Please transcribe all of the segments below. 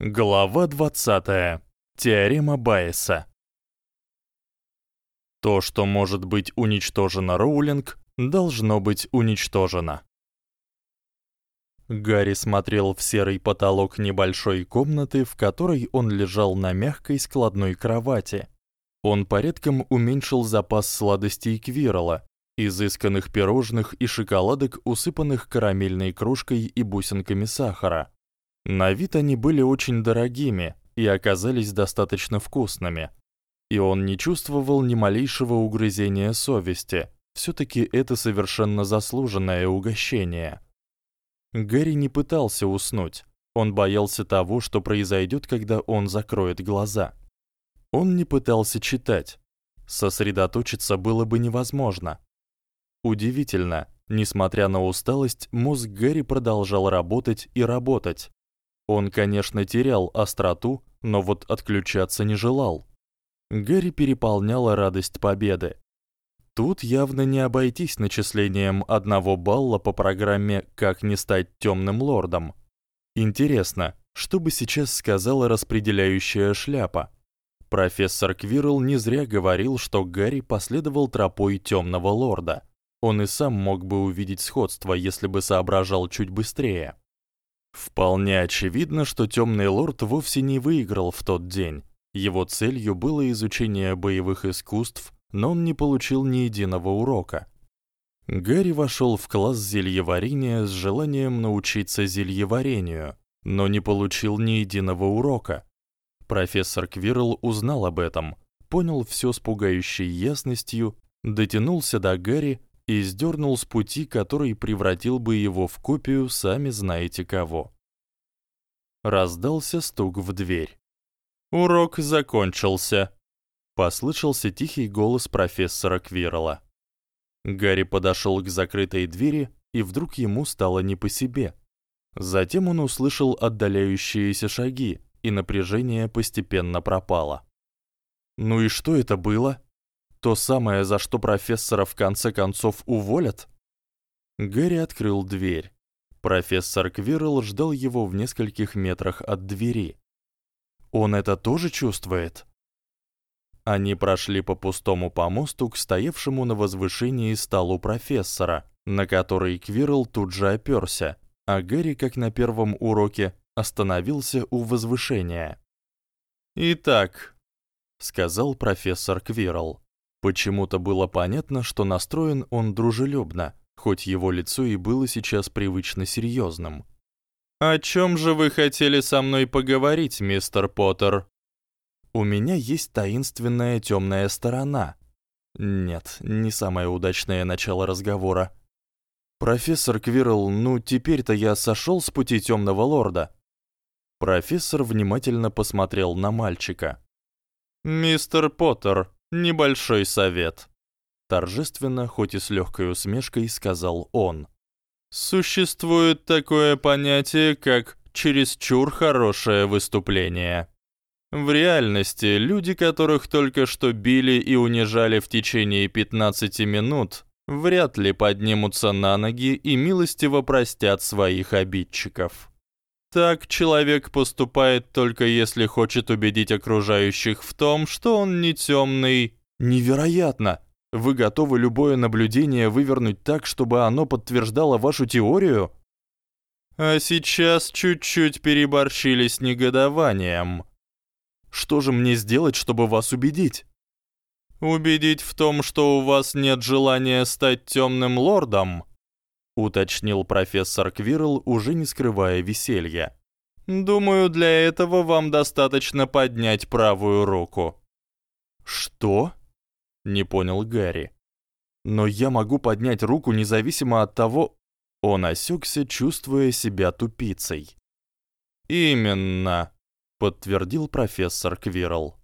Глава 20. Теорема Байеса. То, что может быть уничтожено Роулинг, должно быть уничтожено. Гарри смотрел в серый потолок небольшой комнаты, в которой он лежал на мягкой складной кровати. Он порядком уменьшил запас сладостей Квирла, изысканных пирожных и шоколадок, усыпанных карамельной крошкой и бусинками сахара. На вид они были очень дорогими и оказались достаточно вкусными. И он не чувствовал ни малейшего угрызения совести. Всё-таки это совершенно заслуженное угощение. Гэри не пытался уснуть. Он боялся того, что произойдёт, когда он закроет глаза. Он не пытался читать. Сосредоточиться было бы невозможно. Удивительно, несмотря на усталость, мозг Гэри продолжал работать и работать. Он, конечно, терял остроту, но вот отключаться не желал. Гэри переполняла радость победы. Тут явно не обойтись начислением одного балла по программе Как не стать тёмным лордом. Интересно, что бы сейчас сказала распределяющая шляпа? Профессор Квирл не зря говорил, что Гарри последовал тропой тёмного лорда. Он и сам мог бы увидеть сходство, если бы соображал чуть быстрее. Вполне очевидно, что Тёмный лорд вовсе не выиграл в тот день. Его целью было изучение боевых искусств, но он не получил ни единого урока. Гарри вошёл в класс зельеварения с желанием научиться зельеварению, но не получил ни единого урока. Профессор Квирл узнал об этом, понял всё с пугающей ясностью, дотянулся до Гарри и сдёрнул с пути, который превратил бы его в копию сами знаете кого. Раздался стук в дверь. Урок закончился. Послышался тихий голос профессора Квирла. Гарри подошёл к закрытой двери, и вдруг ему стало не по себе. Затем он услышал отдаляющиеся шаги, и напряжение постепенно пропало. Ну и что это было? То самое, за что профессора в конце концов уволят? Гэри открыл дверь. Профессор Квирл ждал его в нескольких метрах от двери. Он это тоже чувствует. Они прошли по пустому помосту к стоявшему на возвышении столу профессора, на который Квирл тут же опёрся, а Гэри, как на первом уроке, остановился у возвышения. "Итак", сказал профессор Квирл. Почему-то было понятно, что настроен он дружелюбно, хоть его лицо и было сейчас привычно серьёзным. О чём же вы хотели со мной поговорить, мистер Поттер? У меня есть таинственная тёмная сторона. Нет, не самое удачное начало разговора. Профессор Квирл, ну теперь-то я сошёл с пути тёмного лорда. Профессор внимательно посмотрел на мальчика. Мистер Поттер, небольшой совет, торжественно, хоть и с лёгкой усмешкой сказал он. Существует такое понятие, как чересчур хорошее выступление. В реальности люди, которых только что били и унижали в течение 15 минут, вряд ли поднимутся на ноги и милостиво простят своих обидчиков. Так человек поступает только если хочет убедить окружающих в том, что он не тёмный. Невероятно. Вы готовы любое наблюдение вывернуть так, чтобы оно подтверждало вашу теорию? А сейчас чуть-чуть переборщили с негодованием. Что же мне сделать, чтобы вас убедить? Убедить в том, что у вас нет желания стать тёмным лордом? Уточнил профессор Квирл, уже не скрывая веселья. Думаю, для этого вам достаточно поднять правую руку. Что? не понял Гарри. Но я могу поднять руку независимо от того, он осекся, чувствуя себя тупицей. Именно, подтвердил профессор Квирл.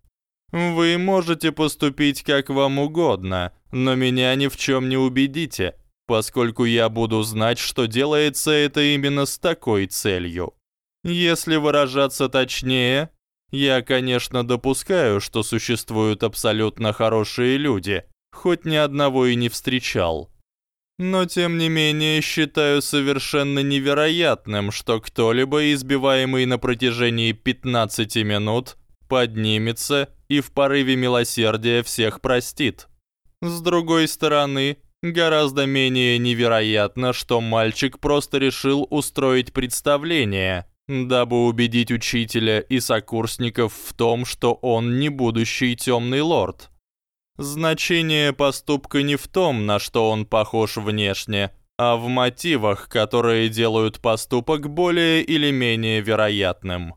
Вы можете поступить как вам угодно, но меня ни в чём не убедите поскольку я буду знать, что делается это именно с такой целью. Если выражаться точнее, я, конечно, допускаю, что существуют абсолютно хорошие люди, хоть ни одного и не встречал. Но тем не менее считаю совершенно невероятным, что кто-либо, избиваемый на протяжении 15 минут, поднимется и в порыве милосердия всех простит. С другой стороны, гораздо менее невероятно, что мальчик просто решил устроить представление, дабы убедить учителя и сокурсников в том, что он не будущий тёмный лорд. Значение поступка не в том, на что он похож внешне, а в мотивах, которые делают поступок более или менее вероятным.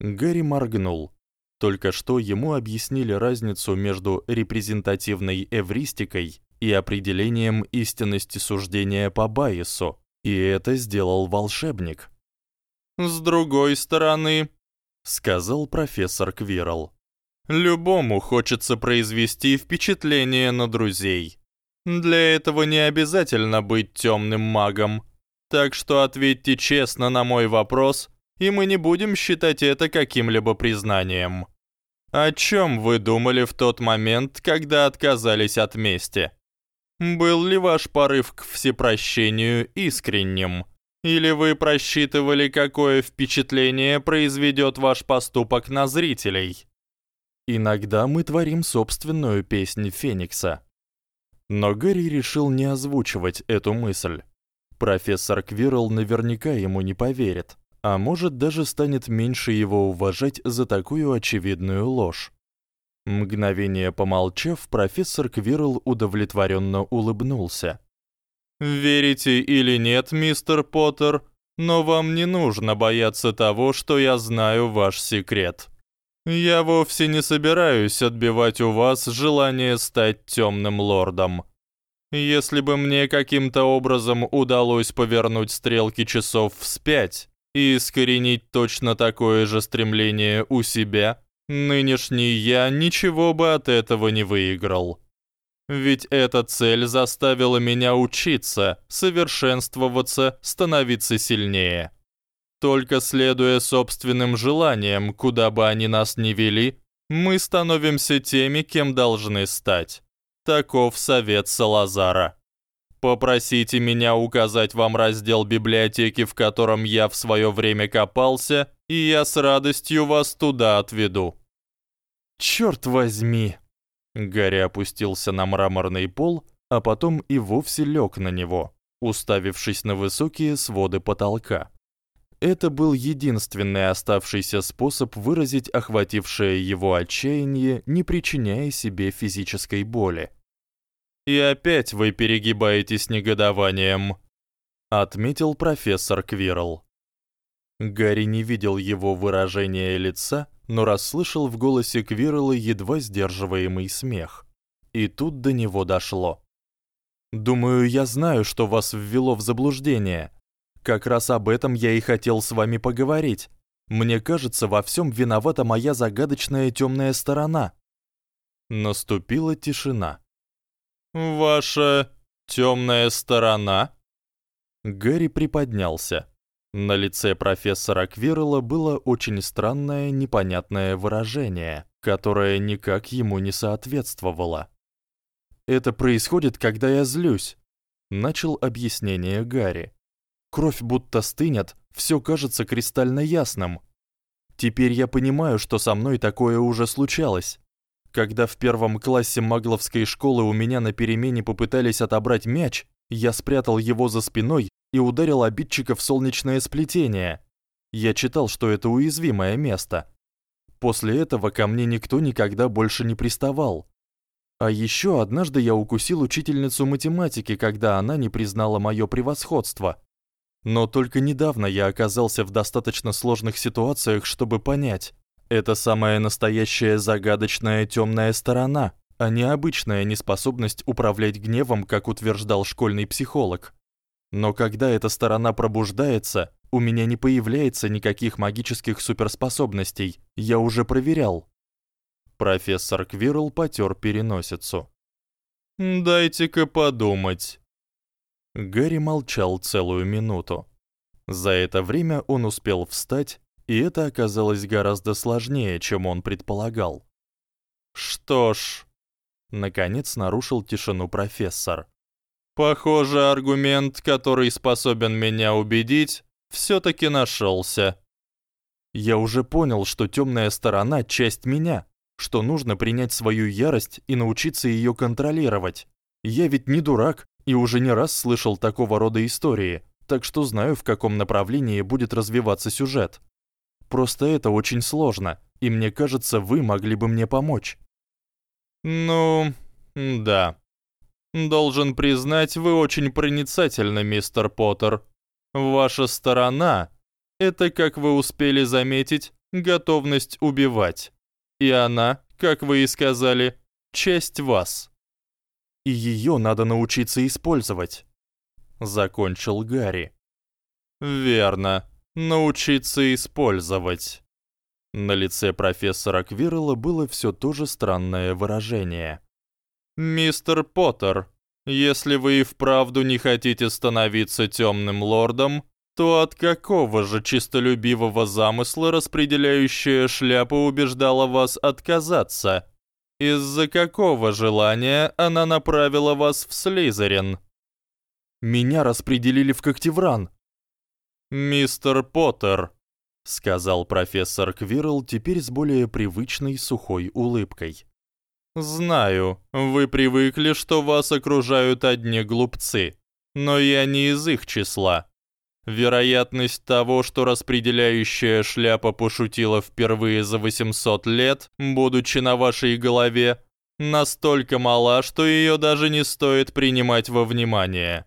Гарри моргнул. Только что ему объяснили разницу между репрезентативной эвристикой и определением истинности суждения по Байесу, и это сделал волшебник. С другой стороны, сказал профессор Квирл. Любому хочется произвести впечатление на друзей. Для этого не обязательно быть тёмным магом. Так что ответьте честно на мой вопрос, и мы не будем считать это каким-либо признанием. О чём вы думали в тот момент, когда отказались от мести? Был ли ваш порыв к всепрощению искренним? Или вы просчитывали, какое впечатление произведёт ваш поступок на зрителей? Иногда мы творим собственную песнь Феникса. Но Гэри решил не озвучивать эту мысль. Профессор Квирл наверняка ему не поверит, а может даже станет меньше его уважать за такую очевидную ложь. Мгновение помолчав, профессор Квирл удовлетворённо улыбнулся. Верите или нет, мистер Поттер, но вам не нужно бояться того, что я знаю ваш секрет. Я вовсе не собираюсь отбивать у вас желание стать тёмным лордом. Если бы мне каким-то образом удалось повернуть стрелки часов вспять и искоренить точно такое же стремление у себя, нынешний я ничего бы от этого не выиграл. Ведь эта цель заставила меня учиться, совершенствоваться, становиться сильнее. Только следуя собственным желаниям, куда бы они нас ни вели, мы становимся теми, кем должны стать. Таков совет Салазара. Попросите меня указать вам раздел библиотеки, в котором я в своё время копался, и я с радостью вас туда отведу. Чёрт возьми. Гарри опустился на мраморный пол, а потом и вовсе лёг на него, уставившись на высокие своды потолка. Это был единственный оставшийся способ выразить охватившее его отчаяние, не причиняя себе физической боли. И опять вы перегибаетесь негодованием, отметил профессор Квирл. Гарри не видел его выражения лица, но расслышал в голосе Квирла едва сдерживаемый смех. И тут до него дошло. Думаю, я знаю, что вас ввело в заблуждение. Как раз об этом я и хотел с вами поговорить. Мне кажется, во всём виновата моя загадочная тёмная сторона. Наступила тишина. Ваша тёмная сторона? Гэри приподнялся. На лице профессора Квирла было очень странное, непонятное выражение, которое никак ему не соответствовало. Это происходит, когда я злюсь, начал объяснение Гарри. Кровь будто стынет, всё кажется кристально ясным. Теперь я понимаю, что со мной такое уже случалось. Когда в первом классе магловской школы у меня на перемене попытались отобрать мяч, я спрятал его за спиной и ударил обидчика в солнечное сплетение. Я читал, что это уязвимое место. После этого ко мне никто никогда больше не приставал. А ещё однажды я укусил учительницу математики, когда она не признала моё превосходство. Но только недавно я оказался в достаточно сложных ситуациях, чтобы понять, это самая настоящая загадочная тёмная сторона, а не обычная неспособность управлять гневом, как утверждал школьный психолог. Но когда эта сторона пробуждается, у меня не появляется никаких магических суперспособностей. Я уже проверял. Профессор Квирл потёр переносицу. Дайте-ка подумать. Гарри молчал целую минуту. За это время он успел встать, и это оказалось гораздо сложнее, чем он предполагал. Что ж, наконец нарушил тишину профессор. Похоже, аргумент, который способен меня убедить, всё-таки нашёлся. Я уже понял, что тёмная сторона часть меня, что нужно принять свою ярость и научиться её контролировать. Я ведь не дурак и уже не раз слышал такого рода истории, так что знаю, в каком направлении будет развиваться сюжет. Просто это очень сложно, и мне кажется, вы могли бы мне помочь. Ну, да. Должен признать, вы очень проницательны, мистер Поттер. Ваша сторона это, как вы успели заметить, готовность убивать. И она, как вы и сказали, часть вас. И её надо научиться использовать, закончил Гарри. Верно, научиться использовать. На лице профессора Квирла было всё то же странное выражение. Мистер Поттер, если вы и вправду не хотите становиться тёмным лордом, то от какого же чистолюбивого замысла распределяющая шляпа убеждала вас отказаться? Из-за какого желания она направила вас в Слизерин? Меня распределили в Когтевран. Мистер Поттер, сказал профессор Квирл теперь с более привычной сухой улыбкой. Знаю, вы привыкли, что вас окружают одни глупцы, но я не из их числа. Вероятность того, что распределяющая шляпа пошутила впервые за 800 лет, будучи на вашей голове, настолько мала, что её даже не стоит принимать во внимание.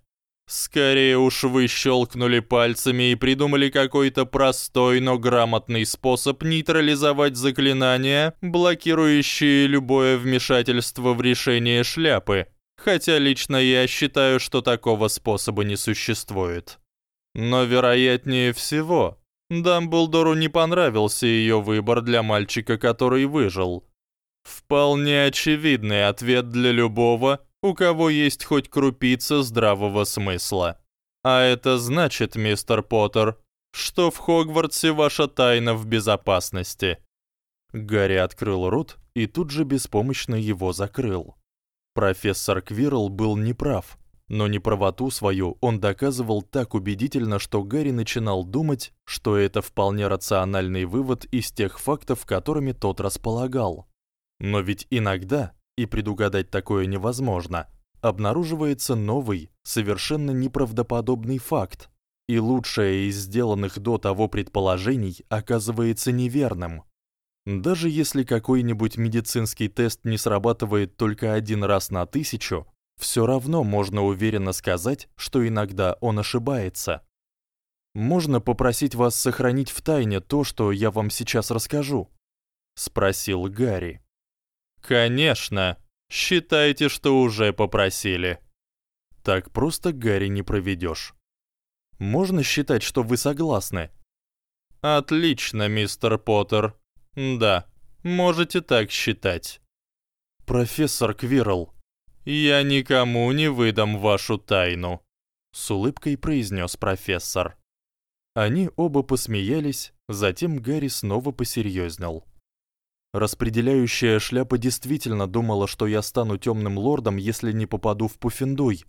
Скорее уж вы щелкнули пальцами и придумали какой-то простой, но грамотный способ нейтрализовать заклинания, блокирующие любое вмешательство в решение шляпы. Хотя лично я считаю, что такого способа не существует. Но вероятнее всего, Дамблдору не понравился её выбор для мальчика, который выжил. Вполне очевидный ответ для любого, у кого есть хоть крупица здравого смысла. А это значит, мистер Поттер, что в Хогвартсе ваша тайна в безопасности. Гарри открыл рот и тут же беспомощно его закрыл. Профессор Квирл был неправ. Но неправоту свою он доказывал так убедительно, что Гарри начинал думать, что это вполне рациональный вывод из тех фактов, которыми тот располагал. Но ведь иногда, и предугадать такое невозможно, обнаруживается новый, совершенно неправдоподобный факт, и лучшее из сделанных до того предположений оказывается неверным. Даже если какой-нибудь медицинский тест не срабатывает только один раз на тысячу, всё равно можно уверенно сказать, что иногда он ошибается. Можно попросить вас сохранить в тайне то, что я вам сейчас расскажу, спросил Гарри. Конечно. Считайте, что уже попросили. Так просто Гарри не проведёшь. Можно считать, что вы согласны. Отлично, мистер Поттер. Да, можете так считать. Профессор Квирл, я никому не выдам вашу тайну, с улыбкой произнёс профессор. Они оба посмеялись, затем Гарри снова посерьёзнел. Распределяющая шляпа действительно думала, что я стану тёмным лордом, если не попаду в Пуффендуй.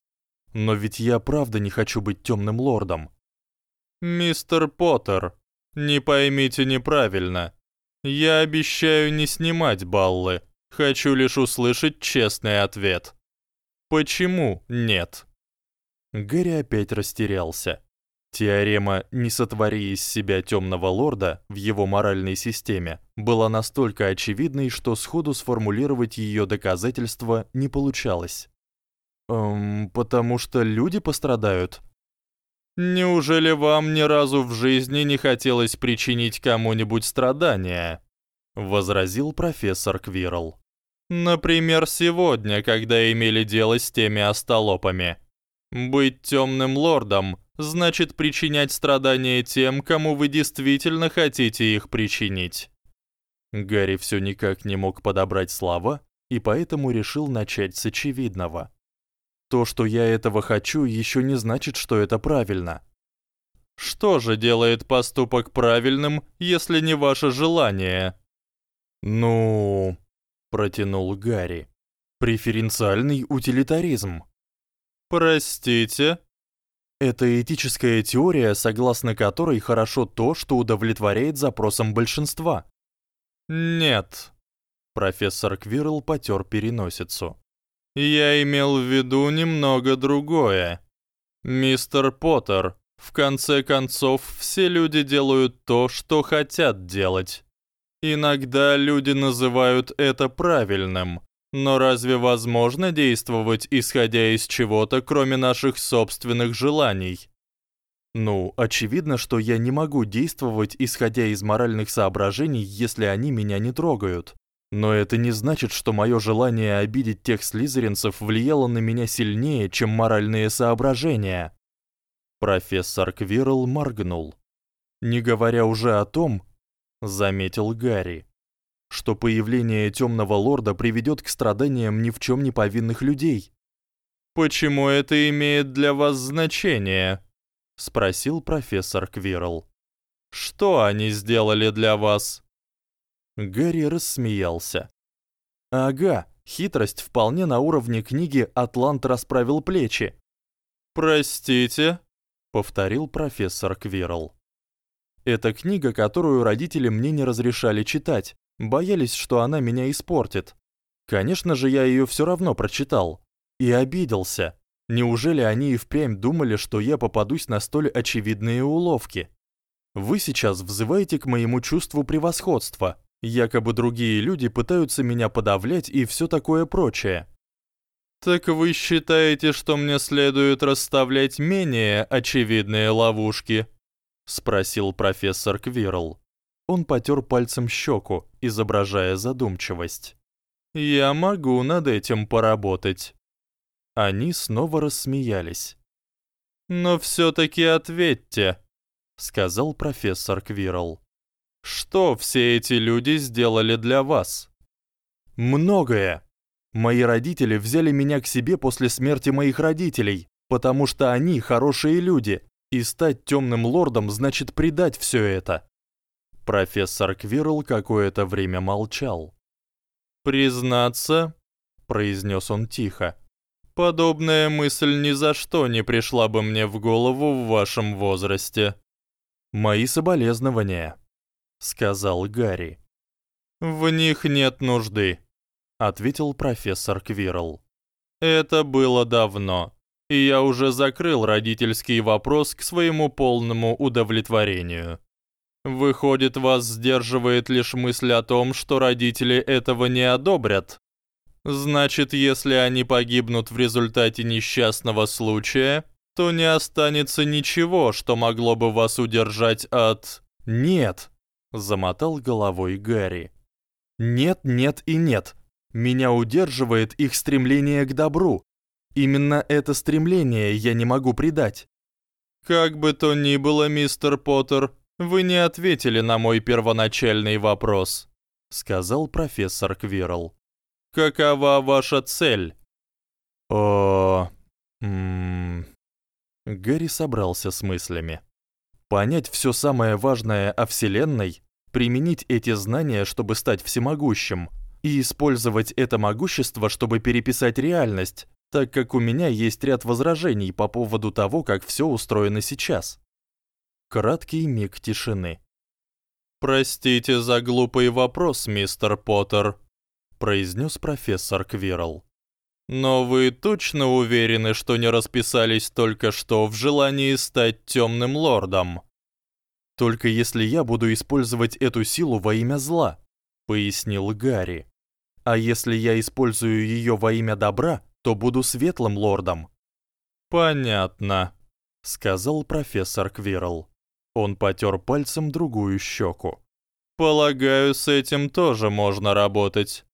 Но ведь я правда не хочу быть тёмным лордом. Мистер Поттер, не поймите неправильно. Я обещаю не снимать баллы. Хочу лишь услышать честный ответ. Почему нет? Гэри опять растерялся. Теорема «Не сотвори из себя тёмного лорда» в его моральной системе была настолько очевидной, что сходу сформулировать её доказательства не получалось. Эм, потому что люди пострадают. Неужели вам ни разу в жизни не хотелось причинить кому-нибудь страдания? возразил профессор Квирл. Например, сегодня, когда имели дело с теми остолопами. Быть тёмным лордом значит причинять страдания тем, кому вы действительно хотите их причинить. Гарри всё никак не мог подобрать слова, и поэтому решил начать с очевидного. То, что я этого хочу, ещё не значит, что это правильно. Что же делает поступок правильным, если не ваше желание? Ну, протянул Гарри. Преференциальный утилитаризм. Простите? Это этическая теория, согласно которой хорошо то, что удовлетворяет запросам большинства. Нет. Профессор Квирл потёр переносицу. Я имел в виду немного другое. Мистер Поттер, в конце концов, все люди делают то, что хотят делать. Иногда люди называют это правильным. Но разве возможно действовать исходя из чего-то, кроме наших собственных желаний? Ну, очевидно, что я не могу действовать исходя из моральных соображений, если они меня не трогают. Но это не значит, что моё желание обидеть тех слизеринцев влияло на меня сильнее, чем моральные соображения. Профессор Квирл моргнул. Не говоря уже о том, заметил Гарри, что появление Тёмного лорда приведёт к страданиям ни в чём не повинных людей. Почему это имеет для вас значение? спросил профессор Квирл. Что они сделали для вас? Гарри рассмеялся. Ага, хитрость вполне на уровне книги Атлант расправил плечи. Простите, повторил профессор Квирл. Это книга, которую родители мне не разрешали читать, боялись, что она меня испортит. Конечно же, я её всё равно прочитал и обиделся. Неужели они и впрямь думали, что я попадусь на столь очевидные уловки? Вы сейчас взываете к моему чувству превосходства, якобы другие люди пытаются меня подавлять и всё такое прочее. Так вы считаете, что мне следует расставлять менее очевидные ловушки? спросил профессор Квирл. Он потёр пальцем щеку, изображая задумчивость. Я могу над этим поработать. Они снова рассмеялись. Но всё таки ответьте, сказал профессор Квирл. Что все эти люди сделали для вас? Многое. Мои родители взяли меня к себе после смерти моих родителей, потому что они хорошие люди, и стать тёмным лордом значит предать всё это. Профессор Квирл какое-то время молчал. Признаться, произнёс он тихо. Подобная мысль ни за что не пришла бы мне в голову в вашем возрасте. Мои соболезнования, сказал Гарри. В них нет нужды, ответил профессор Квирл. Это было давно, и я уже закрыл родительский вопрос к своему полному удовлетворению. Выходит, вас сдерживает лишь мысль о том, что родители этого не одобрят. Значит, если они погибнут в результате несчастного случая, то не останется ничего, что могло бы вас удержать от Нет, замотал головой Гарри. Нет, нет и нет. Меня удерживает их стремление к добру. Именно это стремление я не могу предать. Как бы то ни было, мистер Поттер, вы не ответили на мой первоначальный вопрос, сказал профессор Квирл. Какова ваша цель? О, м Гарри собрался с мыслями. Понять всё самое важное о вселенной, применить эти знания, чтобы стать всемогущим, и использовать это могущество, чтобы переписать реальность, так как у меня есть ряд возражений по поводу того, как всё устроено сейчас. Краткий миг тишины. Простите за глупый вопрос, мистер Поттер, произнёс профессор Квирл. Но вы точно уверены, что не расписались только что в желании стать тёмным лордом? Только если я буду использовать эту силу во имя зла, пояснил Гарри. А если я использую её во имя добра, то буду светлым лордом. Понятно, сказал профессор Квирл. Он потёр пальцем другую щеку. Полагаю, с этим тоже можно работать.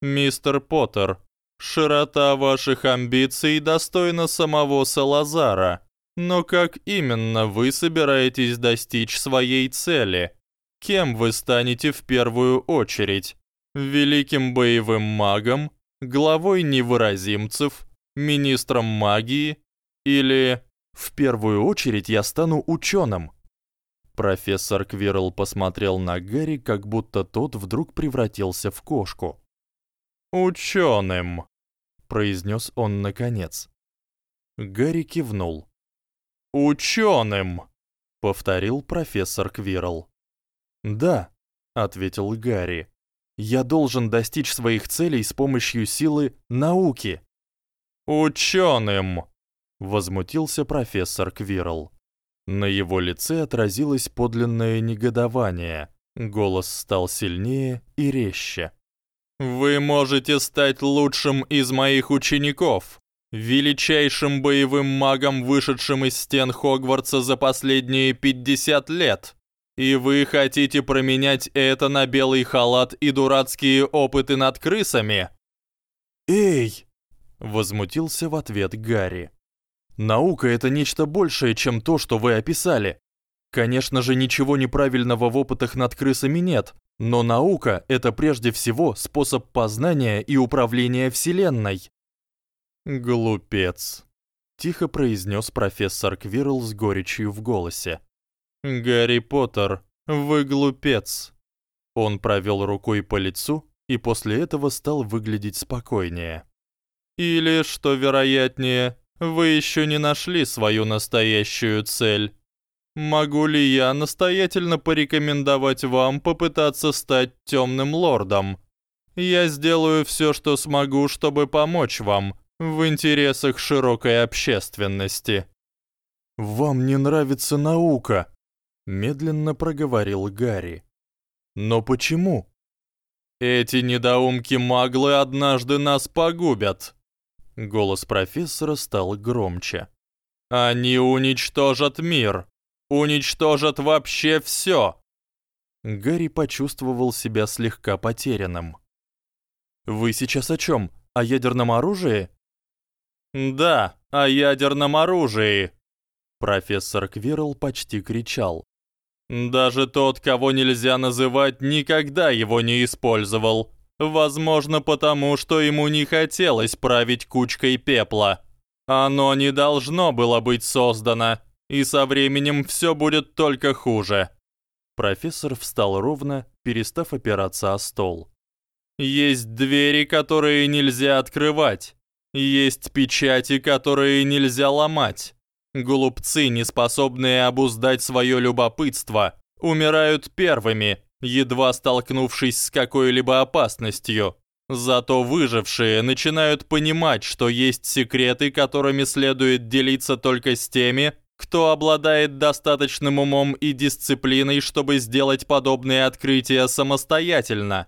Мистер Поттер, широта ваших амбиций достойна самого Салазара. Но как именно вы собираетесь достичь своей цели? Кем вы станете в первую очередь? Великим боевым магом, главой невыразимцев, министром магии или в первую очередь я стану учёным. Профессор Квирл посмотрел на Гарри, как будто тот вдруг превратился в кошку. Учёным, произнёс он наконец. Гарри кивнул. «Ученым!» — повторил профессор Квирл. «Да», — ответил Гарри. «Я должен достичь своих целей с помощью силы науки». «Ученым!» — возмутился профессор Квирл. На его лице отразилось подлинное негодование. Голос стал сильнее и резче. «Вы можете стать лучшим из моих учеников, величайшим боевым магом, вышедшим из стен Хогвартса за последние 50 лет. И вы хотите променять это на белый халат и дурацкие опыты над крысами? Эй, возмутился в ответ Гарри. Наука это нечто большее, чем то, что вы описали. Конечно же, ничего неправильного в опытах над крысами нет, но наука это прежде всего способ познания и управления вселенной. «Глупец», — тихо произнес профессор Квирл с горечью в голосе. «Гарри Поттер, вы глупец». Он провел рукой по лицу и после этого стал выглядеть спокойнее. «Или, что вероятнее, вы еще не нашли свою настоящую цель. Могу ли я настоятельно порекомендовать вам попытаться стать темным лордом? Я сделаю все, что смогу, чтобы помочь вам, в интересах широкой общественности. Вам не нравится наука, медленно проговорил Гарри. Но почему? Эти недоумки-маглы однажды нас погубят. Голос профессора стал громче. Они уничтожат мир, уничтожат вообще всё. Гарри почувствовал себя слегка потерянным. Вы сейчас о чём? О ядерном оружии? Да, о ядерном оружии. Профессор Квирл почти кричал. Даже тот, кого нельзя называть, никогда его не использовал. Возможно, потому что ему не хотелось править кучкой пепла. Оно не должно было быть создано, и со временем всё будет только хуже. Профессор встал ровно, перестав опираться о стол. Есть двери, которые нельзя открывать. Есть печати, которые нельзя ломать. Глупцы, не способные обуздать свое любопытство, умирают первыми, едва столкнувшись с какой-либо опасностью. Зато выжившие начинают понимать, что есть секреты, которыми следует делиться только с теми, кто обладает достаточным умом и дисциплиной, чтобы сделать подобные открытия самостоятельно.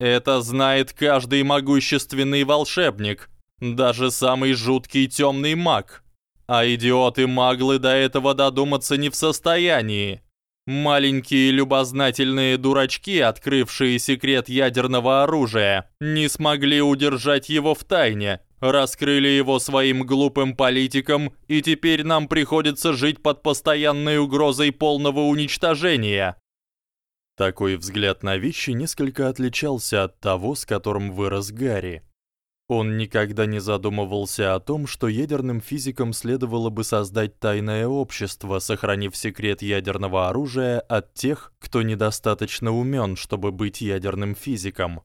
Это знает каждый могущественный волшебник, даже самый жуткий темный маг. А идиоты-маглы до этого додуматься не в состоянии. Маленькие любознательные дурачки, открывшие секрет ядерного оружия, не смогли удержать его в тайне, раскрыли его своим глупым политикам, и теперь нам приходится жить под постоянной угрозой полного уничтожения. Такой взгляд на вещи несколько отличался от того, с которым вырос Гарри. Он никогда не задумывался о том, что ядерным физикам следовало бы создать тайное общество, сохранив секрет ядерного оружия от тех, кто недостаточно умён, чтобы быть ядерным физиком.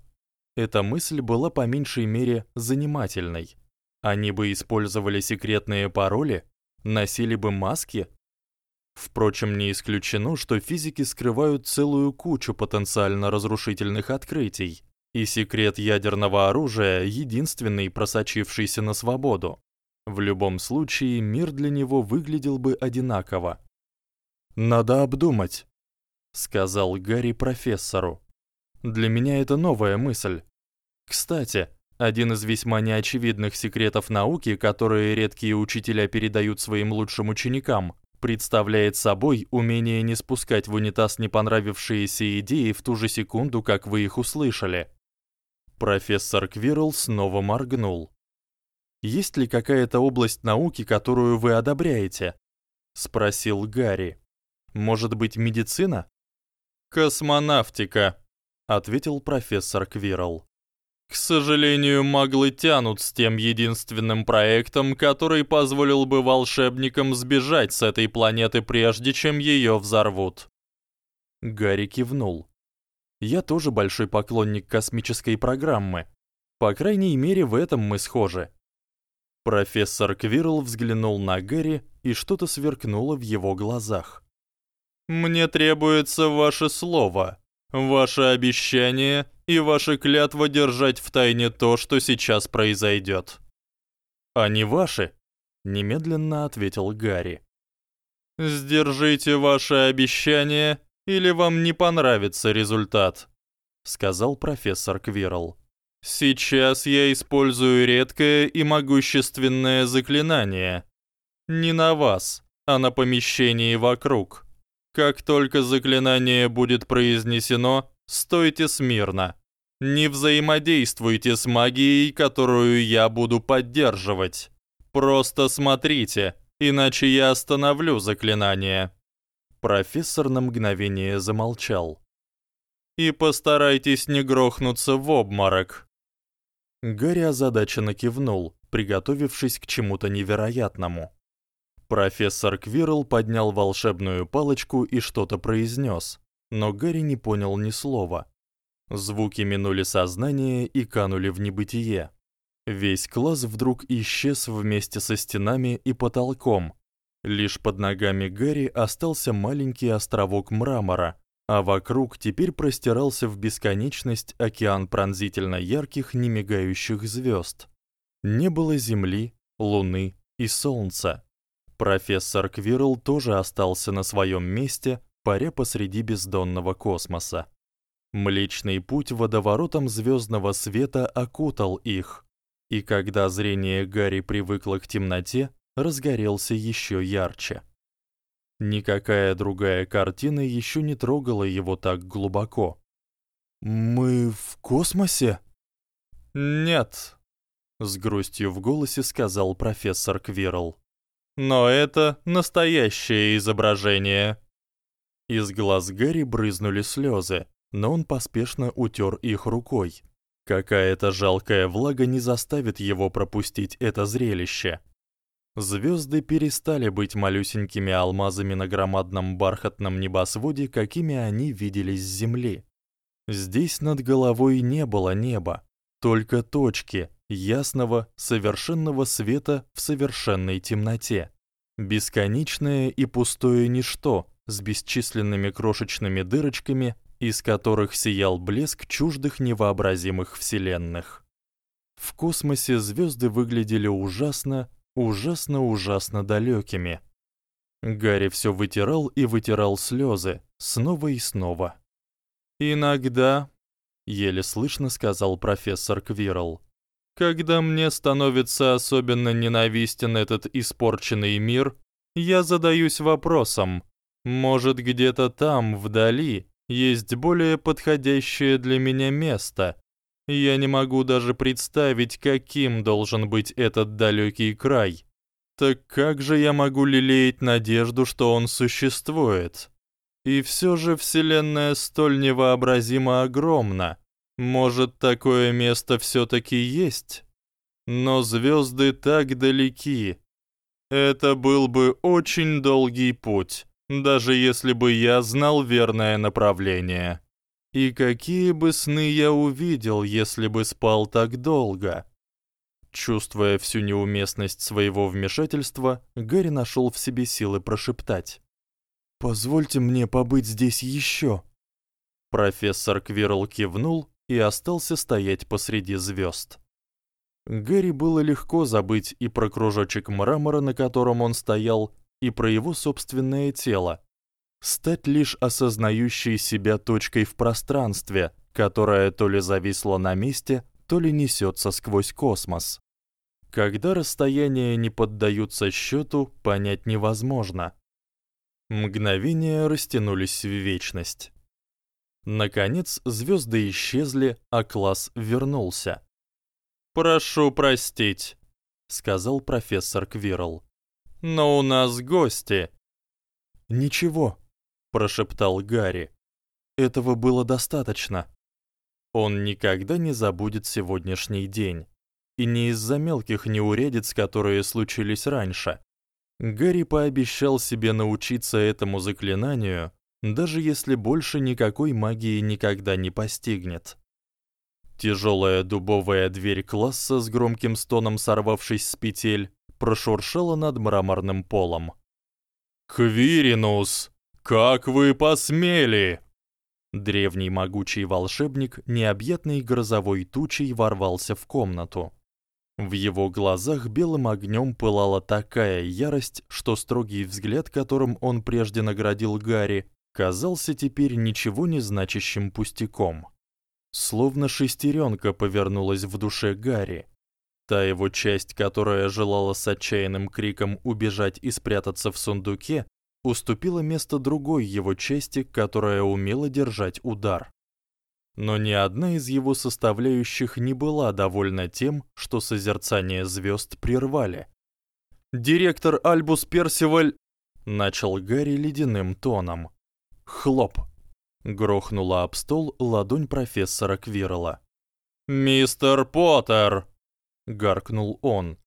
Эта мысль была по меньшей мере занимательной. Они бы использовали секретные пароли, носили бы маски. Впрочем, не исключено, что физики скрывают целую кучу потенциально разрушительных открытий и секрет ядерного оружия единственный просочившийся на свободу. В любом случае мир для него выглядел бы одинаково. Надо обдумать, сказал Гарри профессору. Для меня это новая мысль. Кстати, один из весьма неочевидных секретов науки, которые редкие учителя передают своим лучшим ученикам, представляет собой умение не спускать в унитаз не понравившиеся идеи в ту же секунду, как вы их услышали. Профессор Квирл снова моргнул. Есть ли какая-то область науки, которую вы одобряете? спросил Гарри. Может быть, медицина? Космонавтика, ответил профессор Квирл. К сожалению, маглы тянут с тем единственным проектом, который позволил бы волшебникам сбежать с этой планеты прежде, чем её взорвут. Гарри кивнул. Я тоже большой поклонник космической программы. По крайней мере, в этом мы схожи. Профессор Квирл взглянул на Гэри, и что-то сверкнуло в его глазах. Мне требуется ваше слово, ваше обещание и ваша клятва держать в тайне то, что сейчас произойдет. Они ваши, немедленно ответил Гарри. Сдержите ваше обещание, или вам не понравится результат, сказал профессор Квирл. Сейчас я использую редкое и могущественное заклинание. Не на вас, а на помещении вокруг. Как только заклинание будет произнесено, стойте смирно. Не взаимодействуйте с магией, которую я буду поддерживать. Просто смотрите, иначе я остановлю заклинание. Профессор на мгновение замолчал. И постарайтесь не грохнуться в обморок. Гарри озадаченно кивнул, приготовившись к чему-то невероятному. Профессор Квирл поднял волшебную палочку и что-то произнес, но Гарри не понял ни слова. Звуки минули сознание и канули в небытие. Весь класс вдруг исчез вместе со стенами и потолком. Лишь под ногами Гарри остался маленький островок мрамора, а вокруг теперь простирался в бесконечность океан пронзительно ярких, немигающих звёзд. Не было земли, луны и солнца. Профессор Квирл тоже остался на своём месте, паря посреди бездонного космоса. Млечный путь водоворотом звёздного света окутал их, и когда зрение Гарри привыкло к темноте, разгорелся ещё ярче. Никакая другая картина ещё не трогала его так глубоко. Мы в космосе? Нет, с грустью в голосе сказал профессор Квирл. Но это настоящее изображение. Из глаз Гэри брызнули слёзы, но он поспешно утёр их рукой. Какая-то жалкая влага не заставит его пропустить это зрелище. Звёзды перестали быть малюсенькими алмазами на громадном бархатном небосводе, какими они виделись с земли. Здесь над головой не было неба, только точки ясного, совершенного света в совершенной темноте. Бесконечное и пустое ничто с бесчисленными крошечными дырочками из которых сиял блеск чуждых невообразимых вселенных. В космосе звёзды выглядели ужасно, ужасно-ужасно далёкими. Гарри всё вытирал и вытирал слёзы, снова и снова. Иногда, еле слышно сказал профессор Квирл, когда мне становится особенно ненавистен этот испорченный мир, я задаюсь вопросом: может, где-то там, вдали, есть более подходящее для меня место. Я не могу даже представить, каким должен быть этот далёкий край. Так как же я могу лелеять надежду, что он существует? И всё же вселенная столь невообразимо огромна. Может, такое место всё-таки есть? Но звёзды так далеки. Это был бы очень долгий путь даже если бы я знал верное направление. И какие бы сны я увидел, если бы спал так долго? Чувствуя всю неуместность своего вмешательства, Гарри нашёл в себе силы прошептать: "Позвольте мне побыть здесь ещё". Профессор Квирл кивнул и остался стоять посреди звёзд. Гарри было легко забыть и про кружочек мрамора, на котором он стоял, и про его собственное тело. Стать лишь осознающей себя точкой в пространстве, которая то ли зависла на месте, то ли несётся сквозь космос. Когда расстояния не поддаются счёту, понять невозможно. Мгновения растянулись в вечность. Наконец звёзды исчезли, а класс вернулся. "Прошу простить", сказал профессор Квирл но у нас гости. Ничего, прошептал Гарри. Этого было достаточно. Он никогда не забудет сегодняшний день, и не из-за мелких неурядиц, которые случились раньше. Гарри пообещал себе научиться этому заклинанию, даже если больше никакой магии никогда не постигнет. Тяжёлая дубовая дверь класса с громким стоном сорвавшись с петель, прошуршала над мраморным полом. «Квиринус, как вы посмели!» Древний могучий волшебник необъятной грозовой тучей ворвался в комнату. В его глазах белым огнём пылала такая ярость, что строгий взгляд, которым он прежде наградил Гарри, казался теперь ничего не значащим пустяком. Словно шестерёнка повернулась в душе Гарри. Та его часть, которая желала с отчаянным криком убежать и спрятаться в сундуке, уступила место другой его части, которая умела держать удар. Но ни одна из его составляющих не была довольна тем, что созерцание звёзд прервали. Директор Альбус Персиваль начал Гарри ледяным тоном. Хлоп. Грохнула об стол ладонь профессора Квирла. «Мистер Поттер!» — гаркнул он.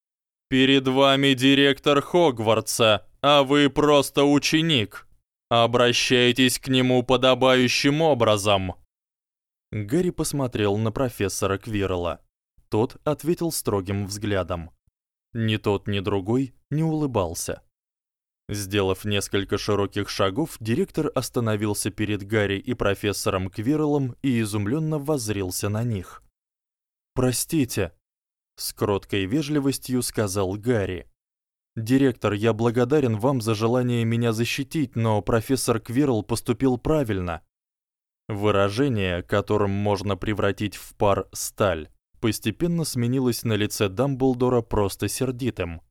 «Перед вами директор Хогвартса, а вы просто ученик. Обращайтесь к нему подобающим образом». Гарри посмотрел на профессора Квирла. Тот ответил строгим взглядом. Ни тот, ни другой не улыбался. Сделав несколько широких шагов, директор остановился перед Гарри и профессором Квирлом и изумлённо воззрился на них. "Простите", с кроткой вежливостью сказал Гарри. "Директор, я благодарен вам за желание меня защитить, но профессор Квирл поступил правильно". Выражение, которым можно превратить в пар сталь, постепенно сменилось на лице Дамблдора просто сердитым.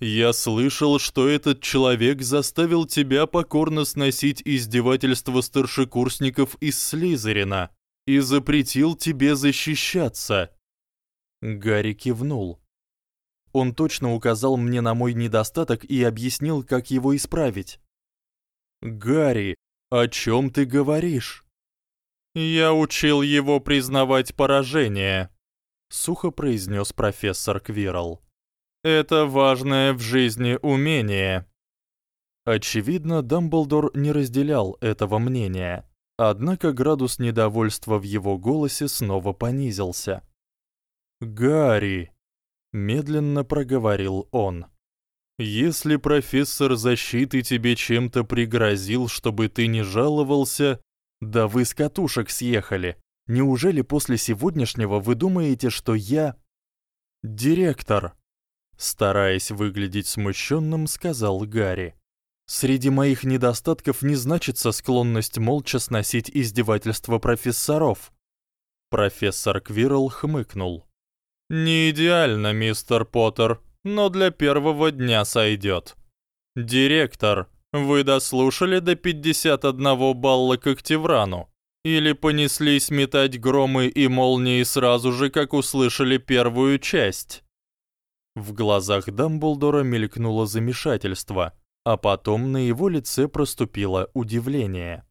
Я слышал, что этот человек заставил тебя покорно сносить издевательства старшекурсников из Слизерина и запретил тебе защищаться. Гарри кивнул. Он точно указал мне на мой недостаток и объяснил, как его исправить. Гарри, о чём ты говоришь? Я учил его признавать поражение, сухо произнёс профессор Квирл. Это важное в жизни умение. Очевидно, Дамблдор не разделял этого мнения. Однако градус недовольства в его голосе снова понизился. "Гарри", медленно проговорил он. "Если профессор защиты тебе чем-то пригрозил, чтобы ты не жаловался, да вы с катушек съехали. Неужели после сегодняшнего вы думаете, что я директор?" стараясь выглядеть смущённым, сказал Гарри. Среди моих недостатков не значится склонность молча сносить издевательства профессоров. Профессор Квирл хмыкнул. Не идеально, мистер Поттер, но для первого дня сойдёт. Директор, вы дослушали до 51 балла к Октеврану или понеслись метать громы и молнии сразу же, как услышали первую часть? В глазах Дамблдора мелькнуло замешательство, а потом на его лице проступило удивление.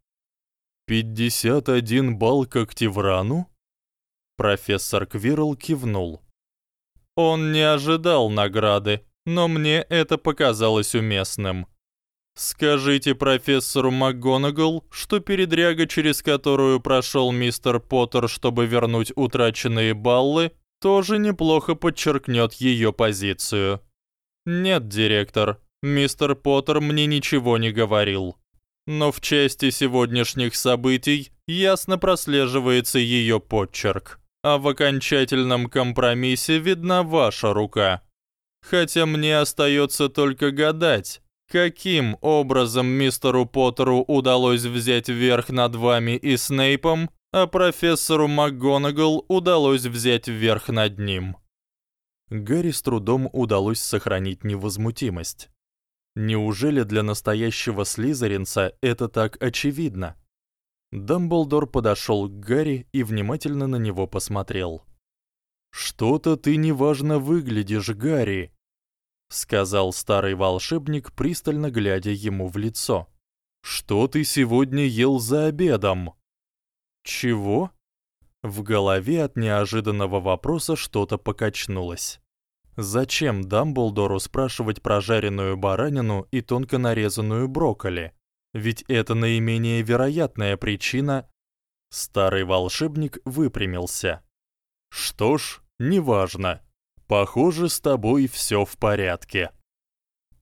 «Пятьдесят один балл к Октеврану?» Профессор Квирл кивнул. Он не ожидал награды, но мне это показалось уместным. Скажите профессору МакГонагал, что передряга, через которую прошёл мистер Поттер, чтобы вернуть утраченные баллы, тоже неплохо подчеркнёт её позицию. Нет, директор, мистер Поттер мне ничего не говорил. Но в части сегодняшних событий ясно прослеживается её подчерк, а в окончательном компромиссе видна ваша рука. Хотя мне остаётся только гадать, каким образом мистеру Поттеру удалось взять верх над вами и Снейпом а профессору МакГонагал удалось взять верх над ним. Гарри с трудом удалось сохранить невозмутимость. Неужели для настоящего слизеринца это так очевидно? Дамблдор подошёл к Гарри и внимательно на него посмотрел. Что-то ты неважно выглядишь, Гарри, сказал старый волшебник, пристально глядя ему в лицо. Что ты сегодня ел за обедом? Чего? В голове от неожиданного вопроса что-то покачнулось. Зачем Дамблдору спрашивать про жареную баранину и тонко нарезанную брокколи? Ведь это наименее вероятная причина. Старый волшебник выпрямился. Что ж, неважно. Похоже, с тобой всё в порядке.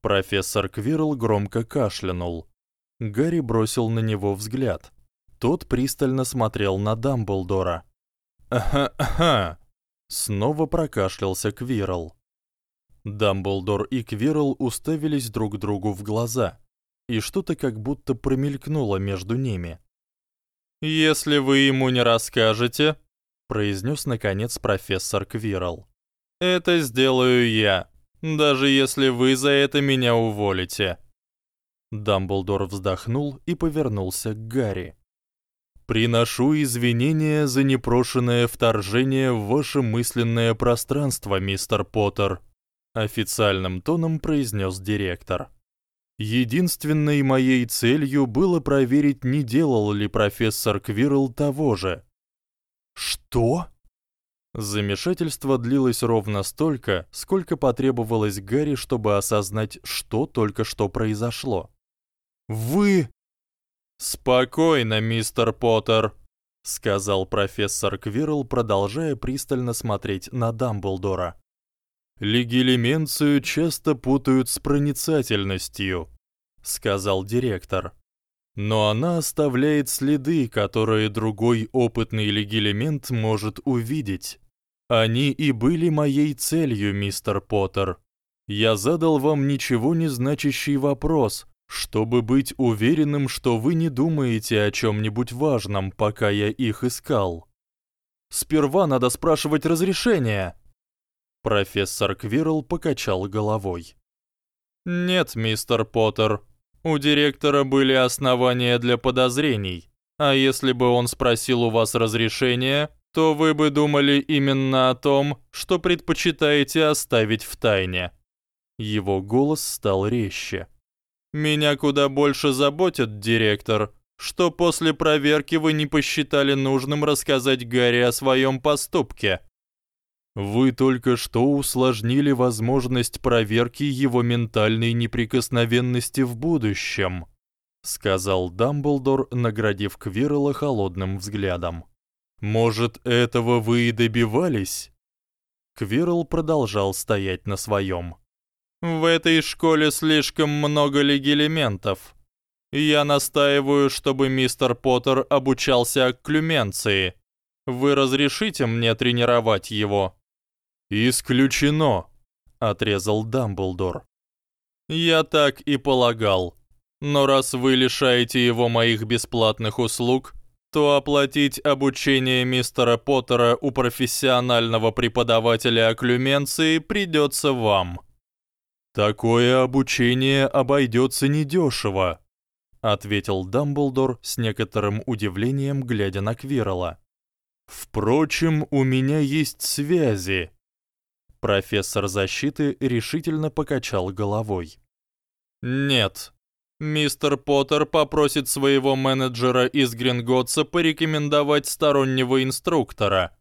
Профессор Квирл громко кашлянул. Гарри бросил на него взгляд. Тот пристально смотрел на Дамблдора. «Ага-ага!» Снова прокашлялся Квирл. Дамблдор и Квирл уставились друг другу в глаза, и что-то как будто промелькнуло между ними. «Если вы ему не расскажете», — произнёс наконец профессор Квирл, — «это сделаю я, даже если вы за это меня уволите». Дамблдор вздохнул и повернулся к Гарри. Приношу извинения за непрошенное вторжение в ваше мысленное пространство, мистер Поттер, официальным тоном произнёс директор. Единственной моей целью было проверить, не делал ли профессор Квирл того же. Что? Замешательство длилось ровно столько, сколько потребовалось Гарри, чтобы осознать, что только что произошло. Вы «Спокойно, мистер Поттер», — сказал профессор Квирл, продолжая пристально смотреть на Дамблдора. «Легилименцию часто путают с проницательностью», — сказал директор. «Но она оставляет следы, которые другой опытный легилимент может увидеть. Они и были моей целью, мистер Поттер. Я задал вам ничего не значащий вопрос, чтобы быть уверенным, что вы не думаете о чём-нибудь важном, пока я их искал. Сперва надо спрашивать разрешение. Профессор Квирл покачал головой. Нет, мистер Поттер. У директора были основания для подозрений. А если бы он спросил у вас разрешения, то вы бы думали именно о том, что предпочитаете оставить в тайне. Его голос стал резче. Меня куда больше заботит, директор, что после проверки вы не посчитали нужным рассказать Гарри о своём поступке. Вы только что усложнили возможность проверки его ментальной неприкосновенности в будущем, сказал Дамблдор, наградив Квирла холодным взглядом. Может, этого вы и добивались? Квирл продолжал стоять на своём. В этой школе слишком много легилементов. Я настаиваю, чтобы мистер Поттер обучался акклюменции. Вы разрешите мне тренировать его? Исключено, отрезал Дамблдор. Я так и полагал. Но раз вы лишаете его моих бесплатных услуг, то оплатить обучение мистера Поттера у профессионального преподавателя акклюменции придётся вам. Такое обучение обойдётся недёшево, ответил Дамблдор с некоторым удивлением, глядя на Квирла. Впрочем, у меня есть связи. Профессор защиты решительно покачал головой. Нет. Мистер Поттер попросит своего менеджера из Гринготса порекомендовать стороннего инструктора.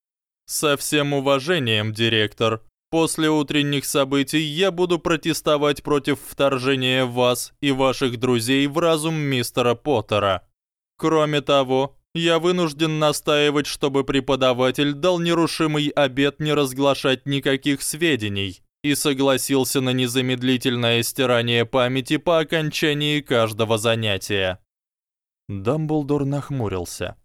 Со всем уважением, директор, После утренних событий я буду протестовать против вторжения вас и ваших друзей в разум мистера Поттера. Кроме того, я вынужден настаивать, чтобы преподаватель дал нерушимый обет не разглашать никаких сведений и согласился на незамедлительное стирание памяти по окончании каждого занятия. Дамблдор нахмурился.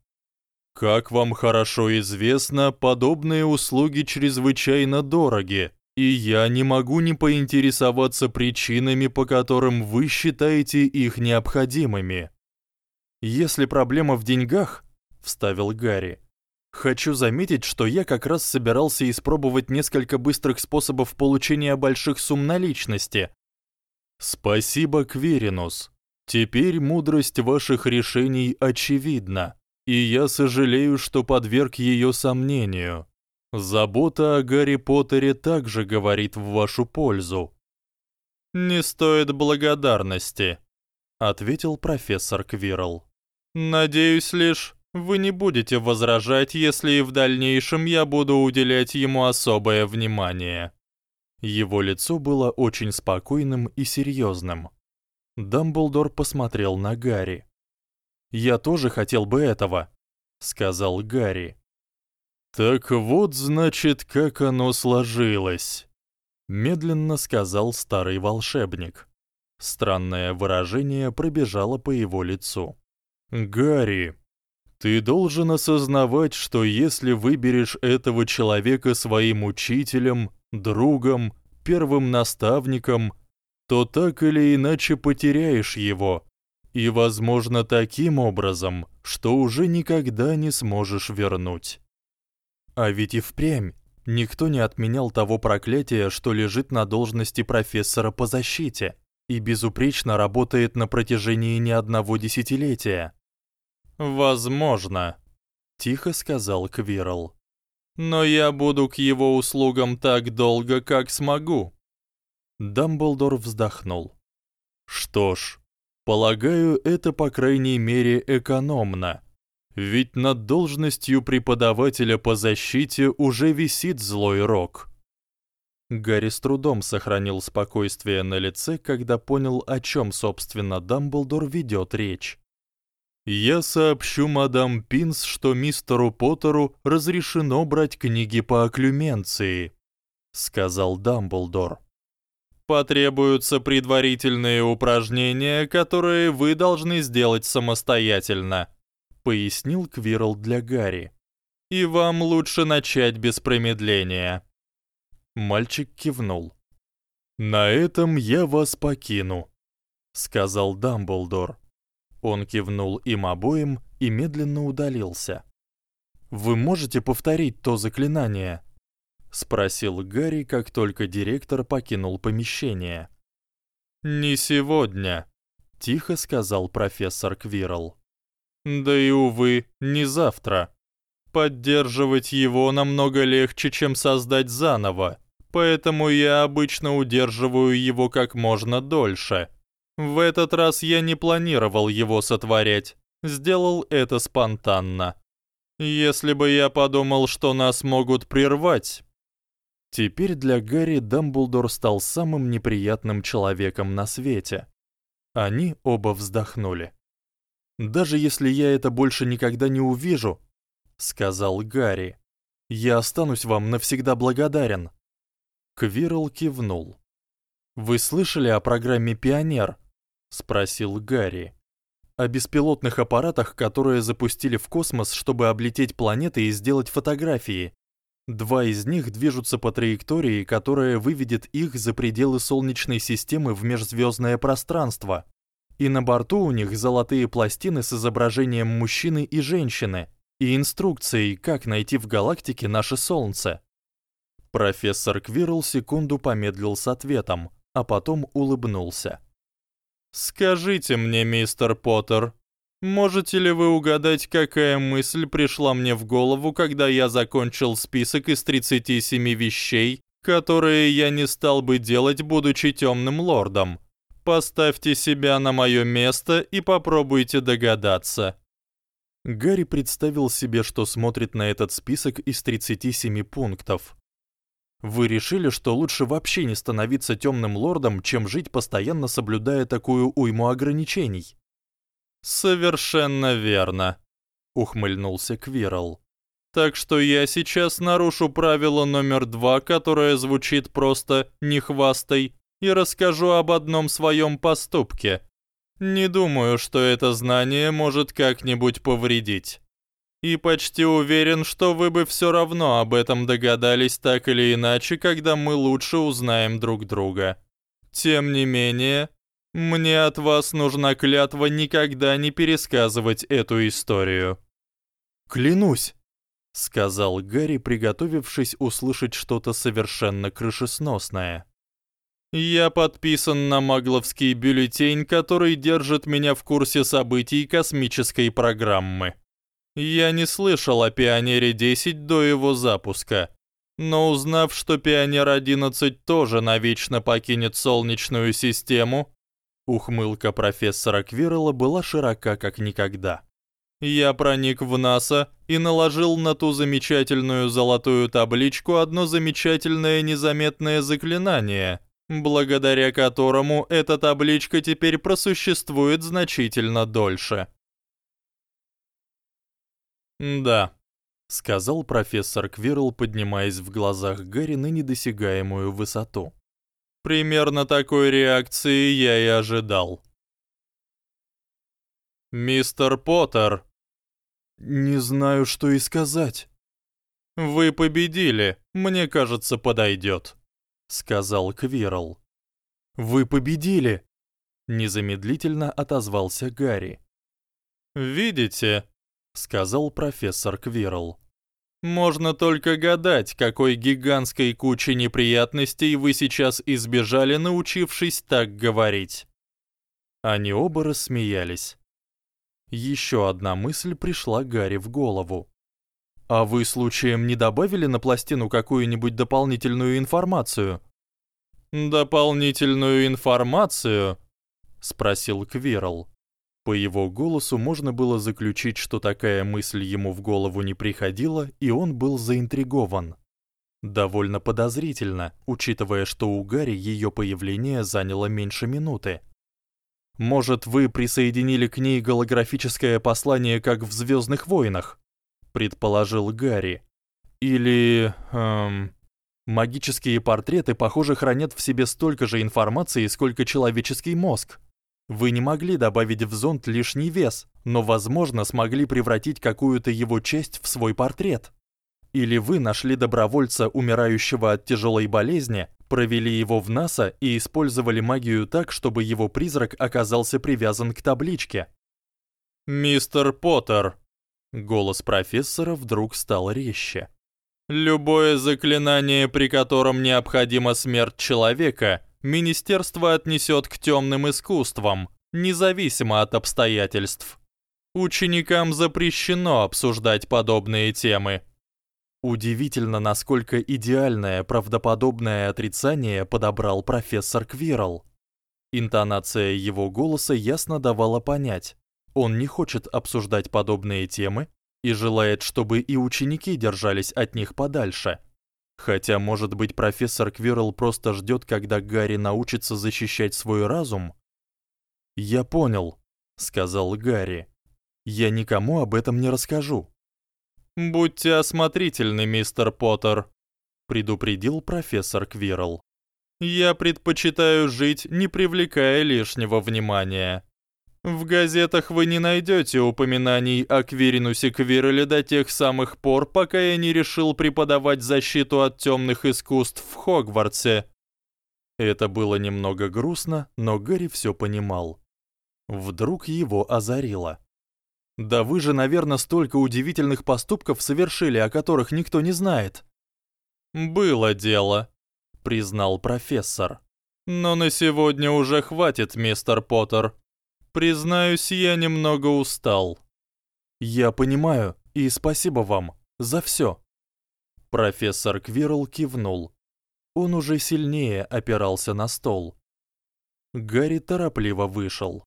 Как вам хорошо известно, подобные услуги чрезвычайно дороги, и я не могу не поинтересоваться причинами, по которым вы считаете их необходимыми. Если проблема в деньгах, вставил Гарри. Хочу заметить, что я как раз собирался испробовать несколько быстрых способов получения больших сумм наличности. Спасибо, Кверинус. Теперь мудрость ваших решений очевидна. И я сожалею, что подверг её сомнению. Забота о Гарри Поттере также говорит в вашу пользу. Не стоит благодарности, ответил профессор Квирл. Надеюсь лишь, вы не будете возражать, если и в дальнейшем я буду уделять ему особое внимание. Его лицо было очень спокойным и серьёзным. Дамблдор посмотрел на Гарри. Я тоже хотел бы этого, сказал Гарри. Так вот, значит, как оно сложилось, медленно сказал старый волшебник. Странное выражение пробежало по его лицу. Гарри, ты должен осознавать, что если выберешь этого человека своим учителем, другом, первым наставником, то так или иначе потеряешь его, и, возможно, таким образом, что уже никогда не сможешь вернуть. А ведь и впрямь никто не отменял того проклятия, что лежит на должности профессора по защите и безупречно работает на протяжении не одного десятилетия. Возможно, тихо сказал Квирл. Но я буду к его услугам так долго, как смогу. Дамблдор вздохнул. Что ж, полагаю, это по крайней мере экономно. Ведь над должностью преподавателя по защите уже висит злой рок. Гарри с трудом сохранил спокойствие на лице, когда понял, о чём собственно Дамблдор ведёт речь. Я сообщу мадам Пинс, что мистеру Поттеру разрешено брать книги по окклюменции, сказал Дамблдор. Потребуются предварительные упражнения, которые вы должны сделать самостоятельно, пояснил Квирл для Гарри. И вам лучше начать без промедления. Мальчик кивнул. На этом я вас покину, сказал Дамблдор. Он кивнул им обоим и медленно удалился. Вы можете повторить то заклинание? спросил Гарри, как только директор покинул помещение. Не сегодня, тихо сказал профессор Квирл. Да и увы, не завтра. Поддерживать его намного легче, чем создать заново, поэтому я обычно удерживаю его как можно дольше. В этот раз я не планировал его сотворять, сделал это спонтанно. Если бы я подумал, что нас могут прервать. Теперь для Гарри Дамблдор стал самым неприятным человеком на свете. Они оба вздохнули. Даже если я это больше никогда не увижу, сказал Гарри. Я останусь вам навсегда благодарен. Квирл кивнул. Вы слышали о программе Пионер? Спросил Гарри. О беспилотных аппаратах, которые запустили в космос, чтобы облететь планеты и сделать фотографии. Два из них движутся по траектории, которая выведет их за пределы солнечной системы в межзвездное пространство. И на борту у них золотые пластины с изображением мужчины и женщины и инструкцией, как найти в галактике наше солнце. Профессор Квирл секунду помедлил с ответом, а потом улыбнулся. Скажите мне, мистер Поттер, можете ли вы угадать, какая мысль пришла мне в голову, когда я закончил список из 37 вещей, которые я не стал бы делать, будучи тёмным лордом? Поставьте себя на моё место и попробуйте догадаться. Гарри представил себе, что смотрит на этот список из 37 пунктов. Вы решили, что лучше вообще не становиться тёмным лордом, чем жить постоянно соблюдая такую уйму ограничений. Совершенно верно, ухмыльнулся Квирл. Так что я сейчас нарушу правило номер два, которое звучит просто «не хвастай», и расскажу об одном своем поступке. Не думаю, что это знание может как-нибудь повредить. И почти уверен, что вы бы всё равно об этом догадались так или иначе, когда мы лучше узнаем друг друга. Тем не менее, мне от вас нужна клятва никогда не пересказывать эту историю. Клянусь, сказал Гарри, приготовившись услышать что-то совершенно крышесносное. Я подписан на магловский бюллетень, который держит меня в курсе событий космической программы. Я не слышал о Пионере 10 до его запуска, но узнав, что Пионер 11 тоже навечно покинет Солнечную систему, ухмылка профессора Квирла была широка как никогда. Я проник в НАСА и наложил на ту замечательную золотую табличку одно замечательное незаметное заклинание, благодаря которому эта табличка теперь просуществует значительно дольше. Да, сказал профессор Квирл, поднимаясь в глазах Гарри на недосягаемую высоту. Примерно такой реакции я и ожидал. Мистер Поттер. Не знаю, что и сказать. Вы победили. Мне кажется, подойдет, сказал Квирл. Вы победили, незамедлительно отозвался Гарри. Видите, сказал профессор Квирл. Можно только гадать, какой гигантской кучи неприятностей вы сейчас избежали, научившись так говорить. Они оба рассмеялись. Еще одна мысль пришла Гарри в голову. А вы случаем не добавили на пластину какую-нибудь дополнительную информацию? Дополнительную информацию? спросил Квирл. По его голосу можно было заключить, что такая мысль ему в голову не приходила, и он был заинтригован. Довольно подозрительно, учитывая, что у Гарри её появление заняло меньше минуты. Может, вы присоединили к ней голографическое послание, как в Звёздных войнах, предположил Гарри. Или, эм, магические портреты, похоже, хранят в себе столько же информации, сколько человеческий мозг. Вы не могли добавить в зонд лишний вес, но, возможно, смогли превратить какую-то его часть в свой портрет. Или вы нашли добровольца, умирающего от тяжелой болезни, провели его в НАСА и использовали магию так, чтобы его призрак оказался привязан к табличке. Мистер Поттер. Голос профессора вдруг стал резче. Любое заклинание, при котором необходима смерть человека, министерство отнесет к темным искусствам, независимо от обстоятельств. Ученикам запрещено обсуждать подобные темы. Удивительно, насколько идеальное правдоподобное отрицание подобрал профессор Квирл. Интонация его голоса ясно давала понять, он не хочет обсуждать подобные темы и желает, чтобы и ученики держались от них подальше. Хотя, может быть, профессор Квирл просто ждёт, когда Гарри научится защищать свой разум? Я понял, сказал Гарри. Я никому об этом не расскажу. Будьте осмотрительны, мистер Поттер, предупредил профессор Квирл. Я предпочитаю жить, не привлекая лишнего внимания. В газетах вы не найдёте упоминаний о Квиринусе Квирле до тех самых пор, пока я не решил преподавать защиту от тёмных искусств в Хогвартсе. Это было немного грустно, но Гарри всё понимал. Вдруг его озарило. Да вы же, наверное, столько удивительных поступков совершили, о которых никто не знает. Было дело, признал профессор. Но на сегодня уже хватит, мистер Поттер. Признаюсь, я немного устал. Я понимаю, и спасибо вам за всё. Профессор Квирл кивнул. Он уже сильнее опирался на стол. Гарри торопливо вышел.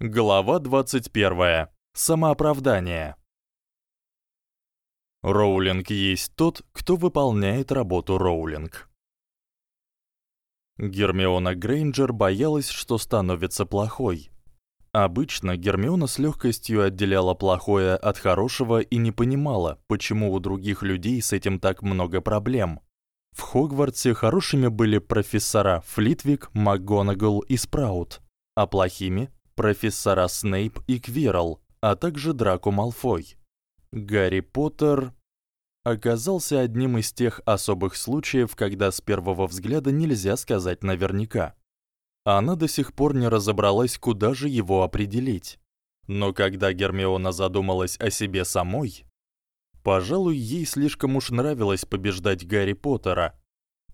Глава 21. Самооправдание. Роулинг есть тот, кто выполняет работу Роулинг. Гермиона Грейнджер боялась, что становится плохой. Обычно Гермиона с лёгкостью отделяла плохое от хорошего и не понимала, почему у других людей с этим так много проблем. В Хогвартсе хорошими были профессора Флитвик, МакГонагал и Спраут, а плохими профессора Снейп и Квирл, а также Драко Малфой. Гарри Поттер оказался одним из тех особых случаев, когда с первого взгляда нельзя сказать наверняка. Она до сих пор не разобралась, куда же его определить. Но когда Гермиона задумалась о себе самой, пожалуй, ей слишком уж нравилось побеждать Гарри Поттера.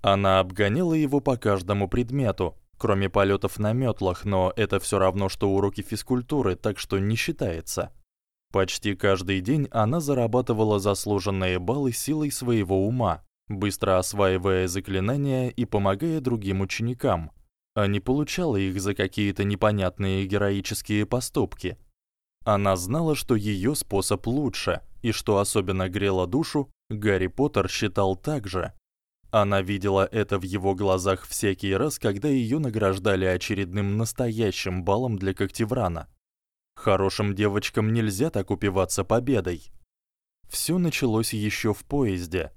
Она обгоняла его по каждому предмету, кроме полётов на мётлах, но это всё равно что уроки физкультуры, так что не считается. Почти каждый день она зарабатывала заслуженные баллы силой своего ума, быстро осваивая заклинания и помогая другим ученикам, а не получала их за какие-то непонятные героические поступки. Она знала, что её способ лучше, и что особенно грело душу, Гарри Поттер считал так же. Она видела это в его глазах всякий раз, когда её награждали очередным настоящим баллом для Когтеврана Хорошим девочкам нельзя так упиваться победой. Всё началось ещё в поезде.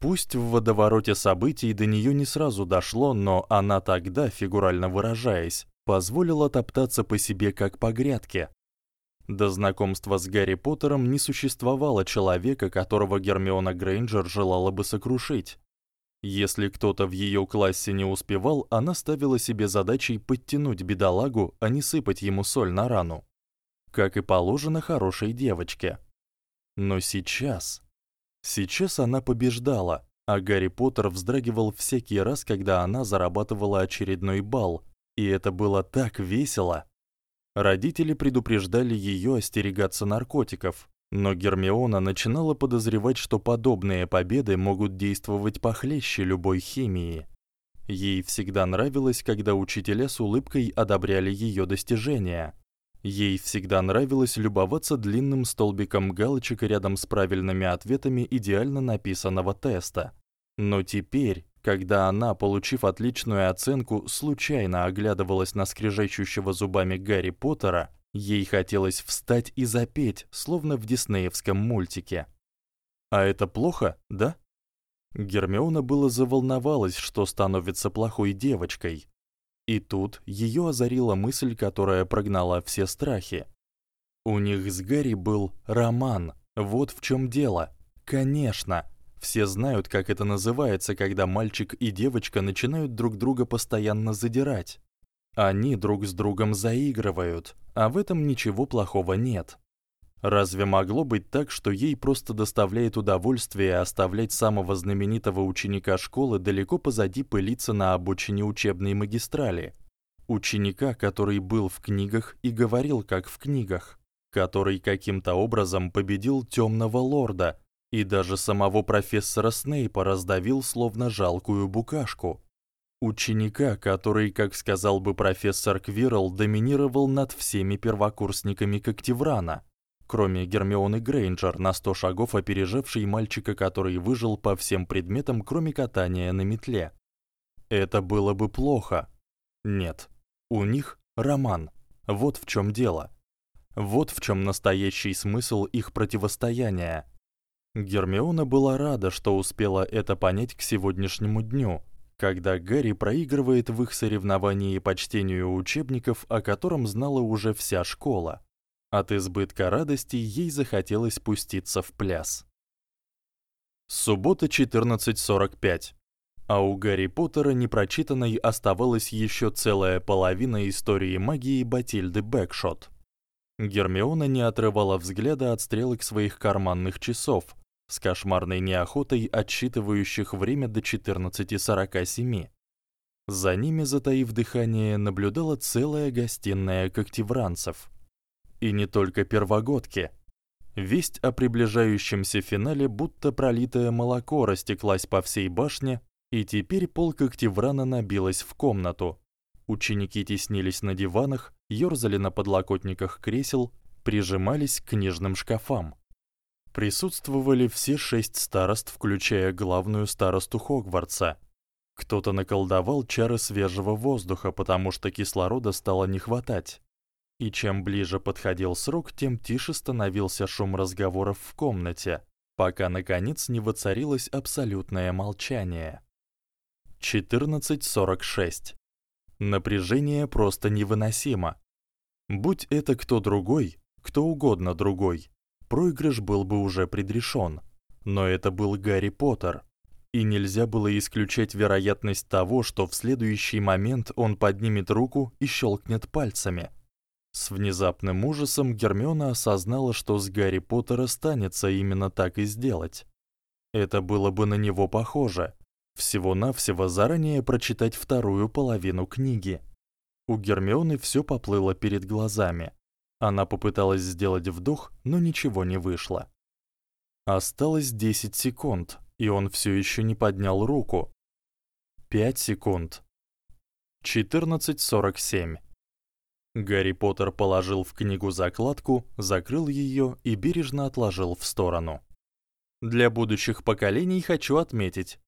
Пусть в водовороте событий до неё не сразу дошло, но она тогда, фигурально выражаясь, позволила топтаться по себе как по грядке. До знакомства с Гарри Поттером не существовало человека, которого Гермиона Грейнджер желала бы сокрушить. Если кто-то в её классе не успевал, она ставила себе задачей подтянуть бедолагу, а не сыпать ему соль на рану. Как и положено хорошей девочке. Но сейчас сейчас она побеждала, а Гарри Поттер вздрагивал всякий раз, когда она зарабатывала очередной балл, и это было так весело. Родители предупреждали её остерегаться наркотиков, но Гермиона начинала подозревать, что подобные победы могут действовать похлеще любой химии. Ей всегда нравилось, когда учителя с улыбкой одобряли её достижения. Ей всегда нравилось любоваться длинным столбиком галочек рядом с правильными ответами идеально написанного теста. Но теперь, когда она, получив отличную оценку, случайно оглядывалась на скрежещущего зубами Гарри Поттера, ей хотелось встать и запеть, словно в диснеевском мультике. А это плохо, да? Гермиона было заволновалась, что становится плохой девочкой. И тут её озарила мысль, которая прогнала все страхи. У них с Гарри был роман. Вот в чём дело. Конечно, все знают, как это называется, когда мальчик и девочка начинают друг друга постоянно задирать. Они друг с другом заигрывают, а в этом ничего плохого нет. Разве могло быть так, что ей просто доставляет удовольствие оставлять самого знаменитого ученика школы далеко позади пылиться на обочине учебной магистрали? Ученика, который был в книгах и говорил как в книгах, который каким-то образом победил Тёмного лорда, и даже самого профессора Снейпа раздавил словно жалкую букашку. Ученика, который, как сказал бы профессор Квирл, доминировал над всеми первокурсниками Коктеврана, кроме Гермионы Грейнджер, на 100 шагов опережавшей мальчика, который выжил по всем предметам, кроме катания на метле. Это было бы плохо. Нет. У них роман. Вот в чём дело. Вот в чём настоящий смысл их противостояния. Гермиона была рада, что успела это понять к сегодняшнему дню, когда Гарри проигрывает в их соревновании по чтению учебников, о котором знала уже вся школа. От избытка радости ей захотелось пуститься в пляс. Суббота 14:45. А у Гарри Поттера непрочитанной оставалась ещё целая половина истории магии Батильды Бэкшот. Гермиона не отрывала взгляда от стрелок своих карманных часов, с кошмарной неохотой отсчитывающих время до 14:47. За ними, затаив дыхание, наблюдала целая гостиная когтевранцев. И не только первогодки. Весть о приближающемся финале, будто пролитое молоко, растеклась по всей башне, и теперь пол когтеврана набилась в комнату. Ученики теснились на диванах, ёрзали на подлокотниках кресел, прижимались к книжным шкафам. Присутствовали все шесть старост, включая главную старосту Хогвартса. Кто-то наколдовал чары свежего воздуха, потому что кислорода стало не хватать. И чем ближе подходил срок, тем тише становился шум разговоров в комнате, пока наконец не воцарилось абсолютное молчание. 14:46. Напряжение просто невыносимо. Будь это кто другой, кто угодно другой, проигрыш был бы уже предрешен. Но это был Гарри Поттер, и нельзя было исключать вероятность того, что в следующий момент он поднимет руку и щелкнет пальцами. С внезапным ужасом Гермиона осознала, что с Гарри Поттера станется именно так и сделать. Это было бы на него похоже. Всего-навсего заранее прочитать вторую половину книги. У Гермионы всё поплыло перед глазами. Она попыталась сделать вдох, но ничего не вышло. Осталось 10 секунд, и он всё ещё не поднял руку. 5 секунд. 14:47. Гарри Поттер положил в книгу закладку, закрыл её и бережно отложил в сторону. Для будущих поколений хочу отметить,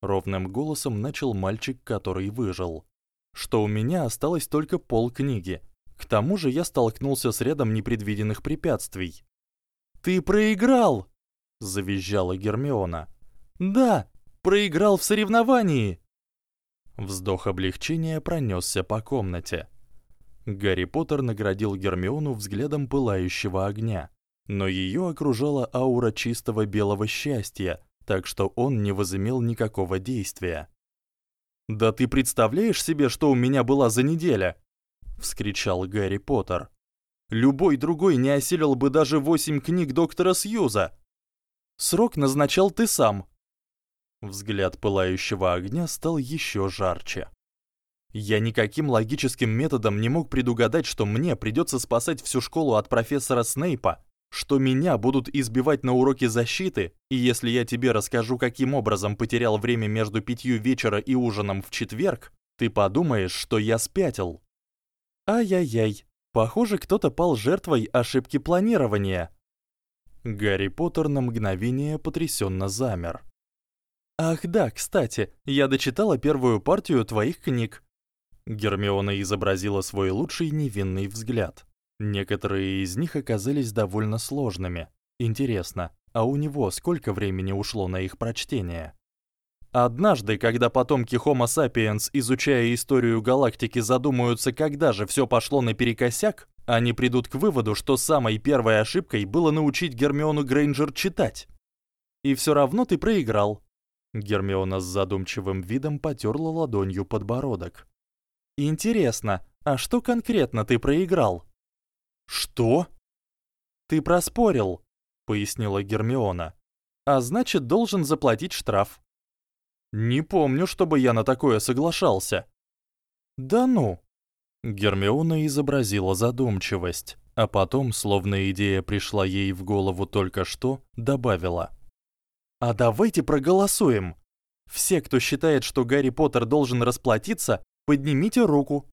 ровным голосом начал мальчик, который выжил, что у меня осталось только полкниги, К тому же я столкнулся с рядом непредвиденных препятствий. «Ты проиграл!» — завизжала Гермиона. «Да, проиграл в соревновании!» Вздох облегчения пронесся по комнате. Гарри Поттер наградил Гермиону взглядом пылающего огня, но её окружала аура чистого белого счастья, так что он не возымел никакого действия. «Да ты представляешь себе, что у меня была за неделя?» — вскричал Гарри Поттер. «Любой другой не осилил бы даже восемь книг доктора Сьюза. Срок назначал ты сам». Взгляд пылающего огня стал ещё жарче. Я никаким логическим методом не мог предугадать, что мне придется спасать всю школу от профессора Снейпа, что меня будут избивать на уроке защиты, и если я тебе расскажу, каким образом потерял время между пятью вечера и ужином в четверг, ты подумаешь, что я спятил. Ай-яй-яй, похоже, кто-то пал жертвой ошибки планирования. Гарри Поттер на мгновение потрясенно замер. Ах да, кстати, я дочитала первую партию твоих книг. Гермиона изобразила свой лучший невинный взгляд. Некоторые из них оказались довольно сложными. Интересно, а у него сколько времени ушло на их прочтение? Однажды, когда потомки Homo sapiens, изучая историю галактики, задумаются, когда же всё пошло наперекосяк, они придут к выводу, что самой первой ошибкой было научить Гермиону Грейнджер читать. И всё равно ты проиграл. Гермиона с задумчивым видом потёрла ладонью подбородок. Интересно, а что конкретно ты проиграл? Что? Ты проспорил, пояснила Гермиона. А значит, должен заплатить штраф. Не помню, чтобы я на такое соглашался. Да ну. Гермиона изобразила задумчивость, а потом, словно идея пришла ей в голову только что, добавила: "А давайте проголосуем. Все, кто считает, что Гарри Поттер должен расплатиться, Поднимите руку.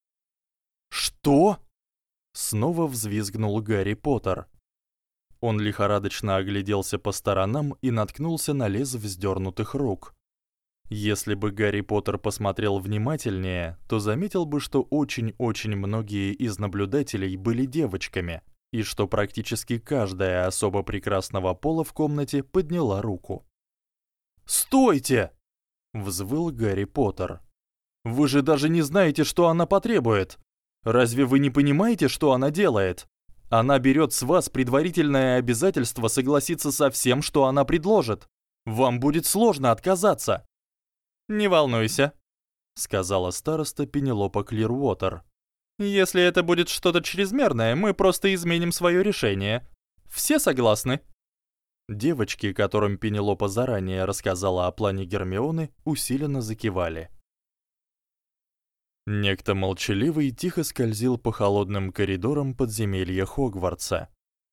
Что? Снова взвизгнул Гарри Поттер. Он лихорадочно огляделся по сторонам и наткнулся на лес вздернутых рук. Если бы Гарри Поттер посмотрел внимательнее, то заметил бы, что очень-очень многие из наблюдателей были девочками, и что практически каждая особа прекрасного пола в комнате подняла руку. "Стойте!" взвыл Гарри Поттер. Вы же даже не знаете, что она потребует. Разве вы не понимаете, что она делает? Она берет с вас предварительное обязательство согласиться со всем, что она предложит. Вам будет сложно отказаться. Не волнуйся, сказала староста Пенелопа Клирвотер. Если это будет что-то чрезмерное, мы просто изменим свое решение. Все согласны? Девочки, которым Пенелопа заранее рассказала о плане Гермионы, усиленно закивали. Некто молчаливый тихо скользил по холодным коридорам подземелья Хогвартса.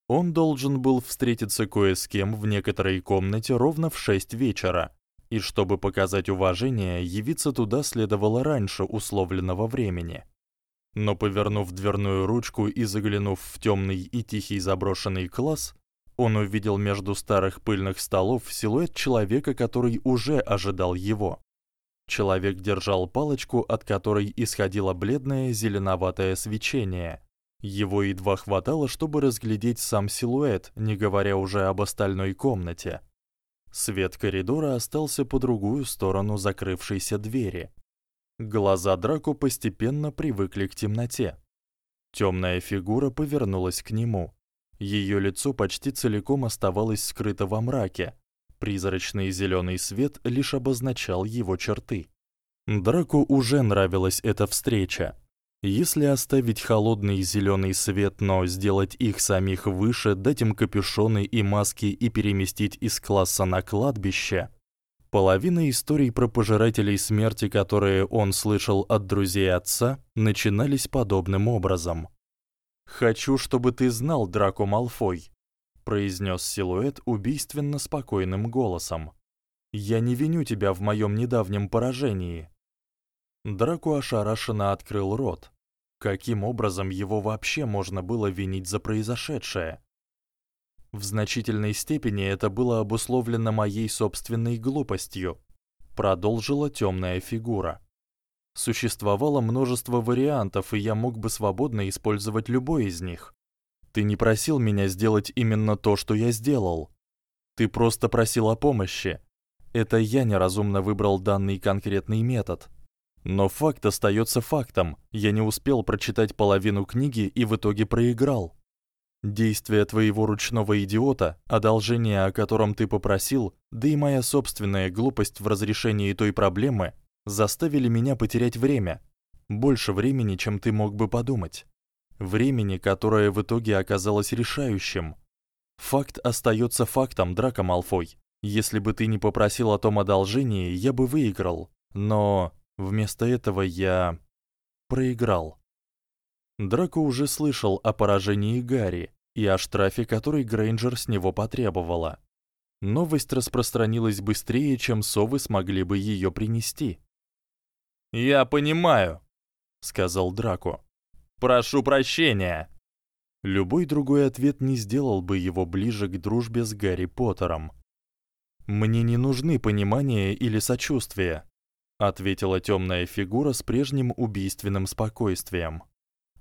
Он должен был встретиться кое с кем в некоторой комнате ровно в 6 вечера, и чтобы показать уважение, явиться туда следовало раньше условленного времени. Но повернув дверную ручку и заглянув в тёмный и тихий заброшенный класс, он увидел между старых пыльных столов силуэт человека, который уже ожидал его. Человек держал палочку, от которой исходило бледное зеленоватое свечение. Его едва хватало, чтобы разглядеть сам силуэт, не говоря уже об остальной комнате. Свет коридора остался по другую сторону закрывшейся двери. Глаза Драко постепенно привыкли к темноте. Тёмная фигура повернулась к нему. Её лицо почти целиком оставалось скрыто во мраке, Призрачный зелёный свет лишь обозначал его черты. Драку уже нравилась эта встреча. Если оставить холодный зелёный свет, но сделать их самих выше, дать им капюшоны и маски и переместить из класса на кладбище, половина историй про пожирателей смерти, которые он слышал от друзей отца, начинались подобным образом. Хочу, чтобы ты знал, Драко Малфой, произнес силуэт убийственно спокойным голосом. Я не виню тебя в моем недавнем поражении. Драко ошарашенно открыл рот. Каким образом его вообще можно было винить за произошедшее? В значительной степени это было обусловлено моей собственной глупостью, продолжила темная фигура. Существовало множество вариантов, и я мог бы свободно использовать любой из них. Ты не просил меня сделать именно то, что я сделал. Ты просто просил о помощи. Это я неразумно выбрал данный конкретный метод. Но факт остаётся фактом. Я не успел прочитать половину книги и в итоге проиграл. Действия твоего ручного идиота, одолжение, о котором ты попросил, да и моя собственная глупость в разрешении той проблемы заставили меня потерять время. Больше времени, чем ты мог бы подумать. Времени, которое в итоге оказалось решающим. Факт остаётся фактом, Драко Малфой. Если бы ты не попросил о том одолжении, я бы выиграл. Но вместо этого я проиграл. Драко уже слышал о поражении Гарри и о штрафе, который Грейнджер с него потребовала. Новость распространилась быстрее, чем совы смогли бы её принести. "Я понимаю", сказал Драко. "Прошу прощения". Любой другой ответ не сделал бы его ближе к дружбе с Гарри Поттером. Мне не нужны понимание или сочувствие, ответила тёмная фигура с прежним убийственным спокойствием.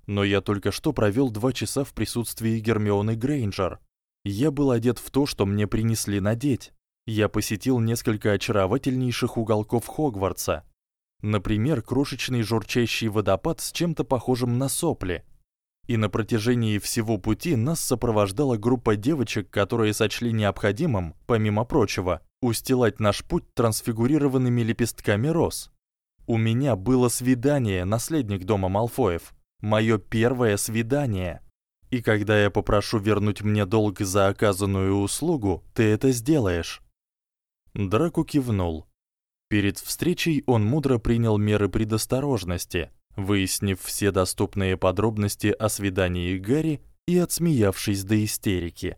Но я только что провёл два часа в присутствии Гермионы Грейнджер. Я был одет в то, что мне принесли надеть. Я посетил несколько очаровательнейших уголков Хогвартса. Например, крошечный журчащий водопад с чем-то похожим на сопли. И на протяжении всего пути нас сопровождала группа девочек, которые сочли необходимым, помимо прочего, устилать наш путь трансфигурированными лепестками роз. У меня было свидание, наследник дома Малфоев моё первое свидание. И когда я попрошу вернуть мне долг за оказанную услугу, ты это сделаешь. Драко кивнул. Перед встречей он мудро принял меры предосторожности, выяснив все доступные подробности о свидании Гарри и отсмеявшись до истерики.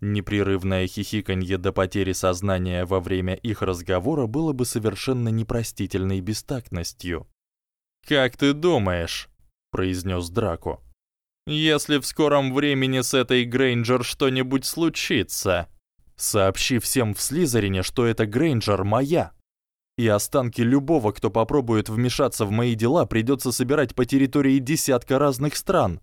Непрерывное хихиканье до потери сознания во время их разговора было бы совершенно непростительной бестактностью. Как ты думаешь, произнес Драко. Если в скором времени с этой Грейнджер что-нибудь случится, сообщи всем в Слизерине, что эта Грейнджер моя. И останки любого, кто попробует вмешаться в мои дела, придётся собирать по территории десятка разных стран.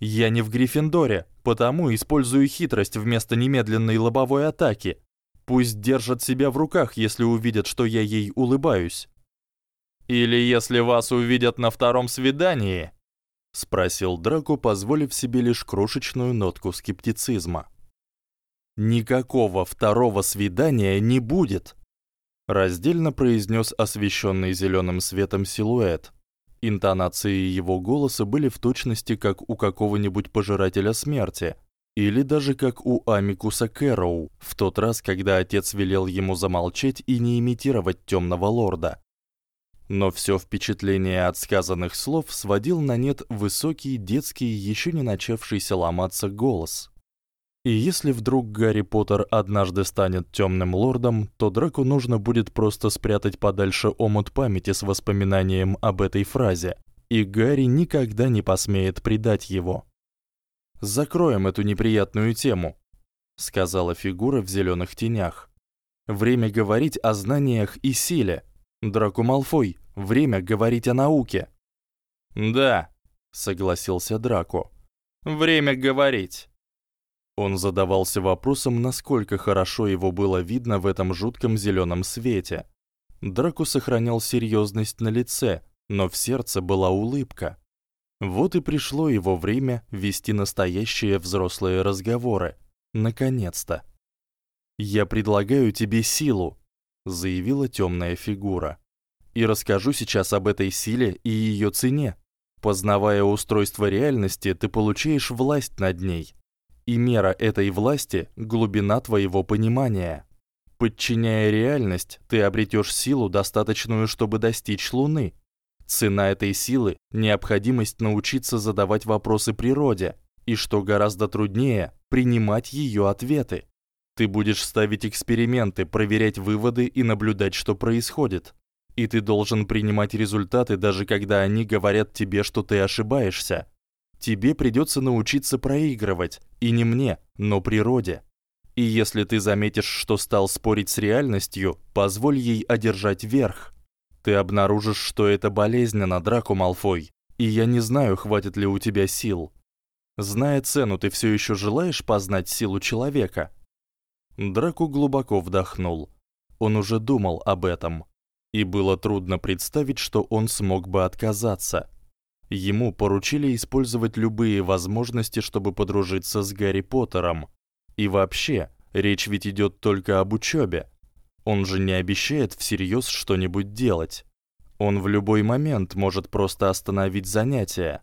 Я не в Гриффиндоре, потому использую хитрость вместо немедленной лобовой атаки. Пусть держат себя в руках, если увидят, что я ей улыбаюсь. Или если вас увидят на втором свидании, спросил Драко, позволив себе лишь крошечную нотку скептицизма. Никакого второго свидания не будет, раздельно произнёс освещённый зелёным светом силуэт. Интонации его голоса были в точности как у какого-нибудь пожирателя смерти или даже как у Амикуса Кэроу в тот раз, когда отец велел ему замолчать и не имитировать тёмного лорда но всё впечатление от сказанных слов сводил на нет высокий, детский, ещё не начавшийся ломаться голос. И если вдруг Гарри Поттер однажды станет тёмным лордом, то Драку нужно будет просто спрятать подальше омут памяти с воспоминанием об этой фразе, и Гарри никогда не посмеет предать его. Закроем эту неприятную тему, сказала фигура в зелёных тенях. Время говорить о знаниях и силе. Драко Малфой, время говорить о науке. Да, согласился Драко. Время говорить. Он задавался вопросом, насколько хорошо его было видно в этом жутком зелёном свете. Драко сохранял серьёзность на лице, но в сердце была улыбка. Вот и пришло его время вести настоящие взрослые разговоры. Наконец-то. Я предлагаю тебе силу, заявила тёмная фигура. И расскажу сейчас об этой силе и её цене. Познавая устройство реальности, ты получаешь власть над ней. И мера этой власти глубина твоего понимания. Подчиняя реальность, ты обретёшь силу, достаточную, чтобы достичь Луны. Цена этой силы необходимость научиться задавать вопросы природе, и что гораздо труднее, принимать её ответы. Ты будешь ставить эксперименты, проверять выводы и наблюдать, что происходит. И ты должен принимать результаты, даже когда они говорят тебе, что ты ошибаешься. Тебе придётся научиться проигрывать, и не мне, но природе. И если ты заметишь, что стал спорить с реальностью, позволь ей одержать верх. Ты обнаружишь, что это болезненно, Драко Малфой, и я не знаю, хватит ли у тебя сил. Зная цену, ты всё ещё желаешь познать силу человека? Драко глубоко вдохнул. Он уже думал об этом, и было трудно представить, что он смог бы отказаться. Ему поручили использовать любые возможности, чтобы подружиться с Гарри Поттером. И вообще, речь ведь идёт только об учёбе. Он же не обещает всерьёз что-нибудь делать. Он в любой момент может просто остановить занятия.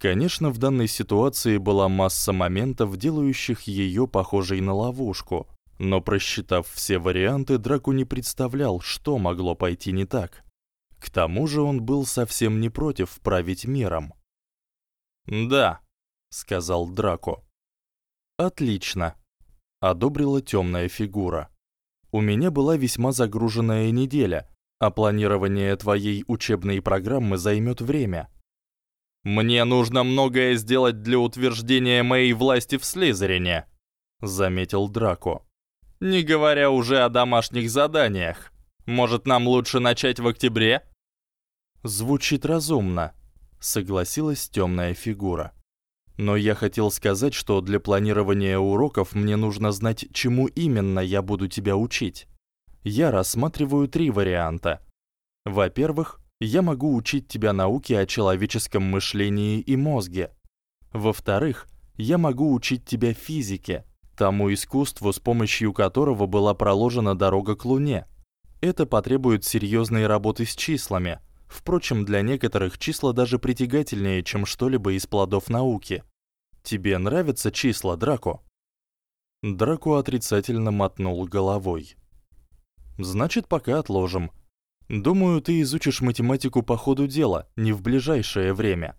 Конечно, в данной ситуации была масса моментов, делающих её похожей на ловушку, но просчитав все варианты, Драку не представлял, что могло пойти не так. К тому же он был совсем не против править миром. "Да", сказал Драко. "Отлично", одобрила тёмная фигура. "У меня была весьма загруженная неделя, а планирование твоей учебной программы займёт время. Мне нужно многое сделать для утверждения моей власти в Слизерине", заметил Драко. "Не говоря уже о домашних заданиях. Может, нам лучше начать в октябре?" Звучит разумно, согласилась тёмная фигура. Но я хотел сказать, что для планирования уроков мне нужно знать, чему именно я буду тебя учить. Я рассматриваю три варианта. Во-первых, я могу учить тебя науке о человеческом мышлении и мозге. Во-вторых, я могу учить тебя физике, тому искусству, с помощью которого была проложена дорога к Луне. Это потребует серьёзной работы с числами, Впрочем, для некоторых числа даже притягательнее, чем что-либо из плодов науки. Тебе нравятся числа, Драко? Драко отрицательно мотнул головой. Значит, пока отложим. Думаю, ты изучишь математику по ходу дела, не в ближайшее время.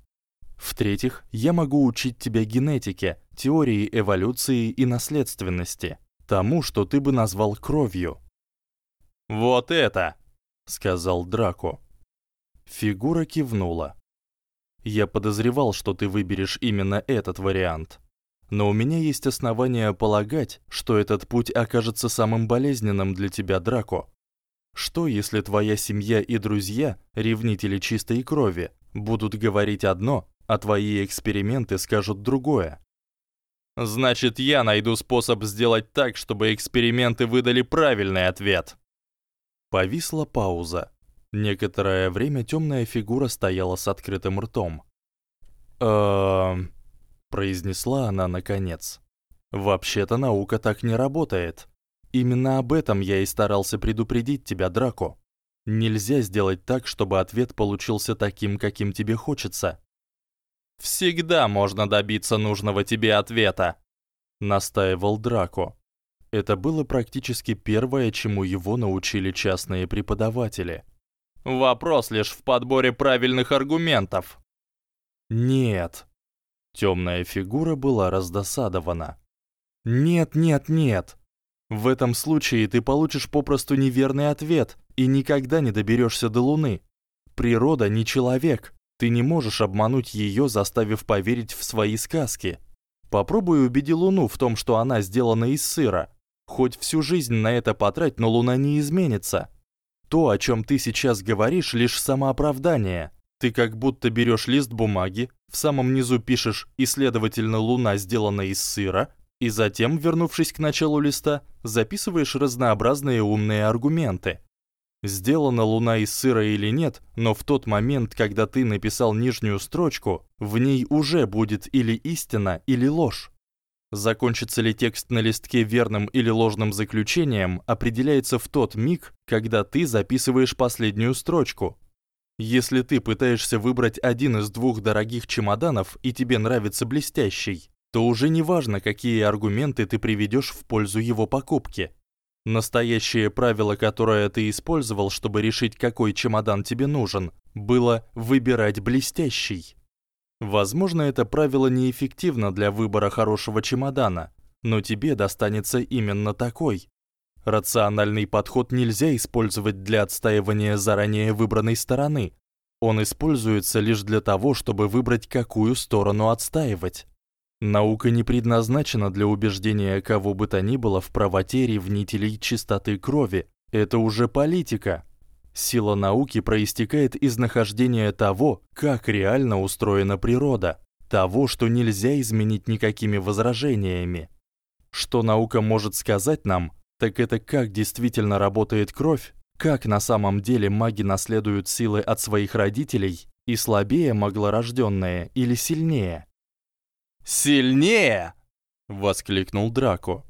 В-третьих, я могу учить тебя генетике, теории эволюции и наследственности, тому, что ты бы назвал кровью. Вот это, сказал Драко. Фигура кивнула. Я подозревал, что ты выберешь именно этот вариант. Но у меня есть основания полагать, что этот путь окажется самым болезненным для тебя, Драко. Что, если твоя семья и друзья, ревнители чистой крови, будут говорить одно, а твои эксперименты скажут другое? Значит, я найду способ сделать так, чтобы эксперименты выдали правильный ответ. Повисла пауза. Некоторое время тёмная фигура стояла с открытым ртом. «Эм...» — произнесла она наконец. «Вообще-то наука так не работает. Именно об этом я и старался предупредить тебя, Драко. Нельзя сделать так, чтобы ответ получился таким, каким тебе хочется. Всегда можно добиться нужного тебе ответа, настаивал Драко. Это было практически первое, чему его научили частные преподаватели. Вопрос лишь в подборе правильных аргументов. Нет. Тёмная фигура была раздосадована. Нет, нет, нет. В этом случае ты получишь попросту неверный ответ и никогда не доберёшься до Луны. Природа не человек. Ты не можешь обмануть её, заставив поверить в свои сказки. Попробуй убеди Луну в том, что она сделана из сыра. Хоть всю жизнь на это потрать, но Луна не изменится. То, о чём ты сейчас говоришь, лишь самооправдание. Ты как будто берёшь лист бумаги, в самом низу пишешь «и, следовательно, Луна сделана из сыра», и затем, вернувшись к началу листа, записываешь разнообразные умные аргументы. Сделана Луна из сыра или нет, но в тот момент, когда ты написал нижнюю строчку, в ней уже будет или истина, или ложь. Закончится ли текст на листке верным или ложным заключением, определяется в тот миг, когда ты записываешь последнюю строчку. Если ты пытаешься выбрать один из двух дорогих чемоданов и тебе нравится блестящий, то уже не важно, какие аргументы ты приведёшь в пользу его покупки. Настоящее правило, которое ты использовал, чтобы решить, какой чемодан тебе нужен, было выбирать блестящий. Возможно, это правило неэффективно для выбора хорошего чемодана, но тебе достанется именно такой. Рациональный подход нельзя использовать для отстаивания заранее выбранной стороны. Он используется лишь для того, чтобы выбрать, какую сторону отстаивать. Наука не предназначена для убеждения кого бы то ни было в правоте ревнителей чистоты крови. Это уже политика. Сила науки проистекает из нахождения того, как реально устроена природа, того, что нельзя изменить никакими возражениями. Что наука может сказать нам, так это как действительно работает кровь, как на самом деле маги наследуют силы от своих родителей, и слабее маглорождённые или сильнее. «Сильнее!» — воскликнул Драко.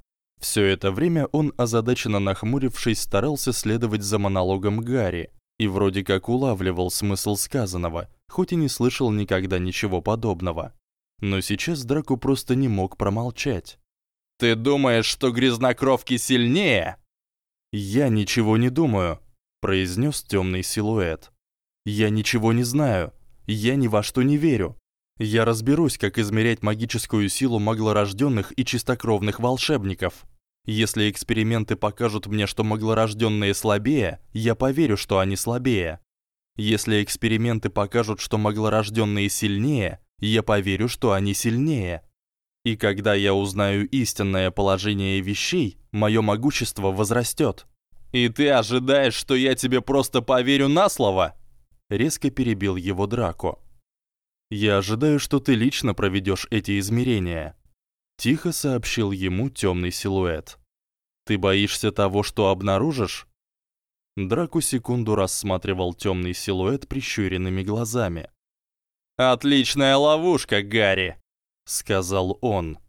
Всё это время он, озадаченно нахмурившись, старался следовать за монологом Гарри и вроде как улавливал смысл сказанного, хоть и не слышал никогда ничего подобного. Но сейчас Драко просто не мог промолчать. «Ты думаешь, что грязнокровки сильнее?» «Я ничего не думаю», — произнёс тёмный силуэт. «Я ничего не знаю. Я ни во что не верю. Я разберусь, как измерять магическую силу маглорождённых и чистокровных волшебников. Если эксперименты покажут мне, что маглорождённые слабее, я поверю, что они слабее. Если эксперименты покажут, что маглорождённые сильнее, я поверю, что они сильнее. И когда я узнаю истинное положение вещей, моё могущество возрастёт. И ты ожидаешь, что я тебе просто поверю на слово? Резко перебил его Драко. Я ожидаю, что ты лично проведёшь эти измерения. Тихо сообщил ему тёмный силуэт. Ты боишься того, что обнаружишь? Драко секунду рассматривал тёмный силуэт прищуренными глазами. Отличная ловушка, Гарри, сказал он.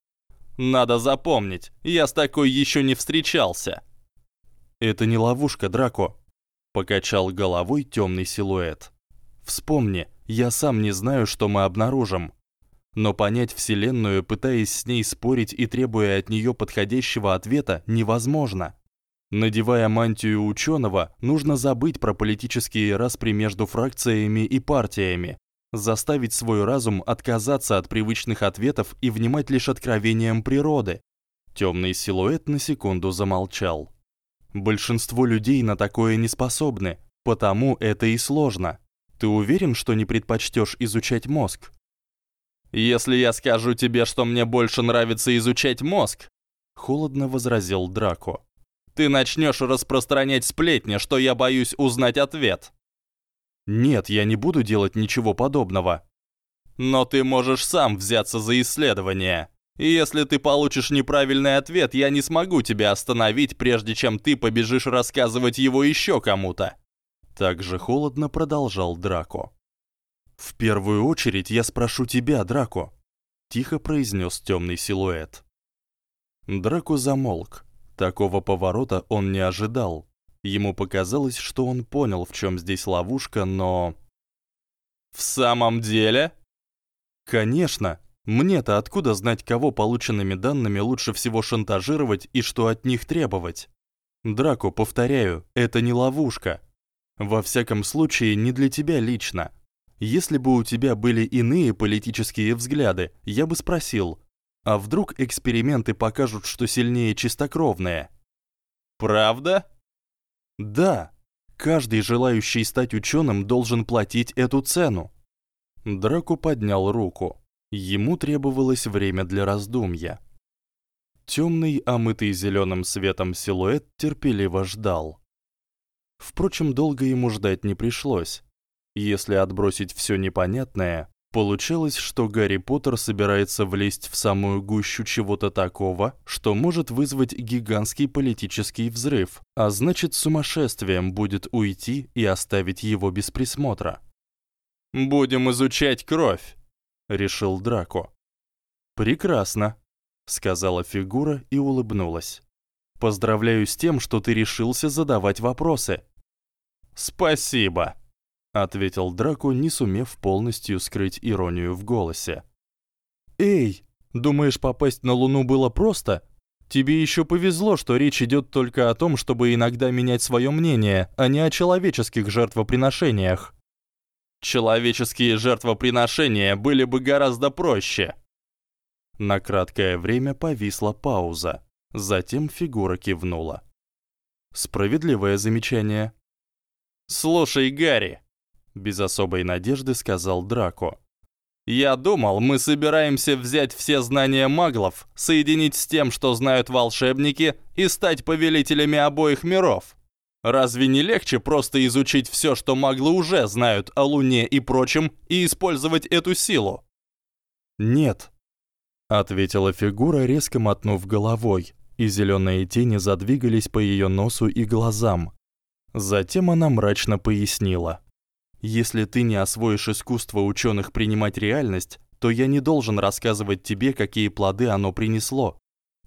Надо запомнить, я с такой ещё не встречался. Это не ловушка, Драко, покачал головой тёмный силуэт. Вспомни, я сам не знаю, что мы обнаружим. Но понять вселенную, пытаясь с ней спорить и требуя от неё подходящего ответа, невозможно. Надевая мантию учёного, нужно забыть про политические распри между фракциями и партиями, заставить свой разум отказаться от привычных ответов и внимать лишь откровениям природы. Тёмный силуэт на секунду замолчал. Большинство людей на такое не способны, потому это и сложно. Ты уверен, что не предпочтёшь изучать мозг? Если я скажу тебе, что мне больше нравится изучать мозг, холодно возразил Драко. Ты начнёшь распространять сплетни, что я боюсь узнать ответ. Нет, я не буду делать ничего подобного. Но ты можешь сам взяться за исследование. И если ты получишь неправильный ответ, я не смогу тебя остановить, прежде чем ты побежишь рассказывать его ещё кому-то. Так же холодно продолжал Драко. В первую очередь я спрошу тебя, Драко, тихо произнёс тёмный силуэт. Драко замолк. Такого поворота он не ожидал. Ему показалось, что он понял, в чём здесь ловушка, но В самом деле? Конечно. Мне-то откуда знать, кого полученными данными лучше всего шантажировать и что от них требовать? Драко, повторяю, это не ловушка. Во всяком случае, не для тебя лично. Если бы у тебя были иные политические взгляды, я бы спросил: а вдруг эксперименты покажут, что сильнее чистокровные? Правда? Да. Каждый желающий стать учёным должен платить эту цену. Драко поднял руку. Ему требовалось время для раздумья. Тёмный, омытый зелёным светом силуэт терпеливо ждал. Впрочем, долго ему ждать не пришлось. Если отбросить всё непонятное, получалось, что Гарри Поттер собирается влезть в самую гущу чего-то такого, что может вызвать гигантский политический взрыв, а значит, сумасшествием будет уйти и оставить его без присмотра. Будем изучать кровь, решил Драко. Прекрасно, сказала фигура и улыбнулась. Поздравляю с тем, что ты решился задавать вопросы. Спасибо, ответил Драко, не сумев полностью скрыть иронию в голосе. Эй, думаешь, попасть на Луну было просто? Тебе ещё повезло, что речь идёт только о том, чтобы иногда менять своё мнение, а не о человеческих жертвоприношениях. Человеческие жертвоприношения были бы гораздо проще. На краткое время повисла пауза. Затем фигура кивнула. Справедливое замечание. Слушай, Гарри, без особой надежды сказал Драко. Я думал, мы собираемся взять все знания маглов, соединить с тем, что знают волшебники, и стать повелителями обоих миров. Разве не легче просто изучить все, что маглы уже знают о Луне и прочем, и использовать эту силу? Нет, ответила фигура, резко мотнув головой, и зелёные тени задвигались по её носу и глазам. Затем она мрачно пояснила: "Если ты не освоишь искусство учёных принимать реальность, то я не должен рассказывать тебе, какие плоды оно принесло.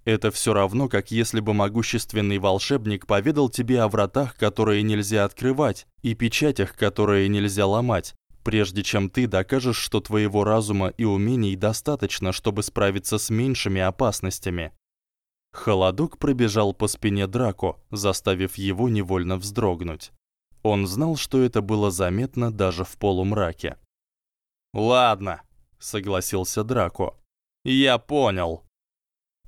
Это всё равно, как если бы могущественный волшебник поведал тебе о вратах, которые нельзя открывать, и печатях, которые нельзя ломать, прежде чем ты докажешь, что твоего разума и умений достаточно, чтобы справиться с меньшими опасностями. Холодок пробежал по спине Драко, заставив его невольно вздрогнуть. Он знал, что это было заметно даже в полумраке. "Ладно", согласился Драко. "Я понял".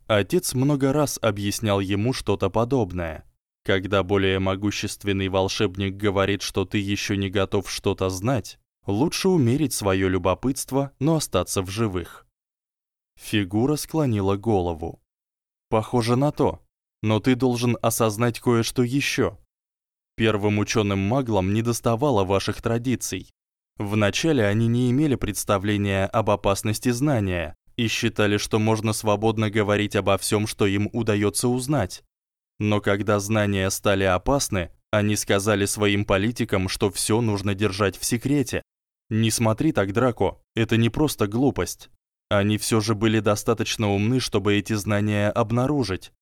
Отец много раз объяснял ему что-то подобное. Когда более могущественный волшебник говорит, что ты ещё не готов что-то знать, лучше умерить своё любопытство, но остаться в живых. Фигура склонила голову. Похоже на то. Но ты должен осознать кое-что ещё. Первым учёным-маглам недоставало ваших традиций. Вначале они не имели представления об опасности знания и считали, что можно свободно говорить обо всём, что им удаётся узнать. Но когда знания стали опасны, они сказали своим политикам, что всё нужно держать в секрете. Не смотри так, Драко, это не просто глупость. Они всё же были достаточно умны, чтобы эти знания обнаружить.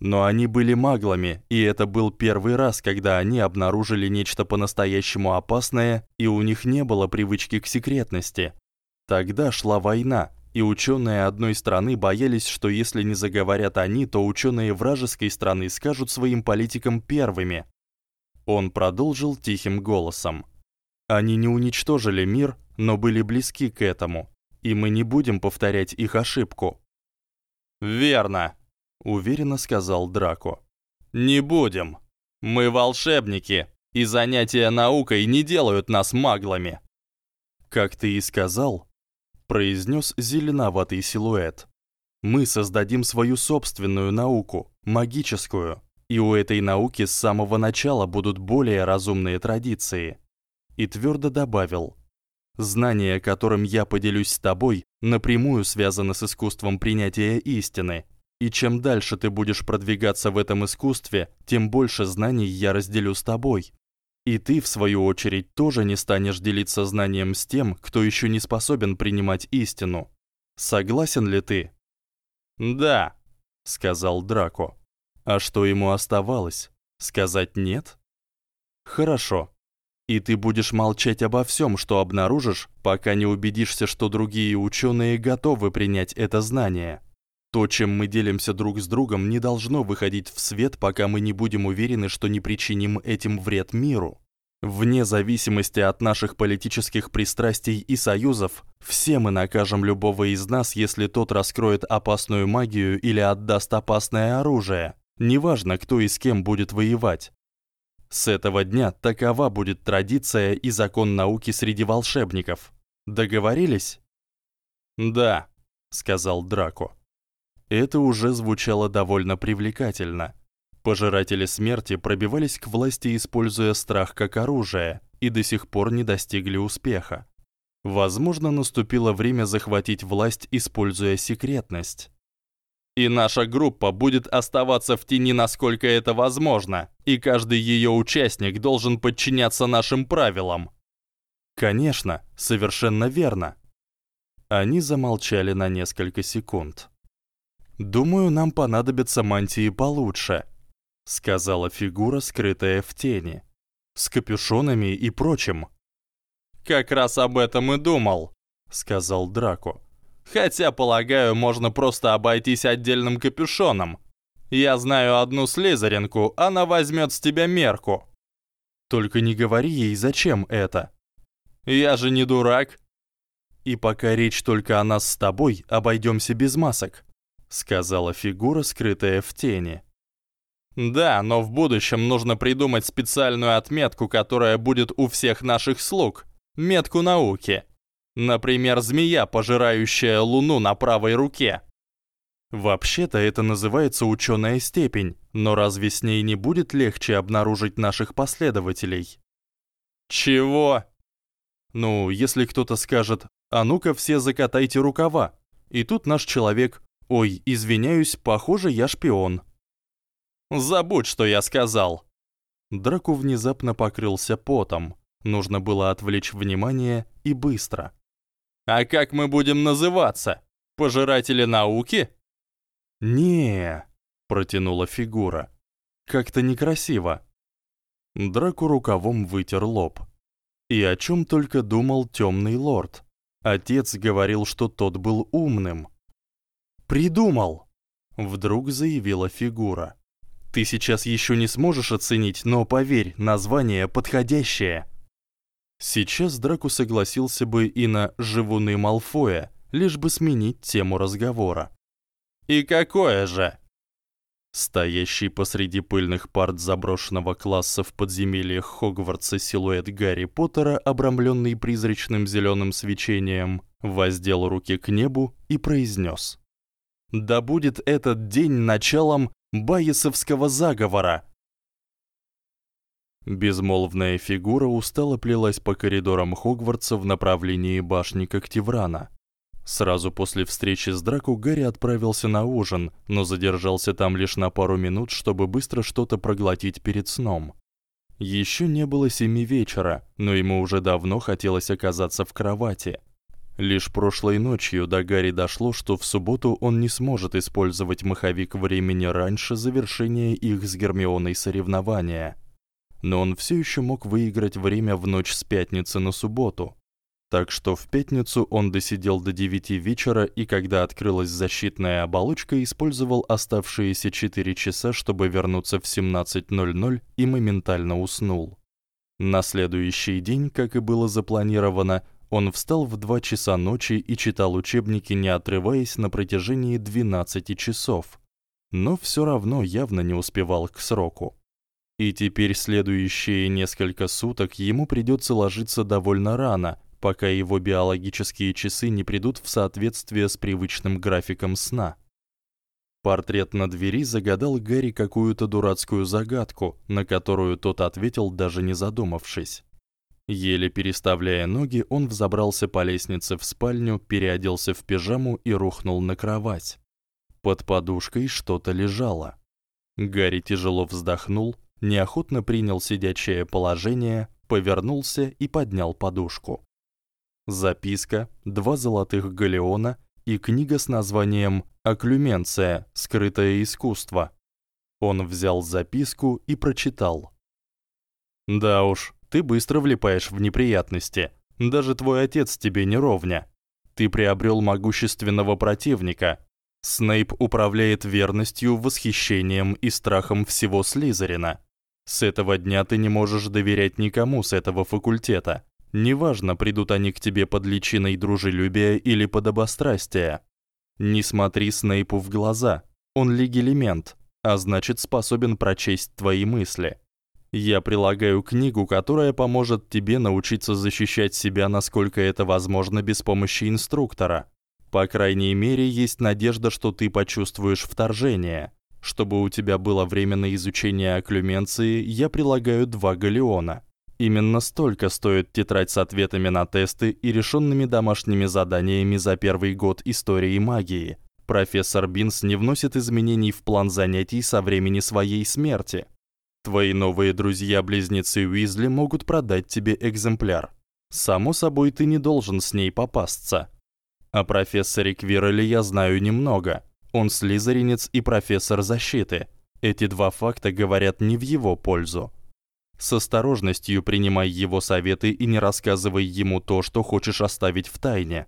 Но они были маглами, и это был первый раз, когда они обнаружили нечто по-настоящему опасное, и у них не было привычки к секретности. Тогда шла война, и учёные одной страны боялись, что если не заговорят они, то учёные вражеской страны скажут своим политикам первыми. Он продолжил тихим голосом: Они не уничтожили мир, но были близки к этому и мы не будем повторять их ошибку. Верно, уверенно сказал Драко. Не будем. Мы волшебники, и занятия наукой не делают нас маглами. Как ты и сказал, произнёс зеленоватый силуэт. Мы создадим свою собственную науку, магическую, и у этой науки с самого начала будут более разумные традиции. И твёрдо добавил: Знание, которым я поделюсь с тобой, напрямую связано с искусством принятия истины. И чем дальше ты будешь продвигаться в этом искусстве, тем больше знаний я разделю с тобой. И ты в свою очередь тоже не станешь делиться знанием с тем, кто ещё не способен принимать истину. Согласен ли ты? Да, сказал Драко. А что ему оставалось? Сказать нет? Хорошо. И ты будешь молчать обо всём, что обнаружишь, пока не убедишься, что другие учёные готовы принять это знание. То, чем мы делимся друг с другом, не должно выходить в свет, пока мы не будем уверены, что не причиним этим вред миру. Вне зависимости от наших политических пристрастий и союзов, все мы накажем любого из нас, если тот раскроет опасную магию или отдаст опасное оружие. Неважно, кто и с кем будет воевать. С этого дня такова будет традиция и закон науки среди волшебников. Договорились? Да, сказал Драко. Это уже звучало довольно привлекательно. Пожиратели смерти пробивались к власти, используя страх как оружие, и до сих пор не достигли успеха. Возможно, наступило время захватить власть, используя секретность и наша группа будет оставаться в тени, насколько это возможно, и каждый её участник должен подчиняться нашим правилам. Конечно, совершенно верно. Они замолчали на несколько секунд. Думаю, нам понадобятся мантии получше, сказала фигура, скрытая в тени, с капюшонами и прочим. Как раз об этом и думал, сказал Драко. Хотя, полагаю, можно просто обойтись отдельным капюшоном. Я знаю одну слизеринку, она возьмёт с тебя мерку. Только не говори ей, зачем это. Я же не дурак. И пока речь только о нас с тобой, обойдёмся без масок, сказала фигура, скрытая в тени. Да, но в будущем нужно придумать специальную отметку, которая будет у всех наших слуг. Метку науки. Например, змея, пожирающая луну на правой руке. Вообще-то это называется учёная степень, но разве с ней не будет легче обнаружить наших последователей? Чего? Ну, если кто-то скажет: "А ну-ка все закатайте рукава". И тут наш человек: "Ой, извиняюсь, похоже, я шпион". Забудь, что я сказал. Драку внезапно покрылся потом. Нужно было отвлечь внимание и быстро. А как мы будем называться? Пожиратели науки? Не, протянула фигура. Как-то некрасиво. Драку рукавом вытер лоб. И о чём только думал тёмный лорд. Отец говорил, что тот был умным. Придумал, вдруг заявила фигура. Ты сейчас ещё не сможешь оценить, но поверь, название подходящее. Сейчас Драку согласился бы и на живуны Малфоя, лишь бы сменить тему разговора. И какое же? Стоящий посреди пыльных парт заброшенного класса в подземельях Хогвартса силуэт Гарри Поттера, обрамленный призрачным зеленым свечением, воздел руки к небу и произнес: "Да будет этот день началом Байесовского заговора". Безмолвная фигура устало плелась по коридорам Хогвартса в направлении башни Когтеврана. Сразу после встречи с Драко Гарри отправился на ужин, но задержался там лишь на пару минут, чтобы быстро что-то проглотить перед сном. Ещё не было семи вечера, но ему уже давно хотелось оказаться в кровати. Лишь прошлой ночью до Гарри дошло, что в субботу он не сможет использовать маховик времени раньше завершения их с Гермионой соревнования. Но он всё ещё мог выиграть время в ночь с пятницы на субботу. Так что в пятницу он досидел до 9 вечера и когда открылась защитная оболочка, использовал оставшиеся 4 часа, чтобы вернуться в 17:00 и моментально уснул. На следующий день, как и было запланировано, он встал в 2 часа ночи и читал учебники, не отрываясь на протяжении 12 часов. Но всё равно явно не успевал к сроку. И теперь следующие несколько суток ему придётся ложиться довольно рано, пока его биологические часы не придут в соответствие с привычным графиком сна. Портрет на двери загадал Гарри какую-то дурацкую загадку, на которую тот ответил даже не задумавшись. Еле переставляя ноги, он взобрался по лестнице в спальню, переоделся в пижаму и рухнул на кровать. Под подушкой что-то лежало. Гарри тяжело вздохнул, неохотно принял сидячее положение, повернулся и поднял подушку записка, два золотых галеона и книга с названием Оклюменция. Скрытое искусство. Он взял записку и прочитал. Да уж, ты быстро влипаешь в неприятности. Даже твой отец тебе не ровня. Ты приобрел могущественного противника. Снейп управляет верностью, восхищением и страхом всего Слизерина. С этого дня ты не можешь доверять никому с этого факультета. Неважно, придут они к тебе под личиной дружелюбия или подобострастия. Не смотри Снейпу в глаза. Он легилемент, а значит, способен прочесть твои мысли. Я прилагаю книгу, которая поможет тебе научиться защищать себя, насколько это возможно без помощи инструктора. По крайней мере, есть надежда, что ты почувствуешь вторжение. Чтобы у тебя было время на изучение окклюменции, я прилагаю два галеона. Именно столько стоит тетрадь с ответами на тесты и решёнными домашними заданиями за первый год истории магии. Профессор Бинс не вносит изменений в план занятий со времени своей смерти. Твои новые друзья-близнецы Уизли могут продать тебе экземпляр. Само собой, ты не должен с ней попасться. О профессоре Квирреле я знаю немного. Он слизеринец и профессор защиты. Эти два факта говорят не в его пользу. С осторожностью принимай его советы и не рассказывай ему то, что хочешь оставить в тайне.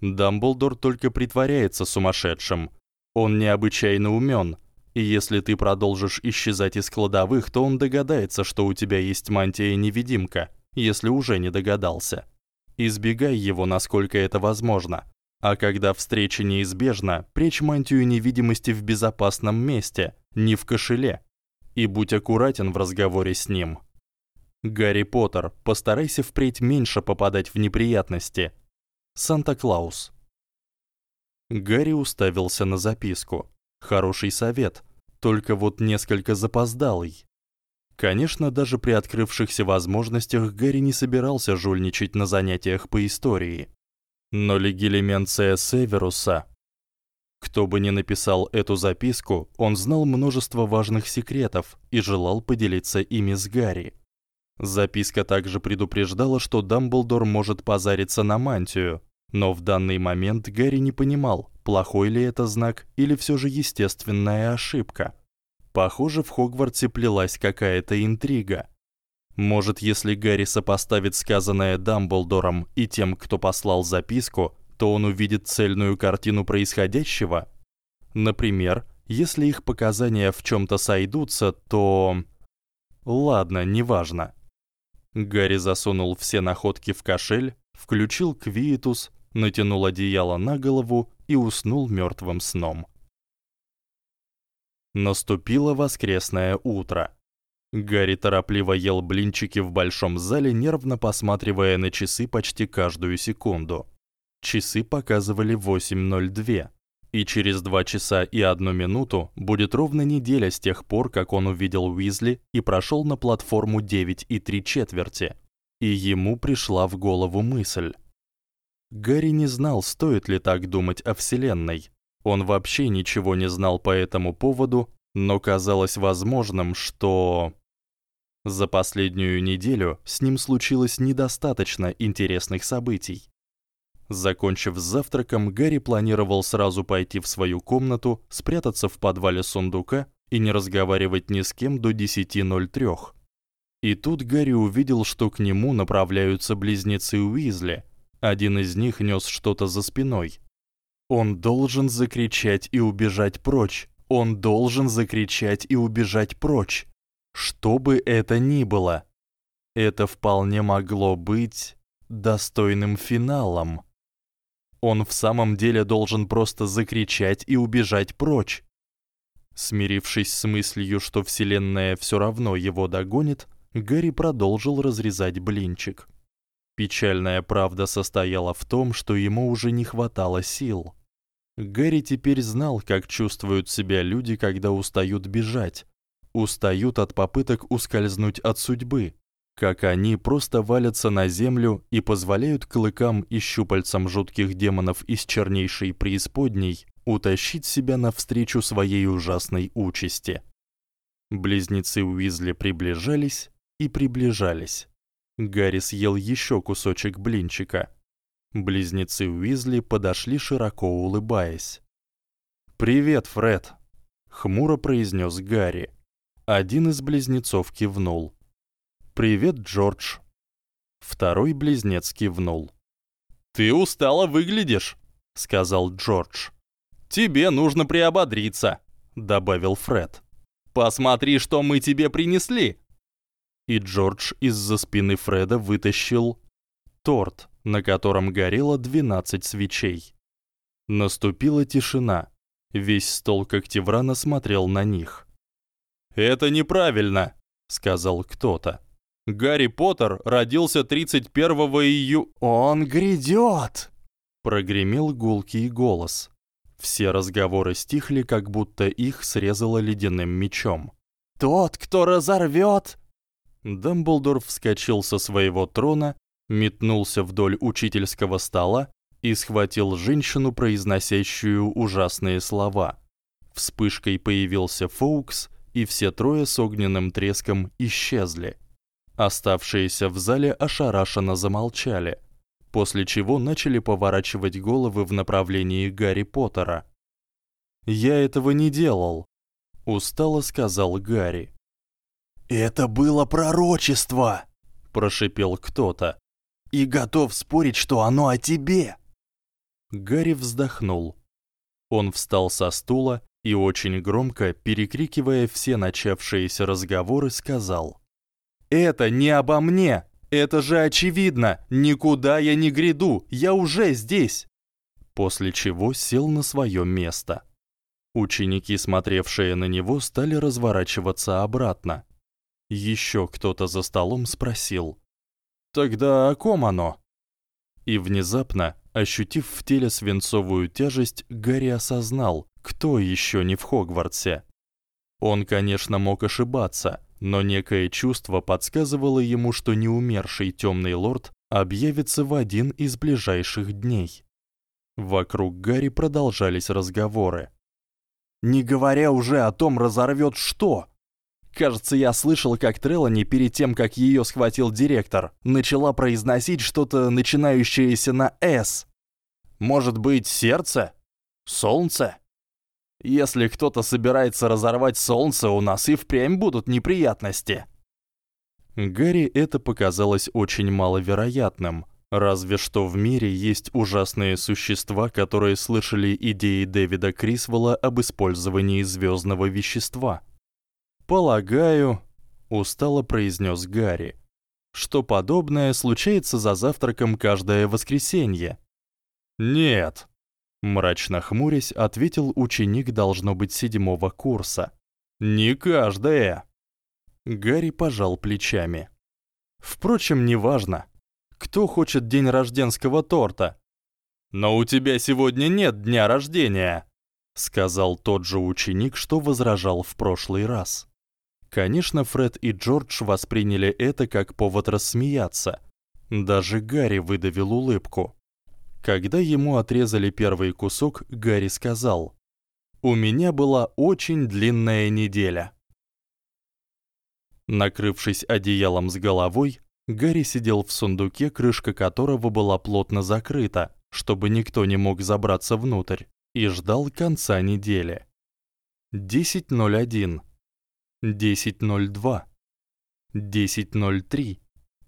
Дамблдор только притворяется сумасшедшим. Он необычайно умён, и если ты продолжишь исчезать из кладовых, то он догадается, что у тебя есть мантия-невидимка, если уже не догадался. Избегай его, насколько это возможно. А когда встреча неизбежна, прячь мантию невидимости в безопасном месте, не в кошеле, и будь аккуратен в разговоре с ним. Гарри Поттер, постарайся впредь меньше попадать в неприятности. Санта-Клаус Гарри уставился на записку. Хороший совет, только вот несколько запоздалый. Конечно, даже при открывшихся возможностях Гарри не собирался жульничать на занятиях по истории. Но легилименция Северуса кто бы ни написал эту записку, он знал множество важных секретов и желал поделиться ими с Гарри. Записка также предупреждала, что Дамблдор может позариться на мантию, но в данный момент Гарри не понимал, плохой ли это знак или всё же естественная ошибка. Похоже, в Хогвартсе плелась какая-то интрига. Может, если Гарри сопоставит сказанное Дамблдором и тем, кто послал записку, то он увидит цельную картину происходящего. Например, если их показания в чём-то сойдутся, то Ладно, неважно. Гарри засунул все находки в кошель, включил квиетус, натянул одеяло на голову и уснул мёртвым сном. Наступило воскресное утро. Гарри торопливо ел блинчики в большом зале, нервно посматривая на часы почти каждую секунду. Часы показывали 8:02, и через 2 часа и 1 минуту будет ровно неделя с тех пор, как он увидел Уизли и прошёл на платформу 9 и 3 четверти. И ему пришла в голову мысль. Гарри не знал, стоит ли так думать о вселенной. Он вообще ничего не знал по этому поводу, но казалось возможным, что за последнюю неделю с ним случилось недостаточно интересных событий. Закончив с завтраком, Гарри планировал сразу пойти в свою комнату, спрятаться в подвале сундука и не разговаривать ни с кем до 10:03. И тут Гарри увидел, что к нему направляются близнецы Уизли. Один из них нёс что-то за спиной. Он должен закричать и убежать прочь. Он должен закричать и убежать прочь. Что бы это ни было. Это вполне могло быть достойным финалом. Он в самом деле должен просто закричать и убежать прочь. Смирившись с мыслью, что вселенная всё равно его догонит, Гарри продолжил разрезать блинчик. Печальная правда состояла в том, что ему уже не хватало сил. Гарри теперь знал, как чувствуют себя люди, когда устают бежать, устают от попыток ускользнуть от судьбы, как они просто валятся на землю и позволяют клыкам и щупальцам жутких демонов из чернейшей преисподней утащить себя навстречу своей ужасной участи. Близнецы Уизли приближались и приближались. Гарри съел ещё кусочек блинчика. Близнецы Уизли подошли широко улыбаясь. "Привет, Фред", хмуро произнёс Гарри. Один из близнецов кивнул. «Привет, Джордж». Второй близнец кивнул. «Ты устало выглядишь», — сказал Джордж. «Тебе нужно приободриться», — добавил Фред. «Посмотри, что мы тебе принесли». И Джордж из-за спины Фреда вытащил торт, на котором горело 12 свечей. Наступила тишина. Весь стол Когтеврана смотрел на них. «Это неправильно», — сказал кто-то. Гарри Поттер родился 31 ию... Он грядёт! Прогремел гулкий голос. Все разговоры стихли, как будто их срезало ледяным мечом. Тот, кто разорвёт... Дамблдор вскочил со своего трона, метнулся вдоль учительского стола и схватил женщину, произносящую ужасные слова. Вспышкой появился Фоукс, и все трое с огненным треском исчезли. Оставшиеся в зале ошарашенно замолчали, после чего начали поворачивать головы в направлении Гарри Поттера. "Я этого не делал", устало сказал Гарри. "Это было пророчество", прошипел кто-то. "И готов спорить, что оно о тебе". Гарри вздохнул. Он встал со стула и очень громко, перекрикивая все начавшиеся разговоры, сказал: это не обо мне. Это же очевидно. Никуда я не гряду. Я уже здесь. После чего сел на своё место. Ученики, смотревшие на него, стали разворачиваться обратно. Ещё кто-то за столом спросил: "Тогда о ком оно?" И внезапно, ощутив в теле свинцовую тяжесть, Гарри осознал, кто ещё не в Хогвартсе. Он, конечно, мог ошибаться, но некое чувство подсказывало ему, что неумерший тёмный лорд объявится в один из ближайших дней. Вокруг Гарри продолжались разговоры. Не говоря уже о том, разорвёт что. Кажется, я слышал, как Трелани перед тем, как её схватил директор, начала произносить что-то начинающееся на «С». Может быть, сердце? Солнце? Если кто-то собирается разорвать солнце, у нас и впрямь будут неприятности. Гарри это показалось очень маловероятным. Разве что в мире есть ужасные существа, которые слышали идеи Дэвида Крисвелла об использовании звёздного вещества. Полагаю, устало произнёс Гарри, что подобное случается за завтраком каждое воскресенье. Нет, мрачно хмурясь, ответил ученик должно быть седьмого курса. Не каждое. Гарри пожал плечами. Впрочем, неважно. Кто хочет день рожденского торта? Но у тебя сегодня нет дня рождения, сказал тот же ученик, что возражал в прошлый раз. Конечно, Фред и Джордж восприняли это как повод рассмеяться. Даже Гарри выдавил улыбку. Когда ему отрезали первый кусок, Гарри сказал: "У меня была очень длинная неделя". Накрывшись одеялом с головой, Гарри сидел в сундуке, крышка которого была плотно закрыта, чтобы никто не мог забраться внутрь, и ждал конца недели. 10:01. 10:02. 10:03.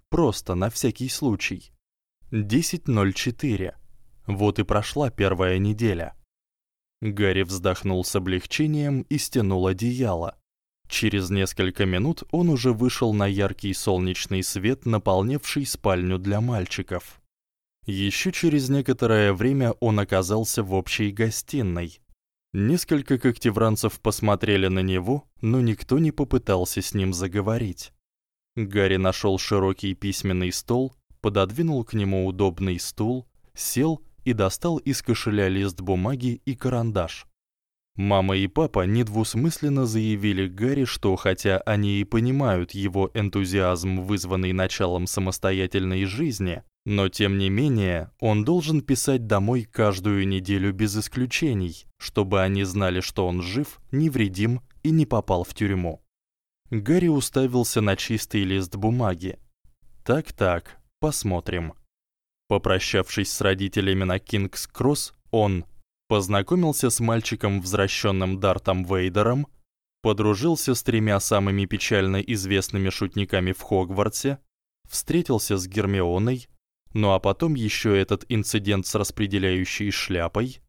Просто на всякий случай. 10:04. Вот и прошла первая неделя. Гарри вздохнул с облегчением и стянул одеяло. Через несколько минут он уже вышел на яркий солнечный свет, наполнивший спальню для мальчиков. Ещё через некоторое время он оказался в общей гостиной. Несколько когтевранцев посмотрели на него, но никто не попытался с ним заговорить. Гарри нашёл широкий письменный стол, пододвинул к нему удобный стул, сел и достал из кошеля лист бумаги и карандаш. Мама и папа недвусмысленно заявили Гарри, что хотя они и понимают его энтузиазм, вызванный началом самостоятельной жизни, но тем не менее, он должен писать домой каждую неделю без исключений, чтобы они знали, что он жив, невредим и не попал в тюрьму. Гарри уставился на чистый лист бумаги. Так-так, посмотрим. Попрощавшись с родителями на Кингс-Кросс, он познакомился с мальчиком, возвращенным Дартом Вейдером, подружился с тремя самыми печально известными шутниками в Хогвартсе, встретился с Гермионой, ну а потом ещё этот инцидент с распределяющей шляпой.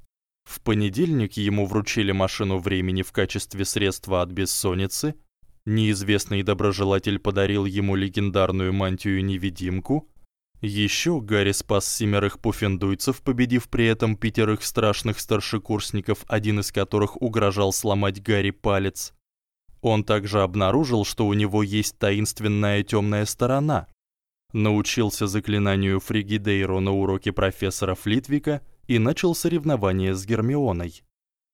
В понедельник ему вручили машину времени в качестве средства от бессонницы. Неизвестный доброжелатель подарил ему легендарную мантию-невидимку, Ещё Гарри спас семерых пуффендуйцев, победив при этом пятерых страшных старшекурсников, один из которых угрожал сломать Гарри палец. Он также обнаружил, что у него есть таинственная тёмная сторона. Научился заклинанию Фригидейро на уроке профессора Флитвика и начал соревнование с Гермионой.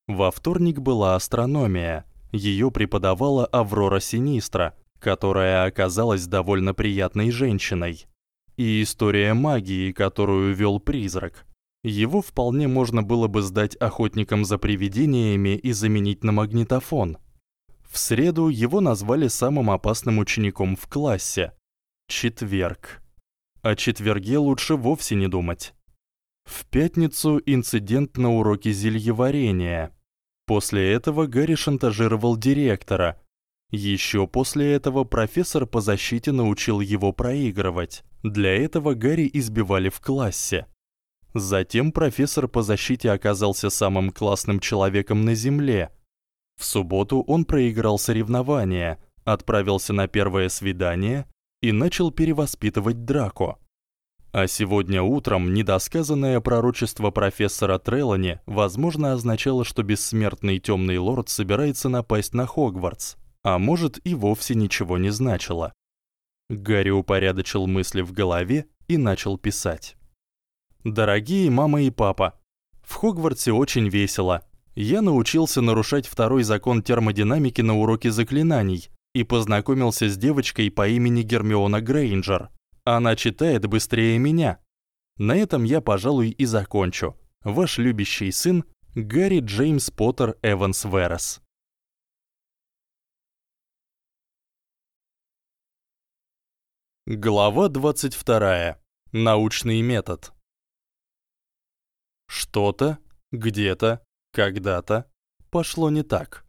Во вторник была астрономия. Её преподавала Аврора Синистра, которая оказалась довольно приятной женщиной и история магии, которую вёл призрак. Его вполне можно было бы сдать охотникам за привидениями и заменить на магнитофон. В среду его назвали самым опасным учеником в классе. Четверг. О четверге лучше вовсе не думать. В пятницу инцидент на уроке зельеварения. После этого Гарри шантажировал директора. Ещё после этого профессор по защите научил его проигрывать. Для этого Гарри избивали в классе. Затем профессор по защите оказался самым классным человеком на земле. В субботу он проиграл соревнование, отправился на первое свидание и начал перевоспитывать Драко. А сегодня утром недосказанное пророчество профессора Трелани, возможно, означало, что бессмертный тёмный лорд собирается напасть на Хогвартс, а может и вовсе ничего не значило. Гарри упорядочил мысли в голове и начал писать. Дорогие мама и папа, в Хогвартсе очень весело. Я научился нарушать второй закон термодинамики на уроке заклинаний и познакомился с девочкой по имени Гермиона Грейнджер. Она читает быстрее меня. На этом я, пожалуй, и закончу. Ваш любящий сын Гарри Джеймс Поттер Эванс Верес. Глава 22. Научный метод. Что-то, где-то, когда-то пошло не так.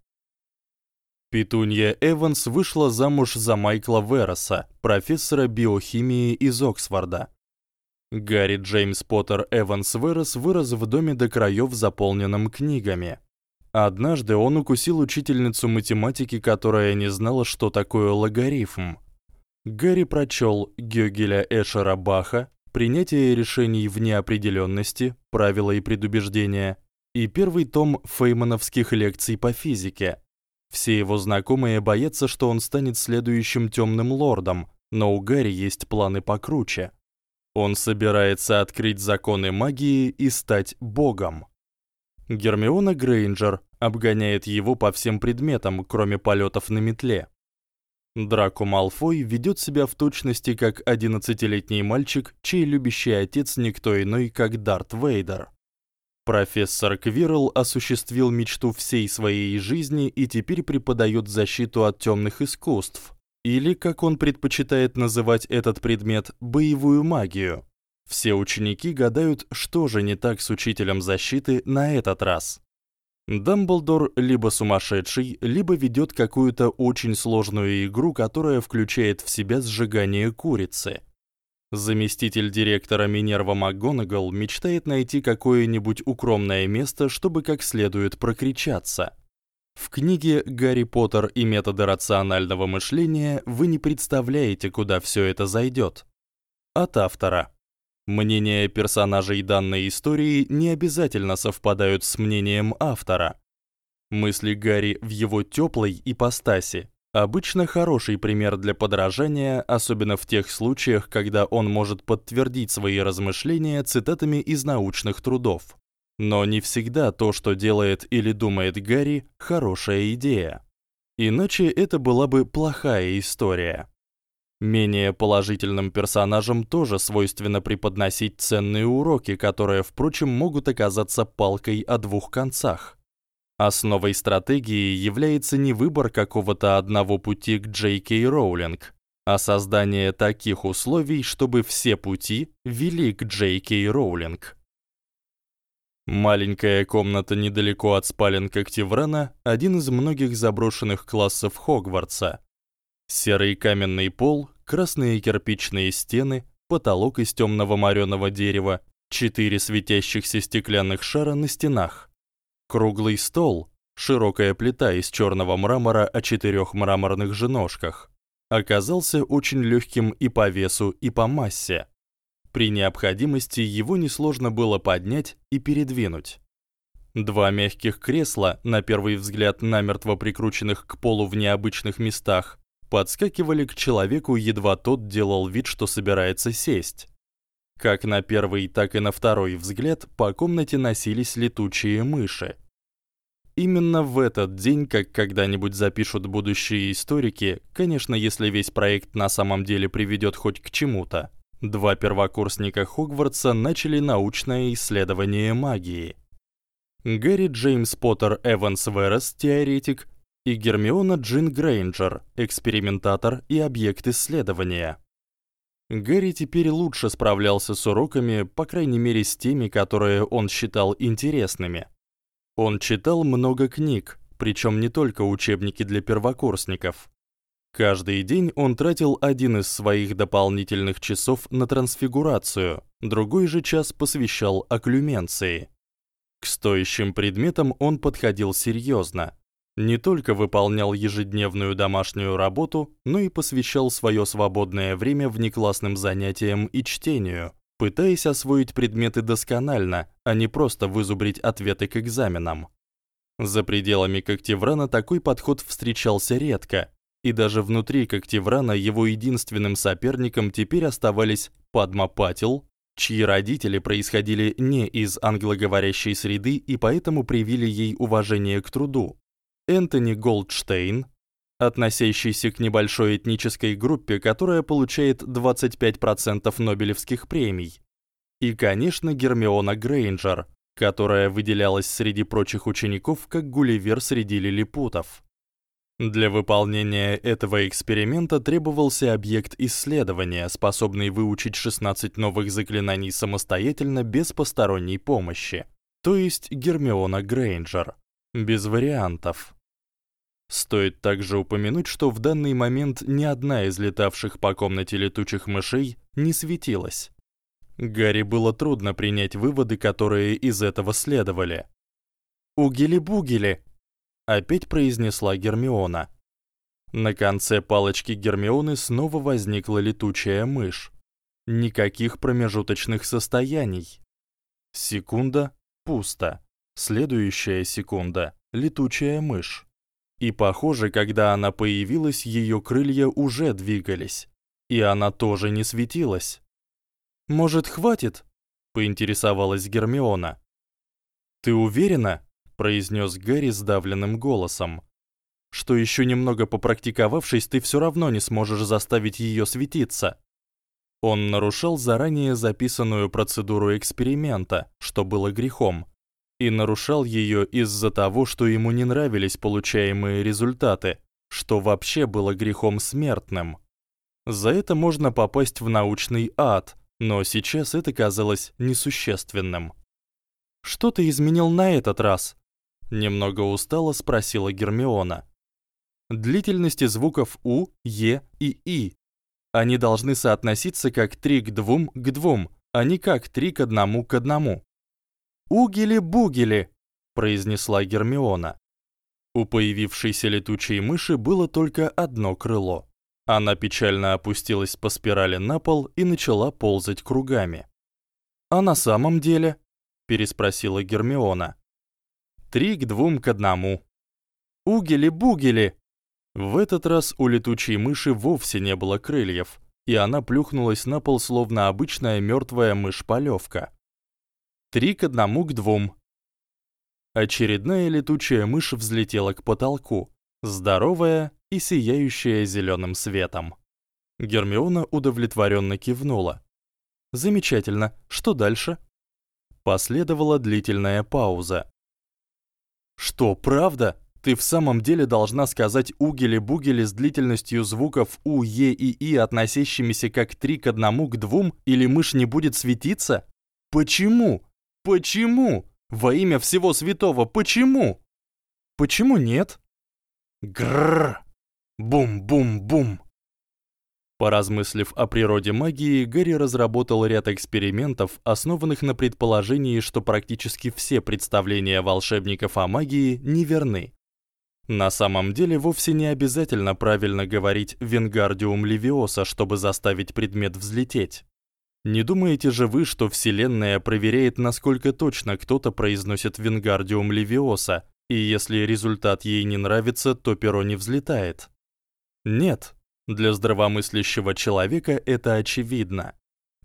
Петунья Эванс вышла замуж за Майкла Вероса, профессора биохимии из Оксфорда. Гарри Джеймс Поттер Эванс Верос вырос в доме до краев, заполненном книгами. Однажды он укусил учительницу математики, которая не знала, что такое логарифм. Гарри прочел Гёгеля Эшера Баха, принятие решений в неопределенности, правила и предубеждения, и первый том феймановских лекций по физике. Все его знакомые боятся, что он станет следующим темным лордом, но у Гарри есть планы покруче. Он собирается открыть законы магии и стать богом. Гермиона Грейнджер обгоняет его по всем предметам, кроме полетов на метле. Драко Малфой ведет себя в точности как одиннадцатилетний мальчик, чей любящий отец никто иной, как Дарт Вейдер. Профессор Квирл осуществил мечту всей своей жизни и теперь преподает защиту от темных искусств, или, как он предпочитает называть этот предмет, боевую магию. Все ученики гадают, что же не так с учителем защиты на этот раз. Дамблдор либо сумасшедший, либо ведет какую-то очень сложную игру, которая включает в себя сжигание курицы. Заместитель директора Минерва МакГонагал мечтает найти какое-нибудь укромное место, чтобы как следует прокричаться. В книге Гарри Поттер и методы рационального мышления вы не представляете, куда все это зайдет. От автора. Мнения персонажей данной истории не обязательно совпадают с мнением автора. Мысли Гарри в его тёплой ипостаси обычно хороший пример для подражания, особенно в тех случаях, когда он может подтвердить свои размышления цитатами из научных трудов. Но не всегда то, что делает или думает Гарри, хорошая идея. Иначе это была бы плохая история. Менее положительным персонажам тоже свойственно преподносить ценные уроки, которые, впрочем, могут оказаться палкой о двух концах. Основой стратегии является не выбор какого-то одного пути к Джей Кей Роулинг, а создание таких условий, чтобы все пути вели к Джей Кей Роулинг. Маленькая комната недалеко от спален Когтеврана – один из многих заброшенных классов Хогвартса. Серый каменный пол, красные кирпичные стены, потолок из темного мореного дерева, четыре светящихся стеклянных шара на стенах. Круглый стол, широкая плита из черного мрамора о четырех мраморных же ножках, оказался очень легким и по весу, и по массе. При необходимости его несложно было поднять и передвинуть. Два мягких кресла, на первый взгляд намертво прикрученных к полу в необычных местах, подскакивали к человеку, едва тот делал вид, что собирается сесть. Как на первый, так и на второй взгляд по комнате носились летучие мыши. Именно в этот день, как когда-нибудь запишут будущие историки, конечно, если весь проект на самом деле приведёт хоть к чему-то, два первокурсника Хогвартса начали научное исследование магии. Гэри Джеймс Поттер Эванс Верес, теоретик, и Гермиона Джин Грейнджер, экспериментатор и объект исследования. Гарри теперь лучше справлялся с уроками, по крайней мере, с теми, которые он считал интересными. Он читал много книг, причём не только учебники для первокурсников. Каждый день он тратил один из своих дополнительных часов на трансфигурацию, другой же час посвящал окклюменции. К стоящим предметам он подходил серьёзно, не только выполнял ежедневную домашнюю работу, но и посвящал своё свободное время внеклассным занятиям и чтению, пытаясь освоить предметы досконально, а не просто вызубрить ответы к экзаменам. За пределами Когтеврана такой подход встречался редко, и даже внутри Когтеврана его единственным соперником теперь оставались Падма Патил, чьи родители происходили не из англоговорящей среды и поэтому привили ей уважение к труду. Энтони Голдштейн, относящийся к небольшой этнической группе, которая получает 25% Нобелевских премий. И, конечно, Гермиона Грейнджер, которая выделялась среди прочих учеников как Гулливер среди лилипутов. Для выполнения этого эксперимента требовался объект исследования, способный выучить 16 новых заклинаний самостоятельно без посторонней помощи, то есть Гермиона Грейнджер, без вариантов. Стоит также упомянуть, что в данный момент ни одна из летавших по комнате летучих мышей не светилась. Гарри было трудно принять выводы, которые из этого следовали. «Угели-бугели!» опять произнесла Гермиона. На конце палочки Гермионы снова возникла летучая мышь. Никаких промежуточных состояний. Секунда пусто. Следующая секунда летучая мышь. И похоже, когда она появилась, её крылья уже двигались, и она тоже не светилась. Может, хватит? поинтересовалась Гермиона. Ты уверена? произнес Гэри сдавленным голосом. Что еще немного попрактиковавшись, ты все равно не сможешь заставить ее светиться. Он нарушал заранее записанную процедуру эксперимента, что было грехом, и нарушал ее из-за того, что ему не нравились получаемые результаты, что вообще было грехом смертным. За это можно попасть в научный ад, но сейчас это казалось несущественным. Что ты изменил на этот раз? немного устало спросила Гермиона. Длительности звуков у, е и и. Они должны соотноситься как 3 к 2 к 2, а не как 3 к 1 к 1. Угели-бугели, произнесла Гермиона. У появившейся летучей мыши было только одно крыло. Она печально опустилась по спирали на пол и начала ползать кругами. А на самом деле, переспросила Гермиона. Три к двум к одному. Угели-бугели. В этот раз у летучей мыши вовсе не было крыльев, и она плюхнулась на пол словно обычная мертвая мышь-полевка. Три к одному к двум. Очередная летучая мышь взлетела к потолку, здоровая и сияющая зеленым светом. Гермиона удовлетворенно кивнула. Замечательно. Что дальше? Последовала длительная пауза, что, правда? Ты в самом деле должна сказать угели-бугели с длительностью звуков у, е и и, относящимися как 3 к 1 к 2, или мышь не будет светиться? Почему? Почему? Во имя всего святого, почему? Почему нет? Грррр. Бум-бум-бум. Поразмыслив о природе магии, Гэри разработал ряд экспериментов, основанных на предположении, что практически все представления волшебников о магии неверны. На самом деле вовсе не обязательно правильно говорить Вингардиум Левиоса, чтобы заставить предмет взлететь. Не думаете же вы, что Вселенная проверяет, насколько точно кто-то произносит Вингардиум Левиоса, и если результат ей не нравится, то перо не взлетает? Нет, для здравомыслящего человека это очевидно.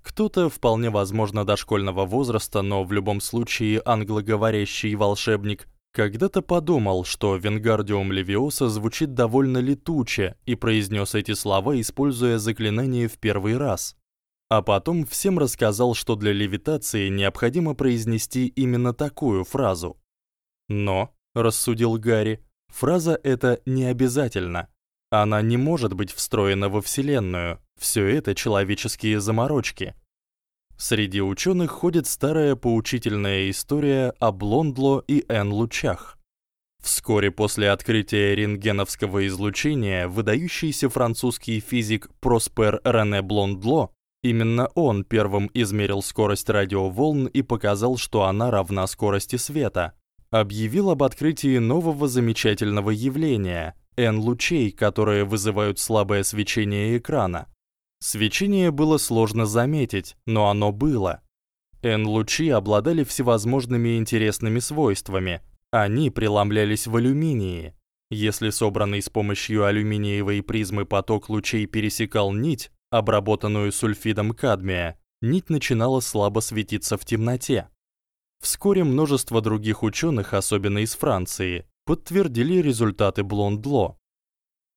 Кто-то, вполне возможно, дошкольного возраста, но в любом случае англоговорящий волшебник, когда-то подумал, что Вингардиум Левиоса звучит довольно летуче и произнес эти слова, используя заклинание в первый раз. А потом всем рассказал, что для левитации необходимо произнести именно такую фразу. Но, рассудил Гарри, фраза эта не обязательна. Она не может быть встроена во Вселенную. Всё это человеческие заморочки. Среди учёных ходит старая поучительная история о Блондло и Н-лучах. Вскоре после открытия рентгеновского излучения выдающийся французский физик Проспер Рене Блондло, именно он первым измерил скорость радиоволн и показал, что она равна скорости света, объявил об открытии нового замечательного явления N-лучей, которые вызывают слабое свечение экрана. Свечение было сложно заметить, но оно было. N-лучи обладали всевозможными интересными свойствами. Они преломлялись в алюминии. Если собранный с помощью алюминиевой призмы поток лучей пересекал нить, обработанную сульфидом кадмия, нить начинала слабо светиться в темноте. Вскоре множество других учёных, особенно из Франции, подтвердили результаты Блондло.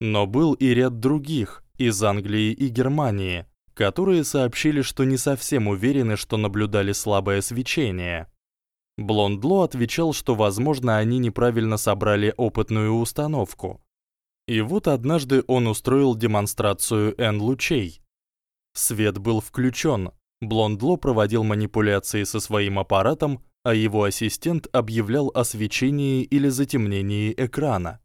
Но был и ряд других из Англии и Германии, которые сообщили, что не совсем уверены, что наблюдали слабое свечение. Блондло отвечал, что, возможно, они неправильно собрали опытную установку. И вот однажды он устроил демонстрацию N-лучей. Свет был включён. Блондло проводил манипуляции со своим аппаратом, а его ассистент объявлял о свечении или затемнении экрана.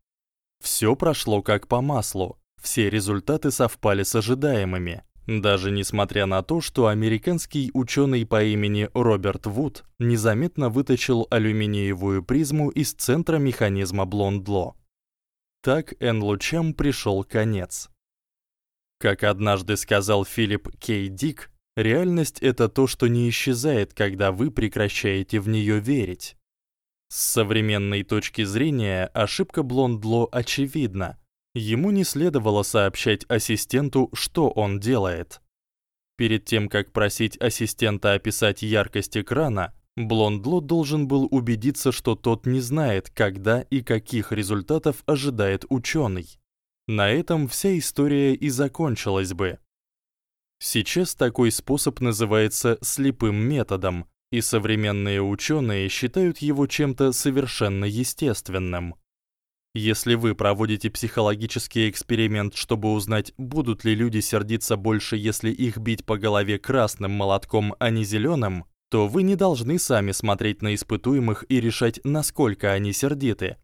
Всё прошло как по маслу. Все результаты совпали с ожидаемыми. Даже несмотря на то, что американский учёный по имени Роберт Вуд незаметно вытащил алюминиевую призму из центра механизма Блондло. Так Н-лучам пришёл конец. Как однажды сказал Филипп Кей Дик, реальность это то, что не исчезает, когда вы прекращаете в неё верить. С современной точки зрения ошибка Блондло очевидна. Ему не следовало сообщать ассистенту, что он делает. Перед тем как просить ассистента описать яркость экрана, Блондло должен был убедиться, что тот не знает, когда и каких результатов ожидает учёный. На этом вся история и закончилась бы. Сейчас такой способ называется слепым методом, и современные учёные считают его чем-то совершенно естественным. Если вы проводите психологический эксперимент, чтобы узнать, будут ли люди сердиться больше, если их бить по голове красным молотком, а не зелёным, то вы не должны сами смотреть на испытуемых и решать, насколько они сердиты.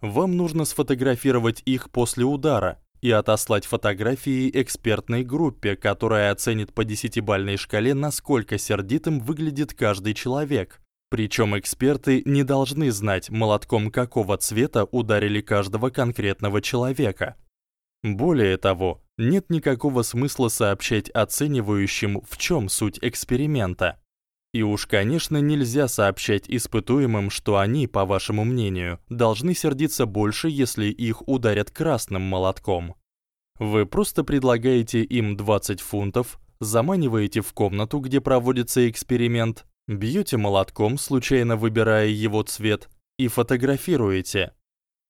Вам нужно сфотографировать их после удара и отослать фотографии экспертной группе, которая оценит по десятибалльной шкале, насколько сердитым выглядит каждый человек. Причём эксперты не должны знать, молотком какого цвета ударили каждого конкретного человека. Более того, нет никакого смысла сообщать оценивающим, в чём суть эксперимента. И уж, конечно, нельзя сообщать испытуемым, что они, по вашему мнению, должны сердиться больше, если их ударят красным молотком. Вы просто предлагаете им 20 фунтов, заманиваете в комнату, где проводится эксперимент, Бьёте молотком, случайно выбирая его цвет, и фотографируете.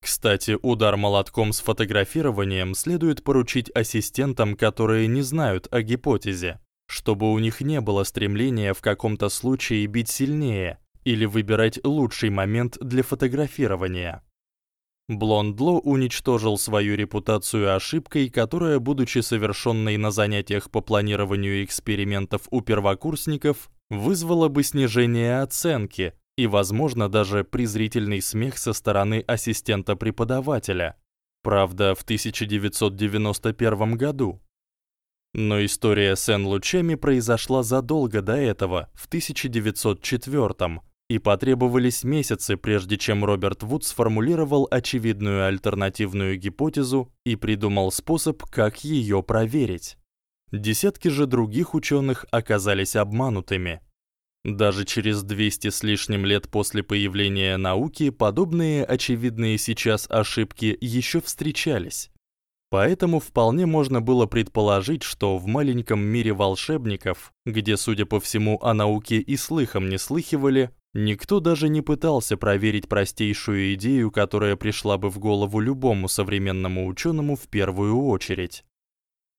Кстати, удар молотком с фотографированием следует поручить ассистентам, которые не знают о гипотезе, чтобы у них не было стремления в каком-то случае бить сильнее или выбирать лучший момент для фотографирования. Блондло уничтожил свою репутацию ошибкой, которая, будучи совершённой на занятиях по планированию экспериментов у первокурсников, вызвало бы снижение оценки и, возможно, даже презрительный смех со стороны ассистента преподавателя. Правда, в 1991 году. Но история с Н-лучами произошла задолго до этого, в 1904 и потребовались месяцы, прежде чем Роберт Вуд сформулировал очевидную альтернативную гипотезу и придумал способ, как её проверить. Десятки же других учёных оказались обманутыми. Даже через 200 с лишним лет после появления науки подобные очевидные сейчас ошибки ещё встречались. Поэтому вполне можно было предположить, что в маленьком мире волшебников, где, судя по всему, о науке и слыхом не слыхивали, никто даже не пытался проверить простейшую идею, которая пришла бы в голову любому современному учёному в первую очередь.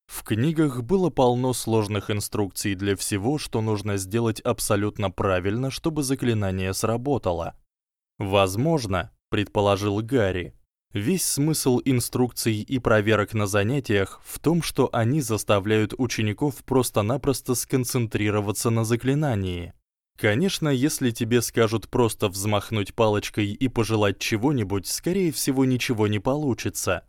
В книгах было полно сложных инструкций для всего, что нужно сделать абсолютно правильно, чтобы заклинание сработало. Возможно, предположил Гарри, весь смысл инструкций и проверок на занятиях в том, что они заставляют учеников просто-напросто сконцентрироваться на заклинании. Конечно, если тебе скажут просто взмахнуть палочкой и пожелать чего-нибудь, скорее всего, ничего не получится.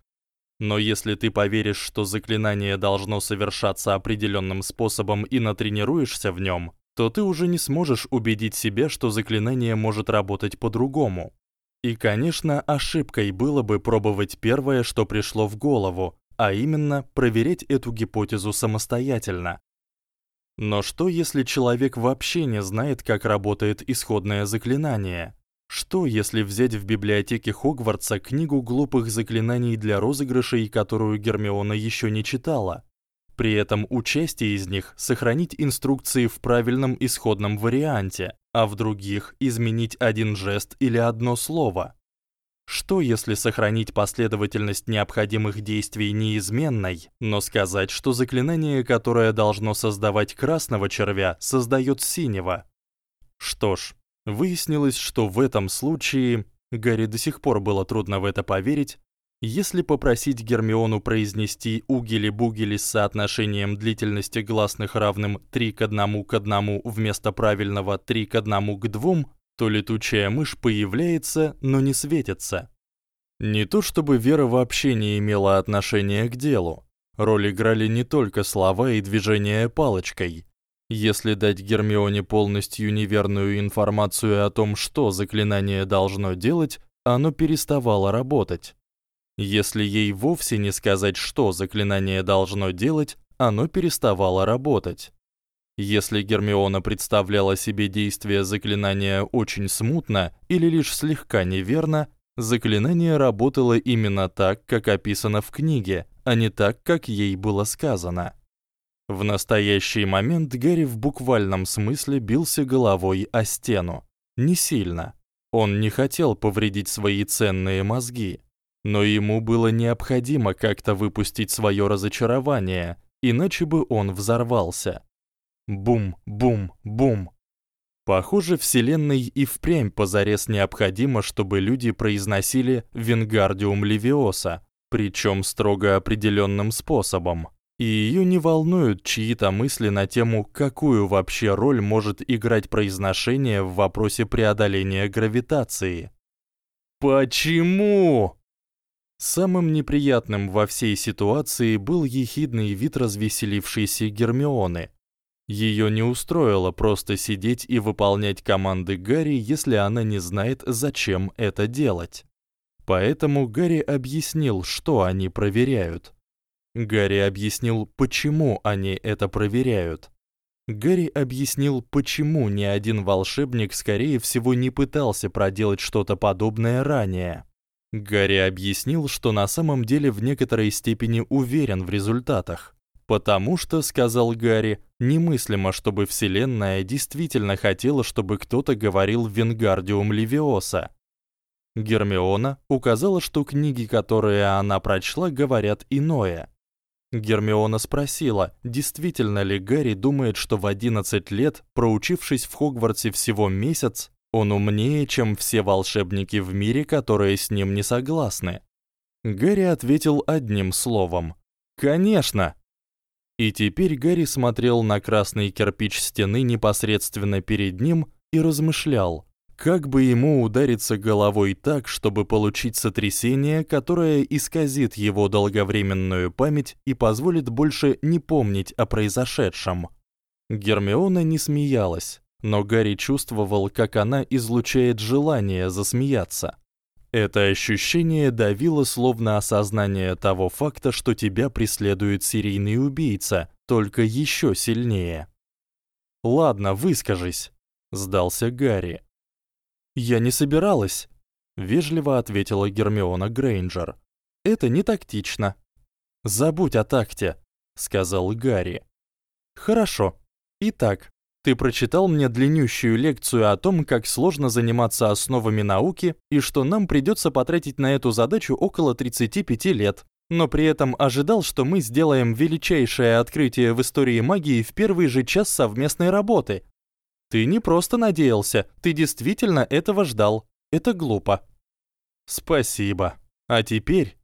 Но если ты поверишь, что заклинание должно совершаться определённым способом и натренируешься в нём, то ты уже не сможешь убедить себя, что заклинание может работать по-другому. И, конечно, ошибкой было бы пробовать первое, что пришло в голову, а именно проверять эту гипотезу самостоятельно. Но что если человек вообще не знает, как работает исходное заклинание? Что, если взять в библиотеке Хогвартса книгу глупых заклинаний для розыгрышей, которую Гермиона ещё не читала? При этом у части из них сохранить инструкции в правильном исходном варианте, а в других изменить один жест или одно слово. Что если сохранить последовательность необходимых действий неизменной, но сказать, что заклинание, которое должно создавать красного червя, создаёт синего? Что ж, выяснилось, что в этом случае Гарри до сих пор было трудно в это поверить, если попросить Гермиону произнести угели-бугели с соотношением длительности гласных равным 3 к 1 к 1 вместо правильного 3 к 1 к 2, то летучая мышь появляется, но не светится. Не то чтобы Вера вообще не имела отношения к делу. Роль играли не только слова и движения палочкой. Если дать Гермионе полностью неверную информацию о том, что заклинание должно делать, оно переставало работать. Если ей вовсе не сказать, что заклинание должно делать, оно переставало работать. Если Гермиона представляла себе действие заклинания очень смутно или лишь слегка неверно, заклинание работало именно так, как описано в книге, а не так, как ей было сказано. В настоящий момент Гарри в буквальном смысле бился головой о стену. Не сильно. Он не хотел повредить свои ценные мозги но ему было необходимо как-то выпустить своё разочарование, иначе бы он взорвался. Бум, бум, бум. Похоже, вселенной и впрямь позарез необходимо, чтобы люди произносили Вингардиум Левиоса, причём строго определённым способом. И её не волнуют чьи-то мысли на тему, какую вообще роль может играть произношение в вопросе преодоления гравитации. Почему? Самым неприятным во всей ситуации был ехидный вид развеселившейся Гермионы. Её не устроило просто сидеть и выполнять команды Гарри, если она не знает, зачем это делать. Поэтому Гарри объяснил, что они проверяют. Гарри объяснил, почему они это проверяют. Гарри объяснил, почему ни один волшебник скорее всего не пытался проделать что-то подобное ранее. Гарри объяснил, что на самом деле в некоторой степени уверен в результатах. Потому что, сказал Гарри, немыслимо, чтобы вселенная действительно хотела, чтобы кто-то говорил Вингардиум Левиоса. Гермиона указала, что книги, которые она прочла, говорят иное. Гермиона спросила, действительно ли Гарри думает, что в 11 лет, проучившись в Хогвартсе всего месяц, он умнее, чем все волшебники в мире, которые с ним не согласны. Гарри ответил одним словом: "Конечно". И теперь Гарри смотрел на красный кирпич стены непосредственно перед ним и размышлял, как бы ему удариться головой так, чтобы получить сотрясение, которое исказит его долговременную память и позволит больше не помнить о произошедшем. Гермиона не смеялась но Гарри чувствовал, как она излучает желание засмеяться. Это ощущение давило словно осознание того факта, что тебя преследует серийный убийца, только ещё сильнее. Ладно, выскажись, сдался Гарри. Я не собиралась, вежливо ответила Гермиона Грейнджер. Это не тактично. Забудь о такте, сказал Гарри. Хорошо. Итак, ты прочитал мне длиннющую лекцию о том, как сложно заниматься основами науки и что нам придётся потратить на эту задачу около 35 лет. Но при этом ожидал, что мы сделаем величайшее открытие в истории магии в первый же час совместной работы. Ты не просто надеялся, ты действительно этого ждал. Это глупо. Спасибо. А теперь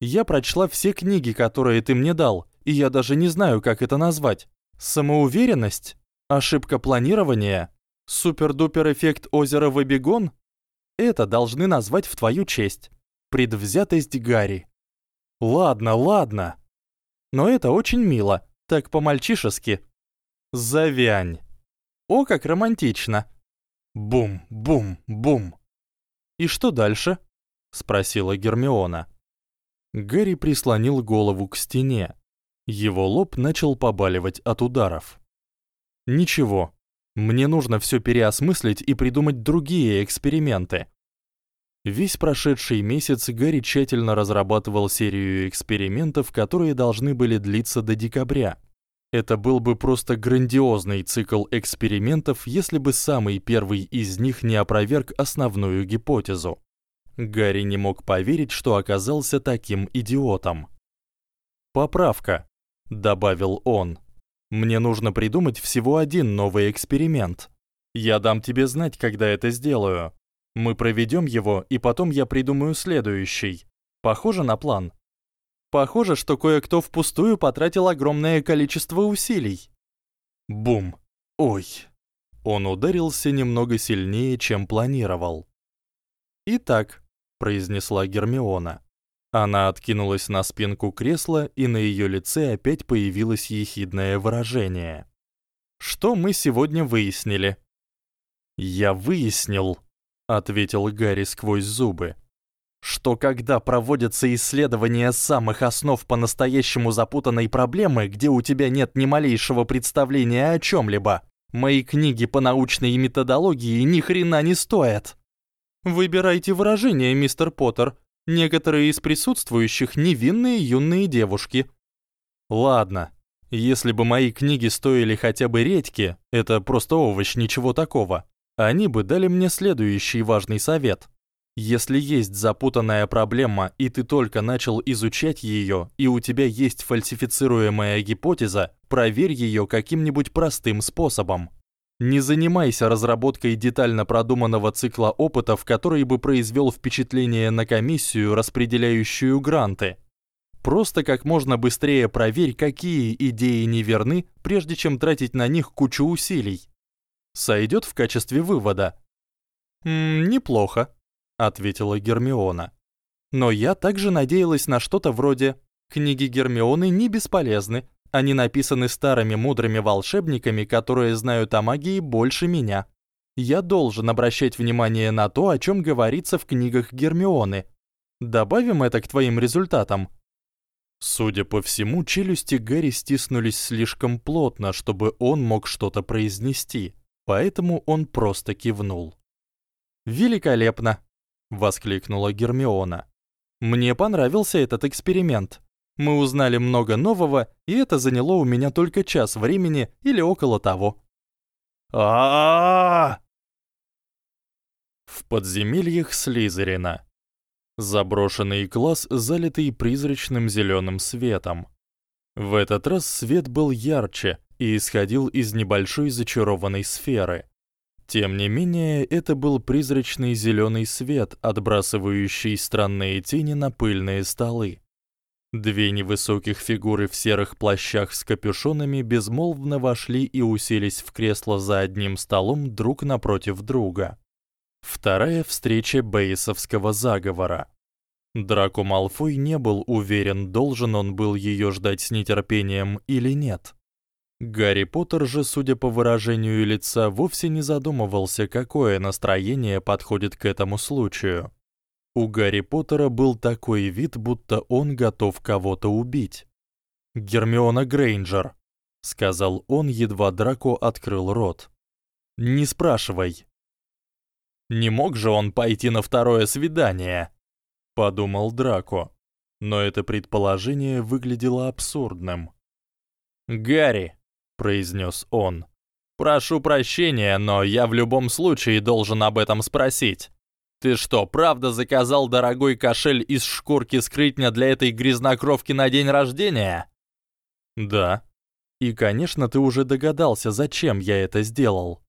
я прочла все книги, которые ты мне дал, и я даже не знаю, как это назвать. Самоуверенность Ошибка планирования? Супер-дупер эффект озера Выбегон? Это должны назвать в твою честь. Предвзятость Гарри. Ладно, ладно. Но это очень мило, так по-мальчишески. Завянь. О, как романтично. Бум, бум, бум. И что дальше? спросила Гермиона. Гарри прислонил голову к стене. Его лоб начал побаливать от ударов. Ничего. Мне нужно всё переосмыслить и придумать другие эксперименты. Весь прошедший месяц Гарри тщательно разрабатывал серию экспериментов, которые должны были длиться до декабря. Это был бы просто грандиозный цикл экспериментов, если бы самый первый из них не опроверг основную гипотезу. Гарри не мог поверить, что оказался таким идиотом. Поправка, добавил он. Мне нужно придумать всего один новый эксперимент. Я дам тебе знать, когда это сделаю. Мы проведём его, и потом я придумаю следующий. Похоже на план. Похоже, что кое-кто впустую потратил огромное количество усилий. Бум. Ой. Он ударился немного сильнее, чем планировал. Итак, произнесла Гермиона. Она откинулась на спинку кресла, и на её лице опять появилось ехидное выражение. Что мы сегодня выяснили? Я выяснил, ответил Гарри сквозь зубы, что когда проводятся исследования самых основ по-настоящему запутанной проблемы, где у тебя нет ни малейшего представления о чём-либо, мои книги по научной методологии ни хрена не стоят. Выбирайте выражение, мистер Поттер. Некоторые из присутствующих невинные юные девушки. Ладно. Если бы мои книги стоили хотя бы редьки, это просто овощ, ничего такого. Они бы дали мне следующий важный совет. Если есть запутанная проблема, и ты только начал изучать её, и у тебя есть фальсифицируемая гипотеза, проверь её каким-нибудь простым способом. Не занимайся разработкой детально продуманного цикла опытов, который бы произвёл впечатление на комиссию, распределяющую гранты. Просто как можно быстрее проверь, какие идеи неверны, прежде чем тратить на них кучу усилий. Сойдёт в качестве вывода. М неплохо, ответила Гермиона. Но я также надеялась на что-то вроде: книги Гермионы не бесполезны, они написаны старыми мудрыми волшебниками, которые знают о магии больше меня. Я должен обращать внимание на то, о чём говорится в книгах Гермионы. Добавим это к твоим результатам. Судя по всему, челюсти Гарри стиснулись слишком плотно, чтобы он мог что-то произнести, поэтому он просто кивнул. Великолепно, воскликнула Гермиона. Мне понравился этот эксперимент. Мы узнали много нового, и это заняло у меня только час времени или около того. А! В подземельях Слизерина. Заброшенный класс, залитый призрачным зелёным светом. В этот раз свет был ярче и исходил из небольшой зачарованной сферы. Тем не менее, это был призрачный зелёный свет, отбрасывающий странные тени на пыльные столы. Две невысоких фигуры в серых плащах с капюшонами безмолвно вошли и уселись в кресло за одним столом друг напротив друга. Вторая встреча Бейсовского заговора. Драко Малфой не был уверен, должен он был её ждать с нетерпением или нет. Гарри Поттер же, судя по выражению лица, вовсе не задумывался, какое настроение подходит к этому случаю. У Гарри Поттера был такой вид, будто он готов кого-то убить. Гермиона Грейнджер, сказал он, едва Драко открыл рот. Не спрашивай. Не мог же он пойти на второе свидание, подумал Драко. Но это предположение выглядело абсурдным. Гарри, произнёс он. Прошу прощения, но я в любом случае должен об этом спросить. Ты что, правда заказал дорогой кошель из шкурки скрытня для этой грязнокровки на день рождения? Да. И, конечно, ты уже догадался, зачем я это сделал.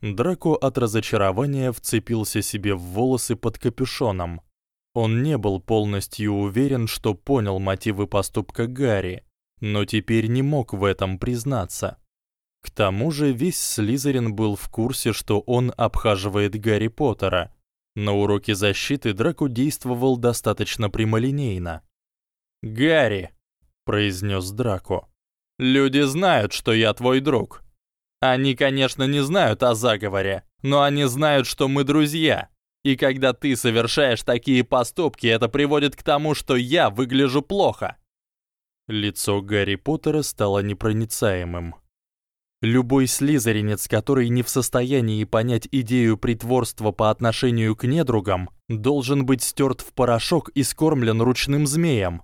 Драко от разочарования вцепился себе в волосы под капюшоном. Он не был полностью уверен, что понял мотивы поступка Гарри, но теперь не мог в этом признаться. К тому же весь Слизерин был в курсе, что он обхаживает Гарри Поттера, на уроке защиты Драко действовал достаточно прямолинейно. "Гарри", произнёс Драко. "Люди знают, что я твой друг. Они, конечно, не знают о заговоре, но они знают, что мы друзья. И когда ты совершаешь такие поступки, это приводит к тому, что я выгляжу плохо". Лицо Гарри Поттера стало непроницаемым. Любой слизеринец, который не в состоянии понять идею притворства по отношению к недругам, должен быть стёрт в порошок и скормлен ручным змеем.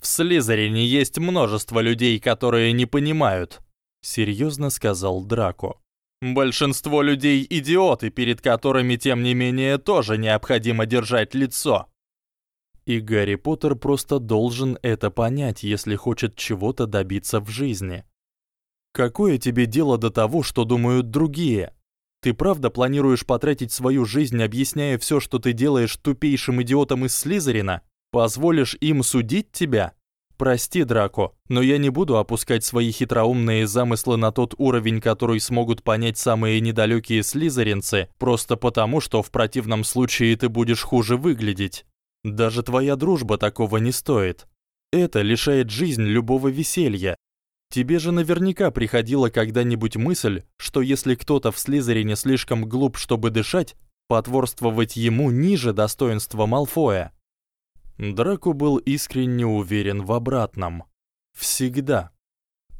В Слизерине есть множество людей, которые не понимают, серьёзно сказал Драко. Большинство людей идиоты, перед которыми тем не менее тоже необходимо держать лицо. И Гарри Поттер просто должен это понять, если хочет чего-то добиться в жизни. Какое тебе дело до того, что думают другие? Ты правда планируешь потратить свою жизнь, объясняя всё, что ты делаешь тупейшим идиотам из Слизерина? Позволишь им судить тебя? Прости, Драко, но я не буду опускать свои хитроумные замыслы на тот уровень, который смогут понять самые недалёкие слизеринцы, просто потому, что в противном случае ты будешь хуже выглядеть. Даже твоя дружба такого не стоит. Это лишает жизнь любого веселья. Тебе же наверняка приходила когда-нибудь мысль, что если кто-то в Слизерине слишком глуп, чтобы дышать, потворствовать ему ниже достоинства Малфоя. Драко был искренне уверен в обратном. Всегда.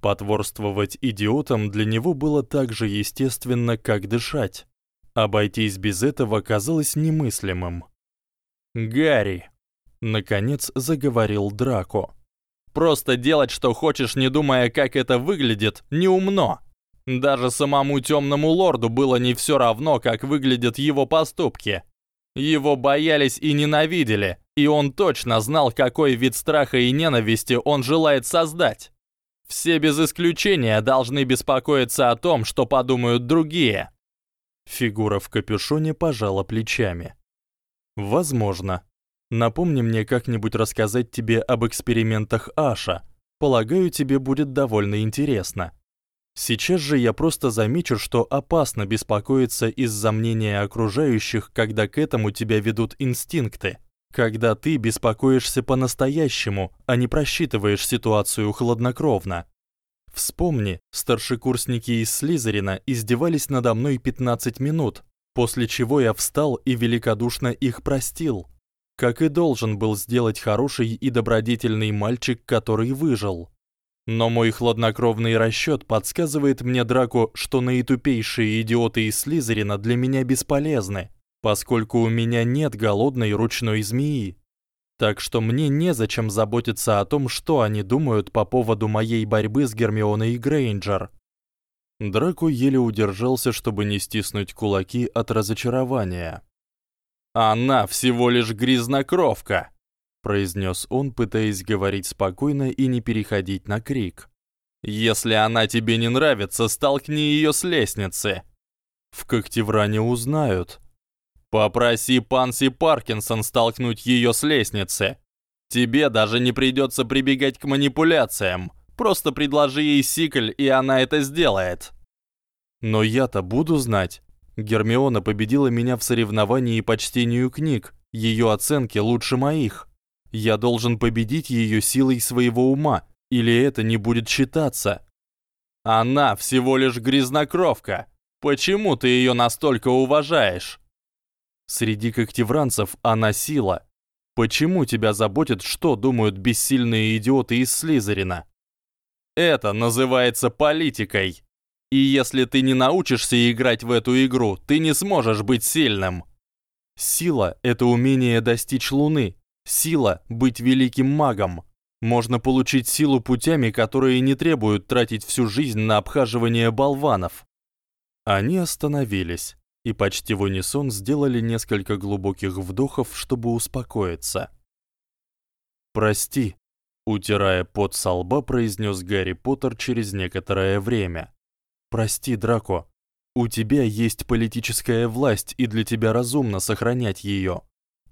Потворствовать идиотам для него было так же естественно, как дышать. Обойтись без этого казалось немыслимым. «Гарри!» — наконец заговорил Драко. «Просто делать, что хочешь, не думая, как это выглядит, неумно. Даже самому Тёмному Лорду было не всё равно, как выглядят его поступки. Его боялись и ненавидели, и он точно знал, какой вид страха и ненависти он желает создать. Все без исключения должны беспокоиться о том, что подумают другие. Фигура в капюшоне пожала плечами. Возможно. Напомни мне как-нибудь рассказать тебе об экспериментах Аша. Полагаю, тебе будет довольно интересно. Сейчас же я просто замечу, что опасно беспокоиться из-за мнения окружающих, когда к этому тебя ведут инстинкты. Когда ты беспокоишься по-настоящему, а не просчитываешь ситуацию хладнокровно. Вспомни, старшекурсники из Слизерина издевались надо мной 15 минут, после чего я встал и великодушно их простил. Как и должен был сделать хороший и добродетельный мальчик, который выжил. Но мой хладнокровный расчёт подсказывает мне Драко, что наитупейшие идиоты из Слизерина для меня бесполезны, поскольку у меня нет голодной ручной змеи. Так что мне незачем заботиться о том, что они думают по поводу моей борьбы с Гермионой Грейнджер. Драко еле удержался, чтобы не стиснуть кулаки от разочарования. Она всего лишь грязнокровка, произнёс он, пытаясь говорить спокойно и не переходить на крик. Если она тебе не нравится, столкни её с лестницы. В Когтевране узнают. Попроси Панси Паркинсон столкнуть её с лестницы. Тебе даже не придётся прибегать к манипуляциям. Просто предложи ей сикль, и она это сделает. Но я-то буду знать. Гермиона победила меня в соревновании по чтению книг. Её оценки лучше моих. Я должен победить её силой своего ума, или это не будет считаться. Она всего лишь грязнокровка. Почему ты её настолько уважаешь? Среди когтевранцев она сила. Почему тебя заботит, что думают бессильные идиоты из Слизерина? Это называется политикой. И если ты не научишься играть в эту игру, ты не сможешь быть сильным. Сила это умение достичь Луны, Сила быть великим магом. Можно получить силу путями, которые не требуют тратить всю жизнь на обхаживание болванов. Они остановились и почти в унисон сделали несколько глубоких вдохов, чтобы успокоиться. Прости, утирая пот со лба, произнёс Гарри Поттер через некоторое время. Прости, Драко. У тебя есть политическая власть, и для тебя разумно сохранять её.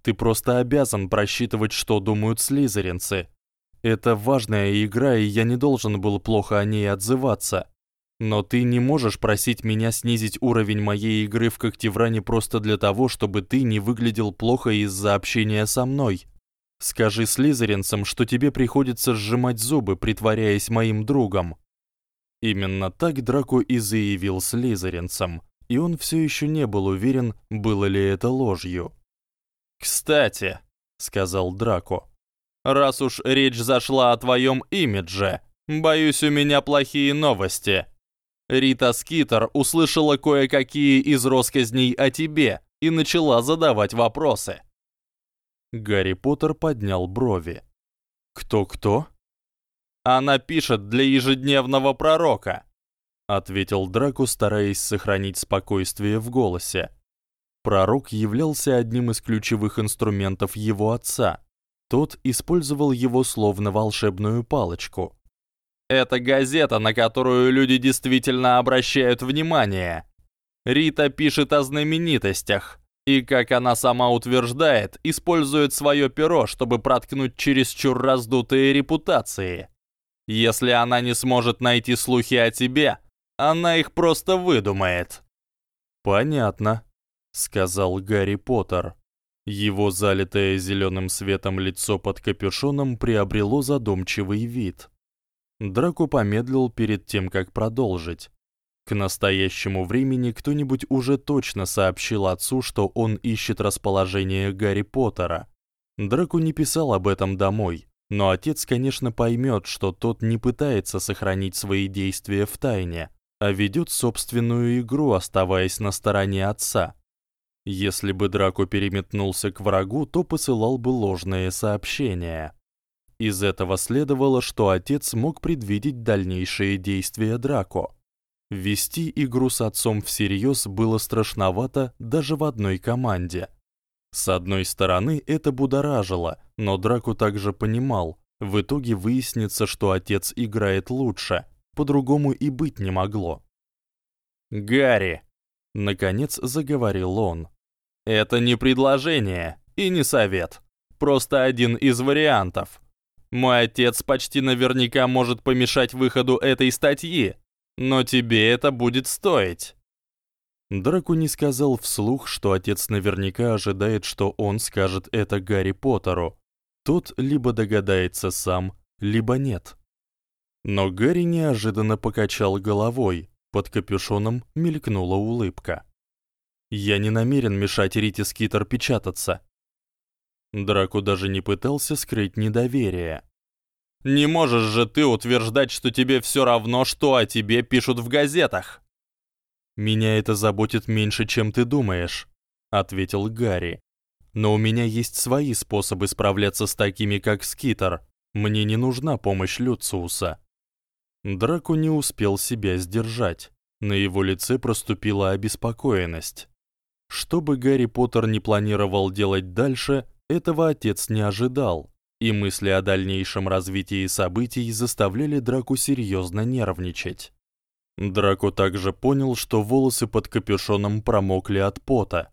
Ты просто обязан просчитывать, что думают слизеринцы. Это важная игра, и я не должен был плохо о ней отзываться. Но ты не можешь просить меня снизить уровень моей игры в Когтевране просто для того, чтобы ты не выглядел плохо из-за общения со мной. Скажи слизеринцам, что тебе приходится сжимать зубы, притворяясь моим другом. Именно так Драко и заявил слизеринцам, и он всё ещё не был уверен, было ли это ложью. «Кстати», — сказал Драко, — «раз уж речь зашла о твоем имидже, боюсь, у меня плохие новости. Рита Скитер услышала кое-какие из россказней о тебе и начала задавать вопросы. Гарри Поттер поднял брови. Кто-кто? Она пишет для ежедневного пророка, ответил Драко, стараясь сохранить спокойствие в голосе. Пророк являлся одним из ключевых инструментов его отца. Тот использовал его словно волшебную палочку. Это газета, на которую люди действительно обращают внимание. Рита пишет о знаменитостях и, как она сама утверждает, использует свое перо, чтобы проткнуть чересчур раздутые репутации. Если она не сможет найти слухи о тебе, она их просто выдумает. Понятно, сказал Гарри Поттер. Его залитое зеленым светом лицо под капюшоном приобрело задумчивый вид. Драко помедлил перед тем, как продолжить. К настоящему времени кто-нибудь уже точно сообщил отцу, что он ищет расположение Гарри Поттера. Драко не писал об этом домой, но отец, конечно, поймёт, что тот не пытается сохранить свои действия в тайне, а ведёт собственную игру, оставаясь на стороне отца. Если бы Драко переметнулся к врагу, то посылал бы ложные сообщения. Из этого следовало, что отец мог предвидеть дальнейшие действия Драко. Вести игру с отцом всерьез было страшновато даже в одной команде. С одной стороны, это будоражило, но Драко также понимал, в итоге выяснится, что отец играет лучше, по-другому и быть не могло. «Гарри!» — наконец заговорил он. «Это не предложение и не совет, просто один из вариантов. Мой отец почти наверняка может помешать выходу этой статьи, но тебе это будет стоить. Драко не сказал вслух, что отец наверняка ожидает, что он скажет это Гарри Поттеру. Тот либо догадается сам, либо нет. Но Гарри неожиданно покачал головой. Под капюшоном мелькнула улыбка. Я не намерен мешать Рите Скитер печататься. Драко даже не пытался скрыть недоверие. Не можешь же ты утверждать, что тебе все равно, что о тебе пишут в газетах. Меня это заботит меньше, чем ты думаешь, ответил Гарри. Но у меня есть свои способы справляться с такими, как Скитер. Мне не нужна помощь Люциуса. Драко не успел себя сдержать. На его лице проступила обеспокоенность. Что бы Гарри Поттер не планировал делать дальше, этого отец не ожидал, и мысли о дальнейшем развитии событий заставляли Драку серьезно нервничать. Драко также понял, что волосы под капюшоном промокли от пота.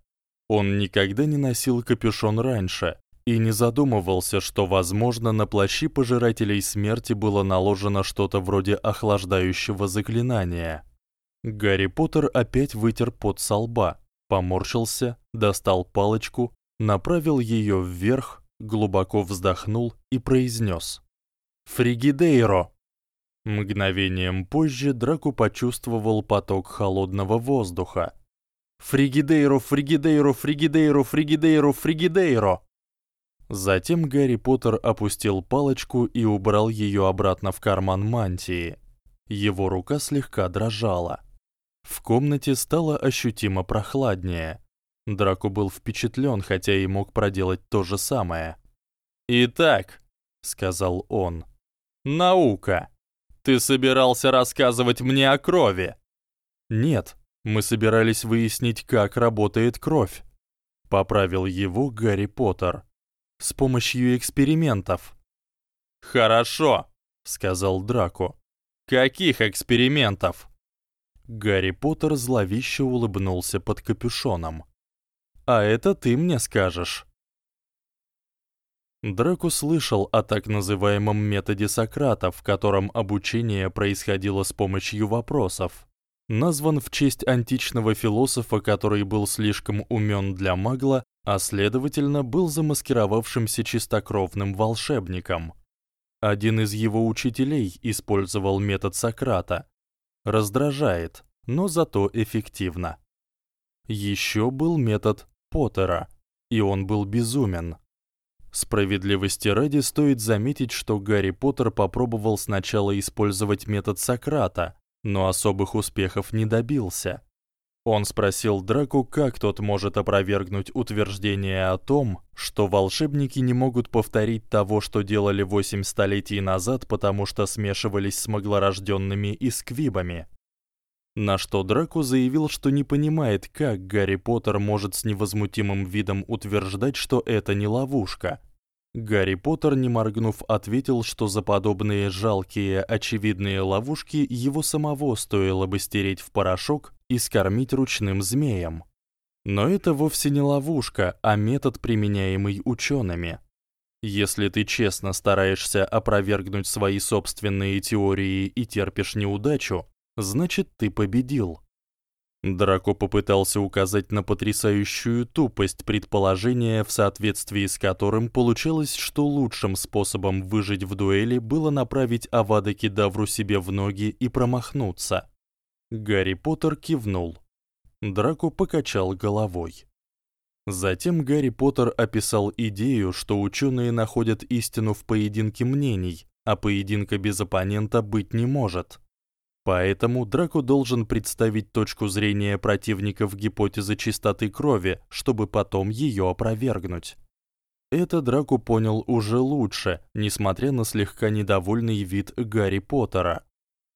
Он никогда не носил капюшон раньше и не задумывался, что, возможно, на плащи пожирателей смерти было наложено что-то вроде охлаждающего заклинания. Гарри Поттер опять вытер пот со лба, поморщился, достал палочку направил её вверх, глубоко вздохнул и произнёс: "Фригидейро". Мгновением позже Драку почувствовал поток холодного воздуха. Фригидейро, Фригидейро, Фригидейро, Фригидейро, Фригидейро. Затем Гарри Поттер опустил палочку и убрал её обратно в карман мантии. Его рука слегка дрожала. В комнате стало ощутимо прохладнее. Драко был впечатлен, хотя и мог проделать то же самое. «Итак», — сказал он, — «наука. Ты собирался рассказывать мне о крови?» «Нет, мы собирались выяснить, как работает кровь», — поправил его Гарри Поттер. «С помощью экспериментов». «Хорошо», — сказал Драко. «Каких экспериментов?» Гарри Поттер зловеще улыбнулся под капюшоном. А это ты мне скажешь. Драко слышал о так называемом методе Сократа, в котором обучение происходило с помощью вопросов. Назван в честь античного философа, который был слишком умён для магла, а следовательно, был замаскировавшимся чистокровным волшебником. Один из его учителей использовал метод Сократа. Раздражает, но зато эффективно. Ещё был метод Поттера, и он был безумен. Справедливости ради стоит заметить, что Гарри Поттер попробовал сначала использовать метод Сократа, но особых успехов не добился. Он спросил Драку, как тот может опровергнуть утверждение о том, что волшебники не могут повторить того, что делали восемь столетий назад, потому что смешивались с маглорождёнными и сквибами. На что Драку заявил, что не понимает, как Гарри Поттер может с невозмутимым видом утверждать, что это не ловушка. Гарри Поттер, не моргнув, ответил, что за подобные жалкие очевидные ловушки его самого стоило бы стереть в порошок и скормить ручным змеям. Но это вовсе не ловушка, а метод, применяемый учёными. Если ты честно стараешься опровергнуть свои собственные теории и терпишь неудачу, значит, ты победил. Драко попытался указать на потрясающую тупость предположения, в соответствии с которым получалось, что лучшим способом выжить в дуэли было направить Авада Кедавру себе в ноги и промахнуться. Гарри Поттер кивнул. Драко покачал головой. Затем Гарри Поттер описал идею, что ученые находят истину в поединке мнений, а поединка без оппонента быть не может. Поэтому Драко должен представить точку зрения противников гипотезы чистоты крови, чтобы потом её опровергнуть. Это Драко понял уже лучше, несмотря на слегка недовольный вид Гарри Поттера.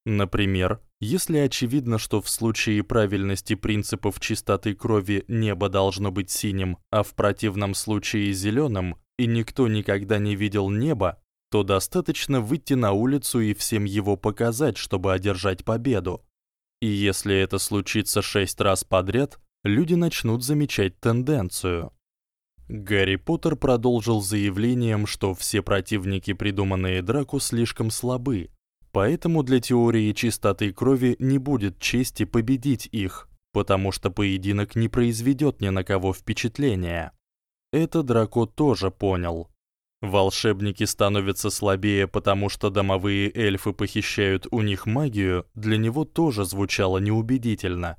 Например, если очевидно, что в случае правильности принципов чистоты крови небо должно быть синим, а в противном случае зелёным, и никто никогда не видел неба, то достаточно выйти на улицу и всем его показать, чтобы одержать победу. И если это случится 6 раз подряд, люди начнут замечать тенденцию. Гарри Поттер продолжил заявлением, что все противники, придуманные Драку, слишком слабы, Поэтому для теории чистоты крови не будет чести победить их, потому что поединок не произведёт ни на кого впечатления. Это Драко тоже понял. Волшебники становятся слабее, потому что домовые эльфы похищают у них магию, для него тоже звучало неубедительно.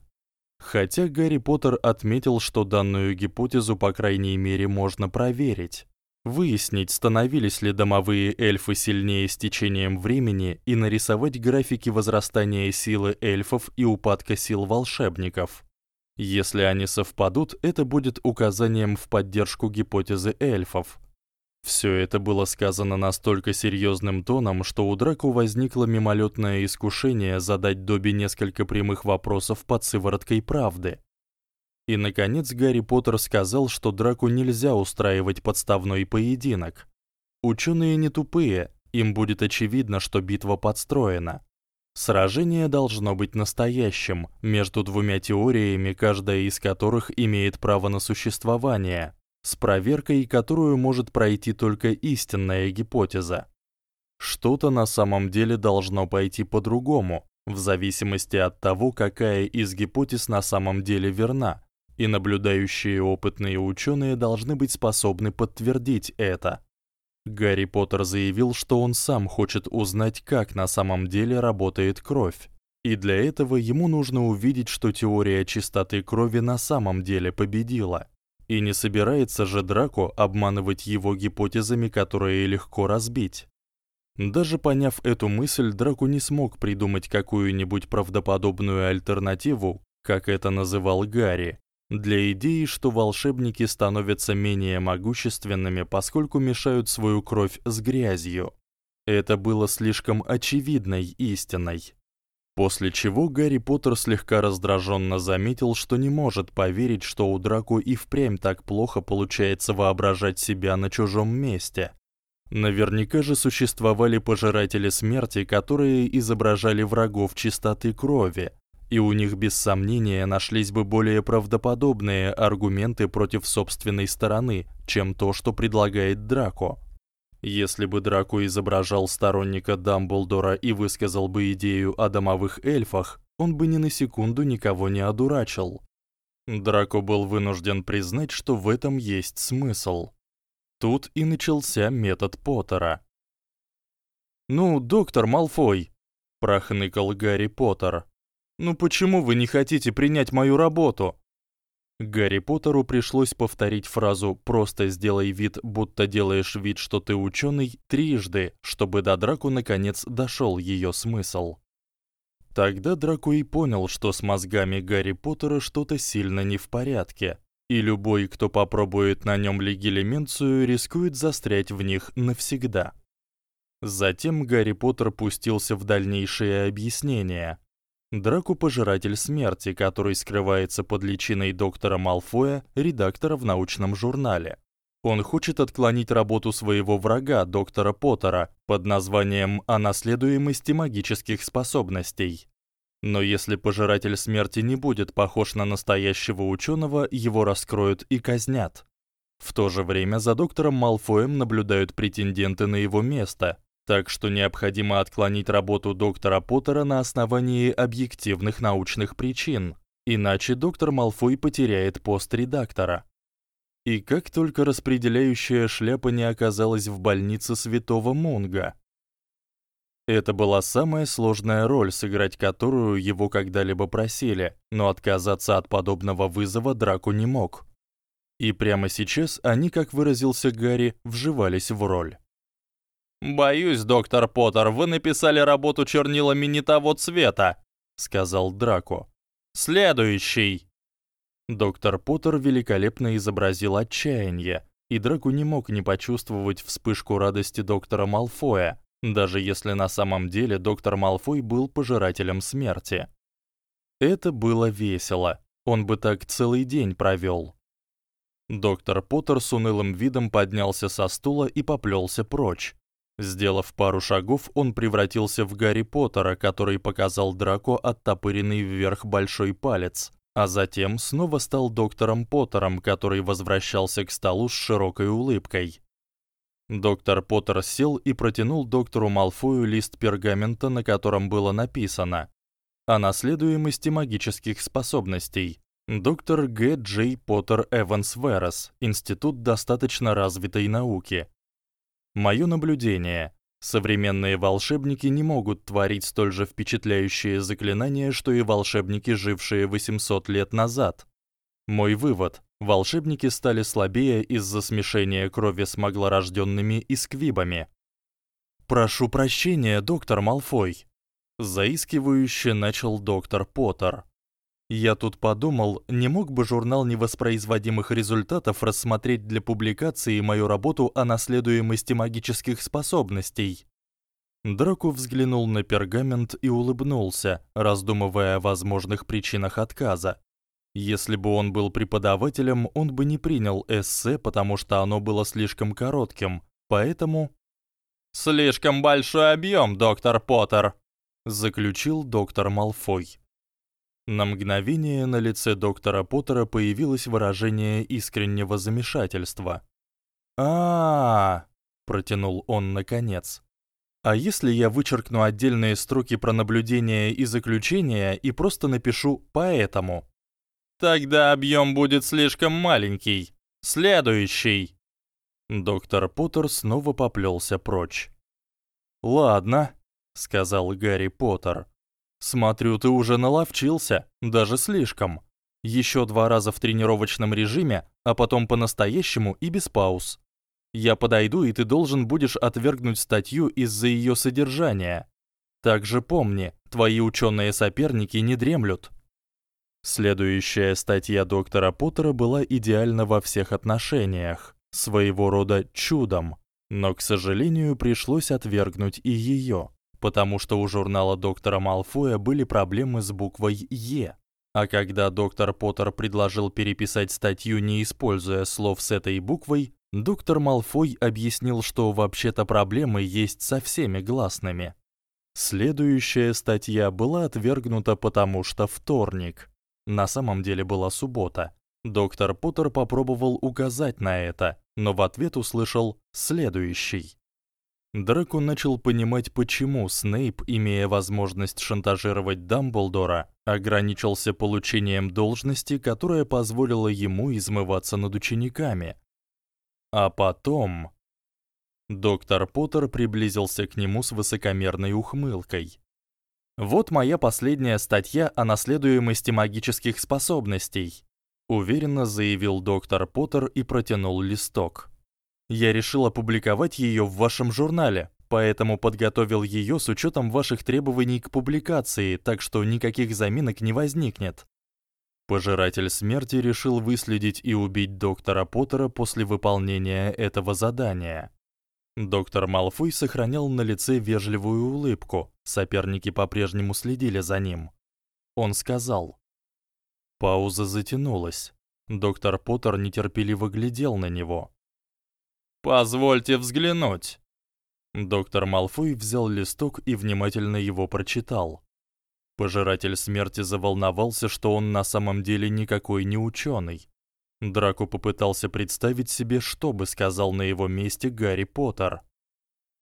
Хотя Гарри Поттер отметил, что данную гипотезу по крайней мере можно проверить выяснить, становились ли домовые эльфы сильнее с течением времени и нарисовать графики возрастания силы эльфов и упадка сил волшебников. Если они совпадут, это будет указанием в поддержку гипотезы эльфов. Всё это было сказано настолько серьёзным тоном, что у Драко возникло мимолётное искушение задать Добби несколько прямых вопросов под сывороткой правды. И наконец Гарри Поттер сказал, что драку нельзя устраивать подставной поединок. Ученые не тупые, им будет очевидно, что битва подстроена. Сражение должно быть настоящим, между двумя теориями, каждая из которых имеет право на существование, с проверкой, которую может пройти только истинная гипотеза. Что-то на самом деле должно пойти по-другому, в зависимости от того, какая из гипотез на самом деле верна и наблюдающие опытные ученые должны быть способны подтвердить это. Гарри Поттер заявил, что он сам хочет узнать, как на самом деле работает кровь. И для этого ему нужно увидеть, что теория чистоты крови на самом деле победила. И не собирается же Драко обманывать его гипотезами, которые легко разбить. Даже поняв эту мысль, Драко не смог придумать какую-нибудь правдоподобную альтернативу, как это называл Гарри, для идеи, что волшебники становятся менее могущественными, поскольку мешают свою кровь с грязью. Это было слишком очевидной истиной. После чего Гарри Поттер слегка раздражённо заметил, что не может поверить, что у Драко и впрямь так плохо получается воображать себя на чужом месте. Наверняка же существовали пожиратели смерти, которые изображали врагов чистоты крови, и у них без сомнения нашлись бы более правдоподобные аргументы против собственной стороны, чем то, что предлагает Драко. Если бы Драко изображал сторонника Дамблдора и высказал бы идею о домовых эльфах, он бы ни на секунду никого не одурачил. Драко был вынужден признать, что в этом есть смысл. Тут и начался метод Поттера. "Ну, доктор Малфой", прохныкал Гарри Поттер. Ну почему вы не хотите принять мою работу? Гарри Поттеру пришлось повторить фразу «просто сделай вид, будто делаешь вид, что ты учёный» трижды, чтобы до Драку наконец дошёл её смысл. Тогда Драко и понял, что с мозгами Гарри Поттера что-то сильно не в порядке, и любой, кто попробует на нём легилименцию, рискует застрять в них навсегда. Затем Гарри Поттер пустился в дальнейшие объяснения. Драко пожиратель смерти, который скрывается под личиной доктора Малфоя, редактора в научном журнале. Он хочет отклонить работу своего врага, доктора Поттера, под названием О наследуемости магических способностей. Но если пожиратель смерти не будет похож на настоящего учёного, его раскроют и казнят. В то же время за доктором Малфоем наблюдают претенденты на его место, так что необходимо отклонить работу доктора Поттера на основании объективных научных причин, иначе доктор Малфой потеряет пост редактора. И как только распределяющая шляпа не оказалась в больнице Святого Мунга. Это была самая сложная роль, сыграть которую его когда-либо просили, но отказаться от подобного вызова Драку не мог. И прямо сейчас они, как выразился Гарри, вживались в роль. «Боюсь, доктор Поттер, вы написали работу чернилами не того цвета», — сказал Драко. «Следующий». Доктор Поттер великолепно изобразил отчаяние, и Драко не мог не почувствовать вспышку радости доктора Малфоя, даже если на самом деле доктор Малфой был пожирателем смерти. Это было весело. Он бы так целый день провёл. Доктор Поттер с унылым видом поднялся со стула и поплёлся прочь. Сделав пару шагов, он превратился в Гарри Поттера, который показал Драко оттопыренный вверх большой палец, а затем снова стал доктором Поттером, который возвращался к столу с широкой улыбкой. Доктор Поттер сел и протянул доктору Малфою лист пергамента, на котором было написано: о наследуемости магических способностей. Доктор Г. Джей Поттер Эванс Верес, Институт достаточно развитой науки. Моё наблюдение: современные волшебники не могут творить столь же впечатляющие заклинания, что и волшебники, жившие 800 лет назад. Мой вывод: волшебники стали слабее из-за смешения крови с маглорождёнными и сквибами. Прошу прощения, доктор Малфой, заискивающе начал доктор Поттер. Я тут подумал, не мог бы журнал невоспроизводимых результатов рассмотреть для публикации мою работу о наследуемости магических способностей. Драко взглянул на пергамент и улыбнулся, раздумывая о возможных причинах отказа. Если бы он был преподавателем, он бы не принял эссе, потому что оно было слишком коротким. Поэтому слишком большой объём, доктор Поттер, заключил доктор Малфой. На мгновение на лице доктора Поттера появилось выражение искреннего замешательства. А, -а, -а протянул он наконец. А если я вычеркну отдельные строки про наблюдения и заключения и просто напишу поэтому? Тогда объём будет слишком маленький. Следующий. Доктор Поттер снова поплёлся прочь. Ладно, сказал Гарри Поттер. Смотрю, ты уже наловчился, даже слишком. Ещё два раза в тренировочном режиме, а потом по-настоящему и без пауз. Я подойду, и ты должен будешь отвергнуть статью из-за её содержания. Также помни, твои учёные соперники не дремлют. Следующая статья доктора Поттера была идеальна во всех отношениях, своего рода чудом, но, к сожалению, пришлось отвергнуть и её потому что у журнала доктора Малфоя были проблемы с буквой Е. А когда доктор Поттер предложил переписать статью, не используя слов с этой буквой, доктор Малфой объяснил, что вообще-то проблемы есть со всеми гласными. Следующая статья была отвергнута, потому что вторник. На самом деле была суббота. Доктор Поттер попробовал указать на это, но в ответ услышал следующий. Драко начал понимать, почему Снейп, имея возможность шантажировать Дамблдора, ограничился получением должности, которая позволила ему измываться над учениками. А потом доктор Поттер приблизился к нему с высокомерной ухмылкой. Вот моя последняя статья о наследуемости магических способностей, уверенно заявил доктор Поттер и протянул листок. Я решил опубликовать её в вашем журнале, поэтому подготовил её с учётом ваших требований к публикации, так что никаких заминок не возникнет. Пожиратель смерти решил выследить и убить доктора Поттера после выполнения этого задания. Доктор Малфой сохранял на лице вежливую улыбку. Соперники по-прежнему следили за ним. Он сказал: Пауза затянулась. Доктор Поттер нетерпеливо глядел на него. Позвольте взглянуть. Доктор Малфой взял листок и внимательно его прочитал. Пожиратель смерти заволновался, что он на самом деле никакой не учёный. Драко попытался представить себе, что бы сказал на его месте Гарри Поттер.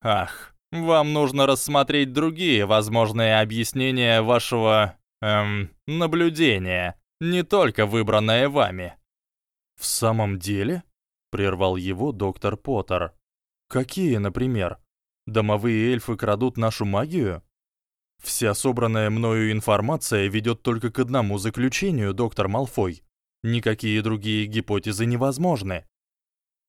Ах, вам нужно рассмотреть другие возможные объяснения вашего эм наблюдения, не только выбранное вами. В самом деле, прервал его доктор Поттер. Какие, например? Домовые эльфы крадут нашу магию? Вся собранная мною информация ведёт только к одному заключению, доктор Малфой. Никакие другие гипотезы невозможны.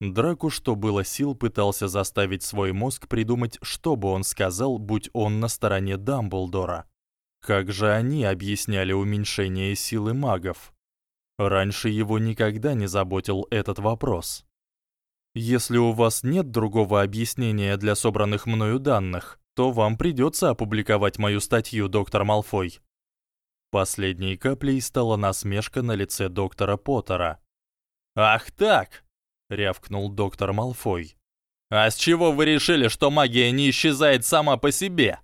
Драко, что было сил, пытался заставить свой мозг придумать, что бы он сказал, будь он на стороне Дамблдора. Как же они объясняли уменьшение силы магов? Раньше его никогда не заботил этот вопрос. Если у вас нет другого объяснения для собранных мною данных, то вам придётся опубликовать мою статью, доктор Малфой. Последней каплей стала насмешка на лице доктора Поттера. Ах так, рявкнул доктор Малфой. А с чего вы решили, что магия не исчезает сама по себе?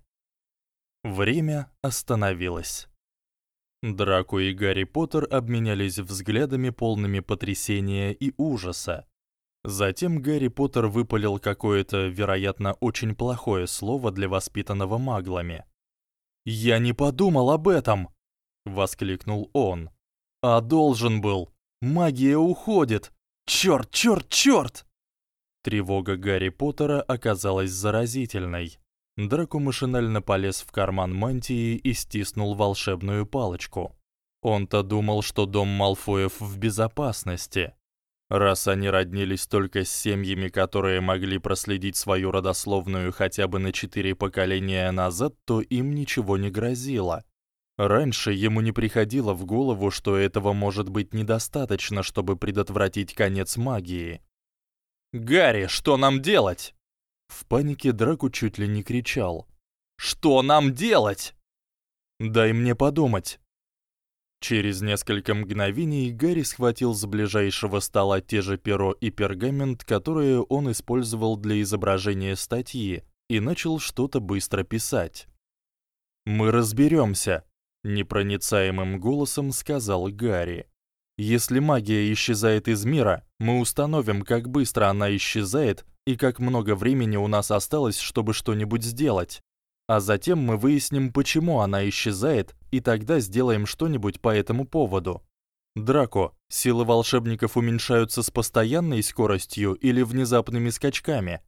Время остановилось. Драко и Гарри Поттер обменялись взглядами полными потрясения и ужаса. Затем Гарри Поттер выпалил какое-то, вероятно, очень плохое слово для воспитанного маглами. "Я не подумал об этом", воскликнул он. "А должен был. Магия уходит. Чёрт, чёрт, чёрт!" Тревога Гарри Поттера оказалась заразительной. Драко машинально полез в карман мантии и стиснул волшебную палочку. Он-то думал, что дом Малфоев в безопасности, Раз они роднились только с семьями, которые могли проследить свою родословную хотя бы на четыре поколения назад, то им ничего не грозило. Раньше ему не приходило в голову, что этого может быть недостаточно, чтобы предотвратить конец магии. "Гарри, что нам делать?" В панике Драко чуть ли не кричал. "Что нам делать?" "Дай мне подумать", Через несколько мгновений Гарри схватил с ближайшего стола те же перо и пергамент, которые он использовал для изображения статьи, и начал что-то быстро писать. Мы разберёмся, непроницаемым голосом сказал Гарри. Если магия исчезает из мира, мы установим, как быстро она исчезает и как много времени у нас осталось, чтобы что-нибудь сделать. А затем мы выясним, почему она исчезает, и тогда сделаем что-нибудь по этому поводу. Драко, силы волшебников уменьшаются с постоянной скоростью или внезапными скачками?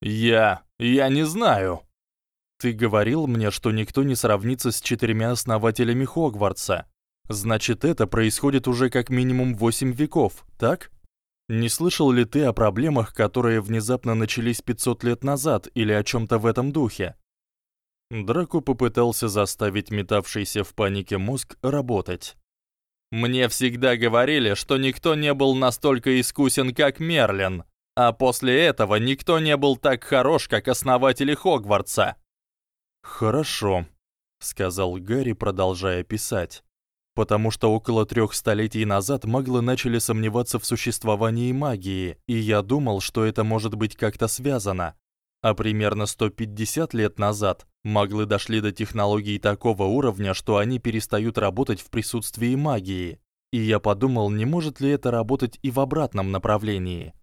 Я, я не знаю. Ты говорил мне, что никто не сравнится с четырьмя основателями Хогвартса. Значит, это происходит уже как минимум 8 веков, так? Не слышал ли ты о проблемах, которые внезапно начались 500 лет назад или о чём-то в этом духе? Драко попытался заставить метавшийся в панике мозг работать. Мне всегда говорили, что никто не был настолько искусен, как Мерлин, а после этого никто не был так хорош, как основатели Хогвартса. Хорошо, сказал Гарри, продолжая писать. Потому что около трёх столетий назад маглы начали сомневаться в существовании магии, и я думал, что это может быть как-то связано. А примерно 150 лет назад маглы дошли до технологий такого уровня, что они перестают работать в присутствии магии. И я подумал, не может ли это работать и в обратном направлении.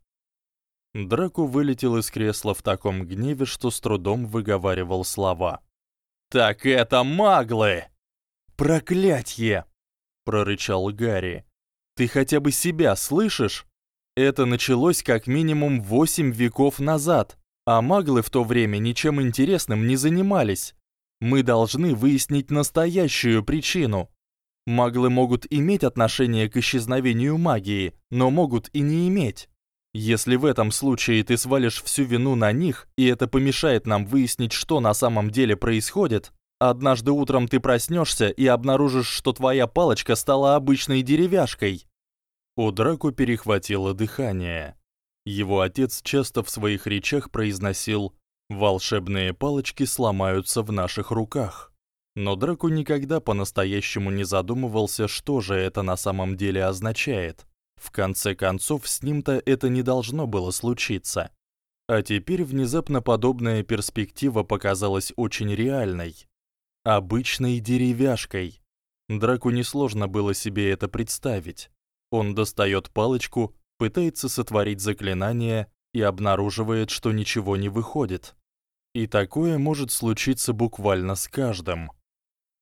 Драко вылетел из кресла в таком гневе, что с трудом выговаривал слова. Так это маглы. Проклятье, прорычал Гарри. Ты хотя бы себя слышишь? Это началось как минимум 8 веков назад. А маглы в то время ничем интересным не занимались. Мы должны выяснить настоящую причину. Маглы могут иметь отношение к исчезновению магии, но могут и не иметь. Если в этом случае ты свалишь всю вину на них, и это помешает нам выяснить, что на самом деле происходит, однажды утром ты проснёшься и обнаружишь, что твоя палочка стала обычной деревяшкой. У Драко перехватило дыхание. Его отец часто в своих речах произносил: "Волшебные палочки сломаются в наших руках". Но Драко никогда по-настоящему не задумывался, что же это на самом деле означает. В конце концов, с ним-то это не должно было случиться. А теперь внезапно подобная перспектива показалась очень реальной. Обычной деревяшкой. Драку несложно было себе это представить. Он достаёт палочку, пытается сотворить заклинание и обнаруживает, что ничего не выходит. И такое может случиться буквально с каждым.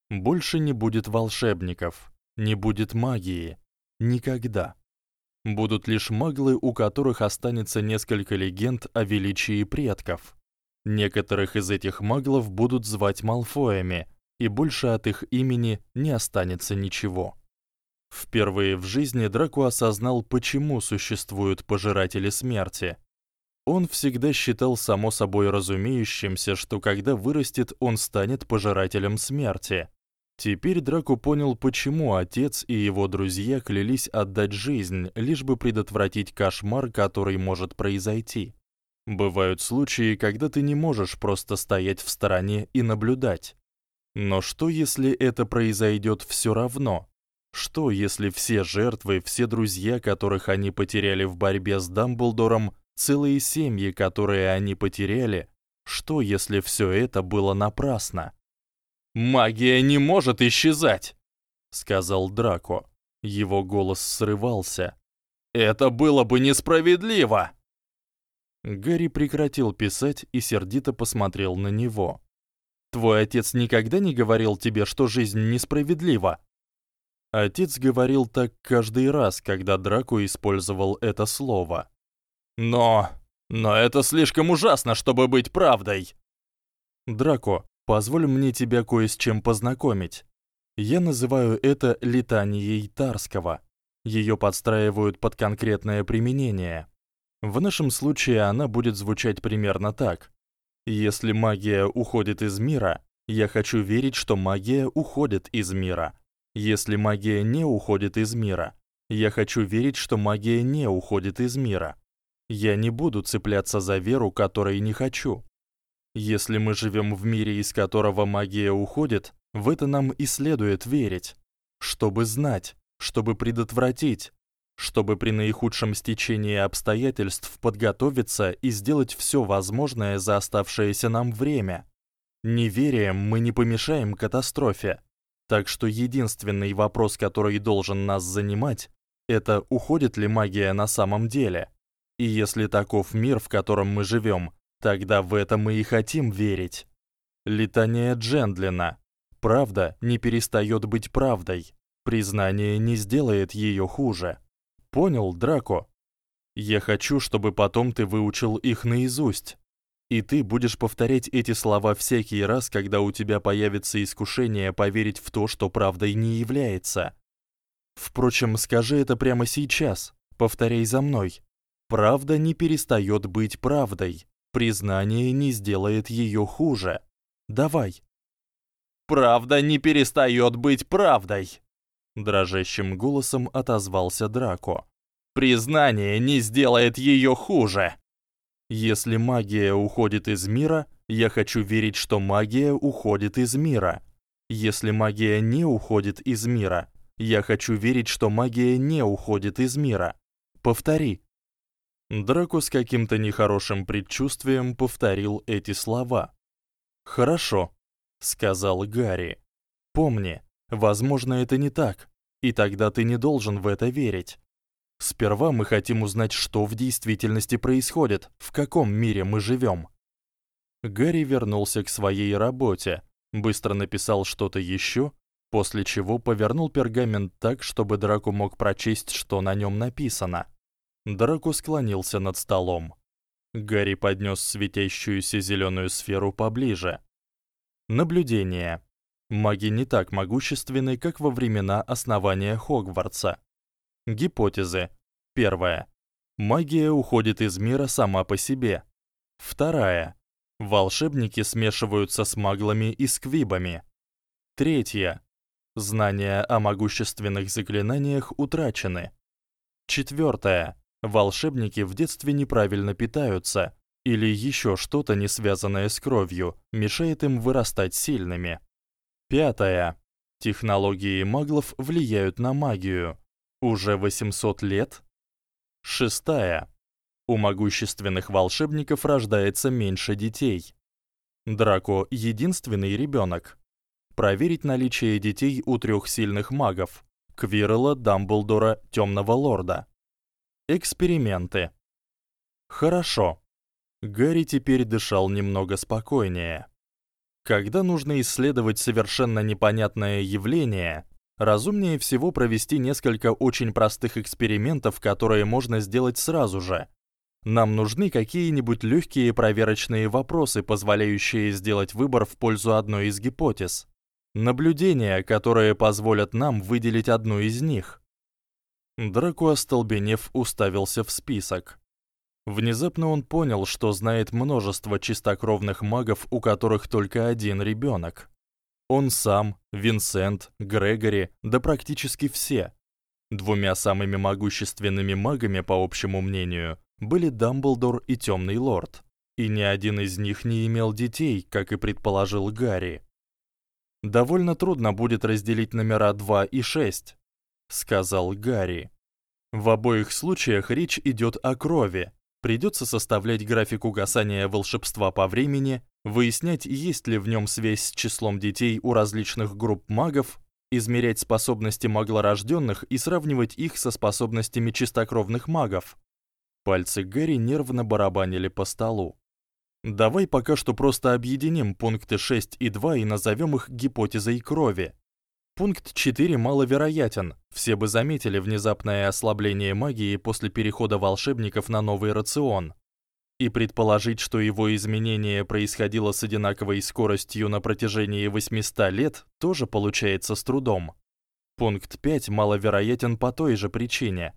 Больше не будет волшебников, не будет магии. Никогда. Будут лишь маглы, у которых останется несколько легенд о величии предков. Некоторых из этих маглов будут звать Малфоями, и больше от их имени не останется ничего. Впервые в жизни Драко осознал, почему существуют пожиратели смерти. Он всегда считал само собой разумеющимся, что когда вырастет, он станет пожирателем смерти. Теперь Драко понял, почему отец и его друзья клялись отдать жизнь, лишь бы предотвратить кошмар, который может произойти. Бывают случаи, когда ты не можешь просто стоять в стороне и наблюдать. Но что если это произойдёт всё равно? Что если все жертвы, все друзья, которых они потеряли в борьбе с Дамблдором, целые семьи, которые они потеряли, что если всё это было напрасно? Магия не может исчезать, сказал Драко. Его голос срывался. Это было бы несправедливо. Гарри прекратил писать и сердито посмотрел на него. Твой отец никогда не говорил тебе, что жизнь несправедлива? Отец говорил так каждый раз, когда Драко использовал это слово. Но но это слишком ужасно, чтобы быть правдой. Драко, Позволь мне тебя кое с чем познакомить. Я называю это летанией Тарского. Её подстраивают под конкретное применение. В нашем случае она будет звучать примерно так: если магия уходит из мира, я хочу верить, что магия уходит из мира. Если магия не уходит из мира, я хочу верить, что магия не уходит из мира. Я не буду цепляться за веру, которой не хочу. Если мы живём в мире, из которого магия уходит, в это нам и следует верить, чтобы знать, чтобы предотвратить, чтобы при наихудшем стечении обстоятельств подготовиться и сделать всё возможное за оставшееся нам время. Неверием мы не помешаем катастрофе. Так что единственный вопрос, который должен нас занимать, это уходит ли магия на самом деле. И если таков мир, в котором мы живём, Тогда в это мы и хотим верить. Летание Джендлина. Правда не перестаёт быть правдой. Признание не сделает её хуже. Понял, Драко? Я хочу, чтобы потом ты выучил их наизусть. И ты будешь повторять эти слова всякий раз, когда у тебя появится искушение поверить в то, что правдой не является. Впрочем, скажи это прямо сейчас. Повторяй за мной. Правда не перестаёт быть правдой. Признание не сделает её хуже. Давай. Правда не перестаёт быть правдой, дрожащим голосом отозвался Драко. Признание не сделает её хуже. Если магия уходит из мира, я хочу верить, что магия уходит из мира. Если магия не уходит из мира, я хочу верить, что магия не уходит из мира. Повтори. Драко с каким-то нехорошим предчувствием повторил эти слова. "Хорошо", сказал Гарри. "Помни, возможно, это не так, и тогда ты не должен в это верить. Сперва мы хотим узнать, что в действительности происходит, в каком мире мы живём". Гарри вернулся к своей работе, быстро написал что-то ещё, после чего повернул пергамент так, чтобы Драко мог прочесть, что на нём написано. Драко склонился над столом. Гарри поднёс светящуюся зелёную сферу поближе. Наблюдение. Маги не так могущественны, как во времена основания Хогвартса. Гипотезы. Первая. Магия уходит из мира сама по себе. Вторая. Волшебники смешиваются с маглами и сквибами. Третья. Знания о могущественных заклинаниях утрачены. Четвёртое. Волшебники в детстве неправильно питаются или ещё что-то не связанное с кровью мешает им вырастать сильными. Пятое. Технологии маглов влияют на магию. Уже 800 лет. Шестая. У могущественных волшебников рождается меньше детей. Драко единственный ребёнок. Проверить наличие детей у трёх сильных магов: Квирла, Дамблдора, Тёмного лорда. Эксперименты. Хорошо. Гарри теперь дышал немного спокойнее. Когда нужно исследовать совершенно непонятное явление, разумнее всего провести несколько очень простых экспериментов, которые можно сделать сразу же. Нам нужны какие-нибудь лёгкие проверочные вопросы, позволяющие сделать выбор в пользу одной из гипотез. Наблюдения, которые позволят нам выделить одну из них. Драко остолбенев уставился в список. Внезапно он понял, что знает множество чистокровных магов, у которых только один ребёнок. Он сам, Винсент, Грегори, да практически все. Двумя самыми могущественными магами, по общему мнению, были Дамблдор и Тёмный лорд, и ни один из них не имел детей, как и предположил Гарри. Довольно трудно будет разделить номера 2 и 6, сказал Гарри. В обоих случаях речь идёт о крови. Придётся составлять график угасания волшебства по времени, выяснять, есть ли в нём связь с числом детей у различных групп магов, измерять способности маглорождённых и сравнивать их со способностями чистокровных магов. Пальцы Гэри нервно барабанили по столу. Давай пока что просто объединим пункты 6 и 2 и назовём их гипотезой крови. Пункт 4 маловероятен. Все бы заметили внезапное ослабление магии после перехода волшебников на новый рацион. И предположить, что его изменение происходило с одинаковой скоростью на протяжении 800 лет, тоже получается с трудом. Пункт 5 маловероятен по той же причине.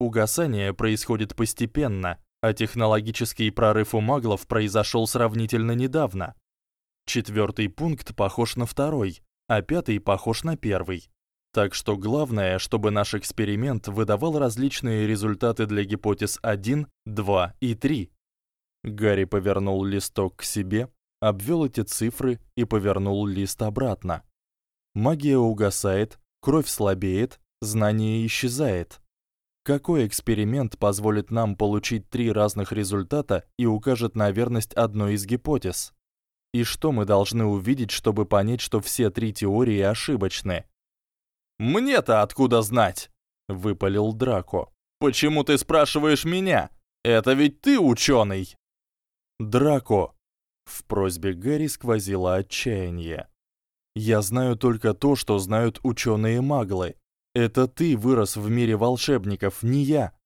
Угасание происходит постепенно, а технологический прорыв у маглов произошёл сравнительно недавно. Четвёртый пункт похож на второй, а пятый похож на первый. Так что главное, чтобы наш эксперимент выдавал различные результаты для гипотез 1, 2 и 3. Гарри повернул листок к себе, обвёл эти цифры и повернул лист обратно. Магия угасает, кровь слабеет, знание исчезает. Какой эксперимент позволит нам получить три разных результата и укажет на верность одной из гипотез? И что мы должны увидеть, чтобы понять, что все три теории ошибочны? Мне-то откуда знать? выпалил Драко. Почему ты спрашиваешь меня? Это ведь ты учёный. Драко. В просьбе Гарри сквозило отчаяние. Я знаю только то, что знают учёные-маглы, это ты вырос в мире волшебников, не я.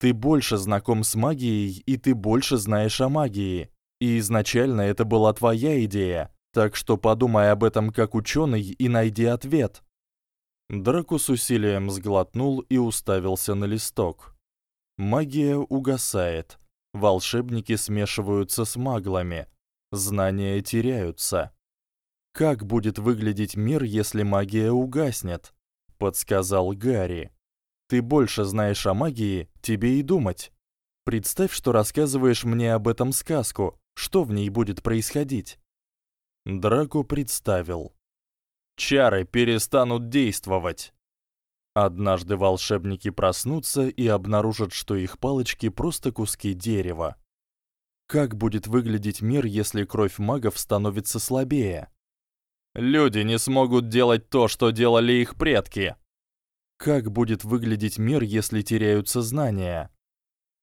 Ты больше знаком с магией, и ты больше знаешь о магии. И изначально это была твоя идея. Так что подумай об этом как учёный и найди ответ. Драко с усилием сглотнул и уставился на листок. Магия угасает. Волшебники смешиваются с маглами. Знания теряются. Как будет выглядеть мир, если магия угаснет? подсказал Гарри. Ты больше знаешь о магии, тебе и думать. Представь, что рассказываешь мне об этом сказку. Что в ней будет происходить? Драко представил. Чары перестанут действовать. Однажды волшебники проснутся и обнаружат, что их палочки просто куски дерева. Как будет выглядеть мир, если кровь магов становится слабее? Люди не смогут делать то, что делали их предки. Как будет выглядеть мир, если теряются знания?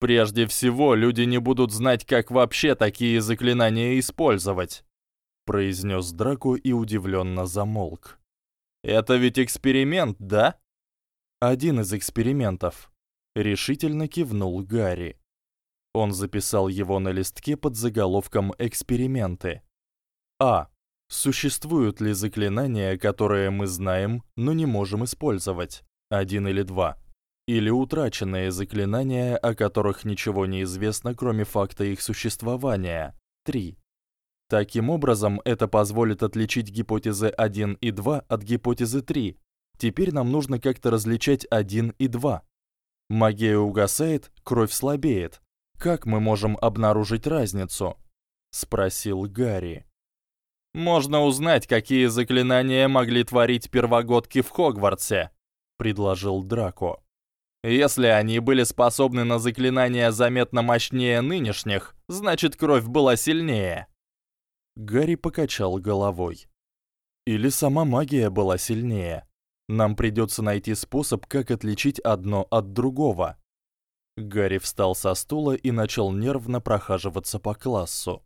Прежде всего, люди не будут знать, как вообще такие заклинания использовать, произнёс Драко и удивлённо замолк. Это ведь эксперимент, да? Один из экспериментов, решительно кивнул Гарри. Он записал его на листке под заголовком Эксперименты. А. Существуют ли заклинания, которые мы знаем, но не можем использовать? Один или два. Или утраченные заклинания, о которых ничего не известно, кроме факта их существования. 3. Таким образом, это позволит отличить гипотезы 1 и 2 от гипотезы 3. Теперь нам нужно как-то различать 1 и 2. Магия угасает, кровь слабеет. Как мы можем обнаружить разницу? спросил Гарри. Можно узнать, какие заклинания могли творить первогодки в Хогвартсе, предложил Драко. Если они были способны на заклинания заметно мощнее нынешних, значит, кровь была сильнее. Гарри покачал головой. Или сама магия была сильнее. Нам придётся найти способ, как отличить одно от другого. Гарри встал со стула и начал нервно прохаживаться по классу.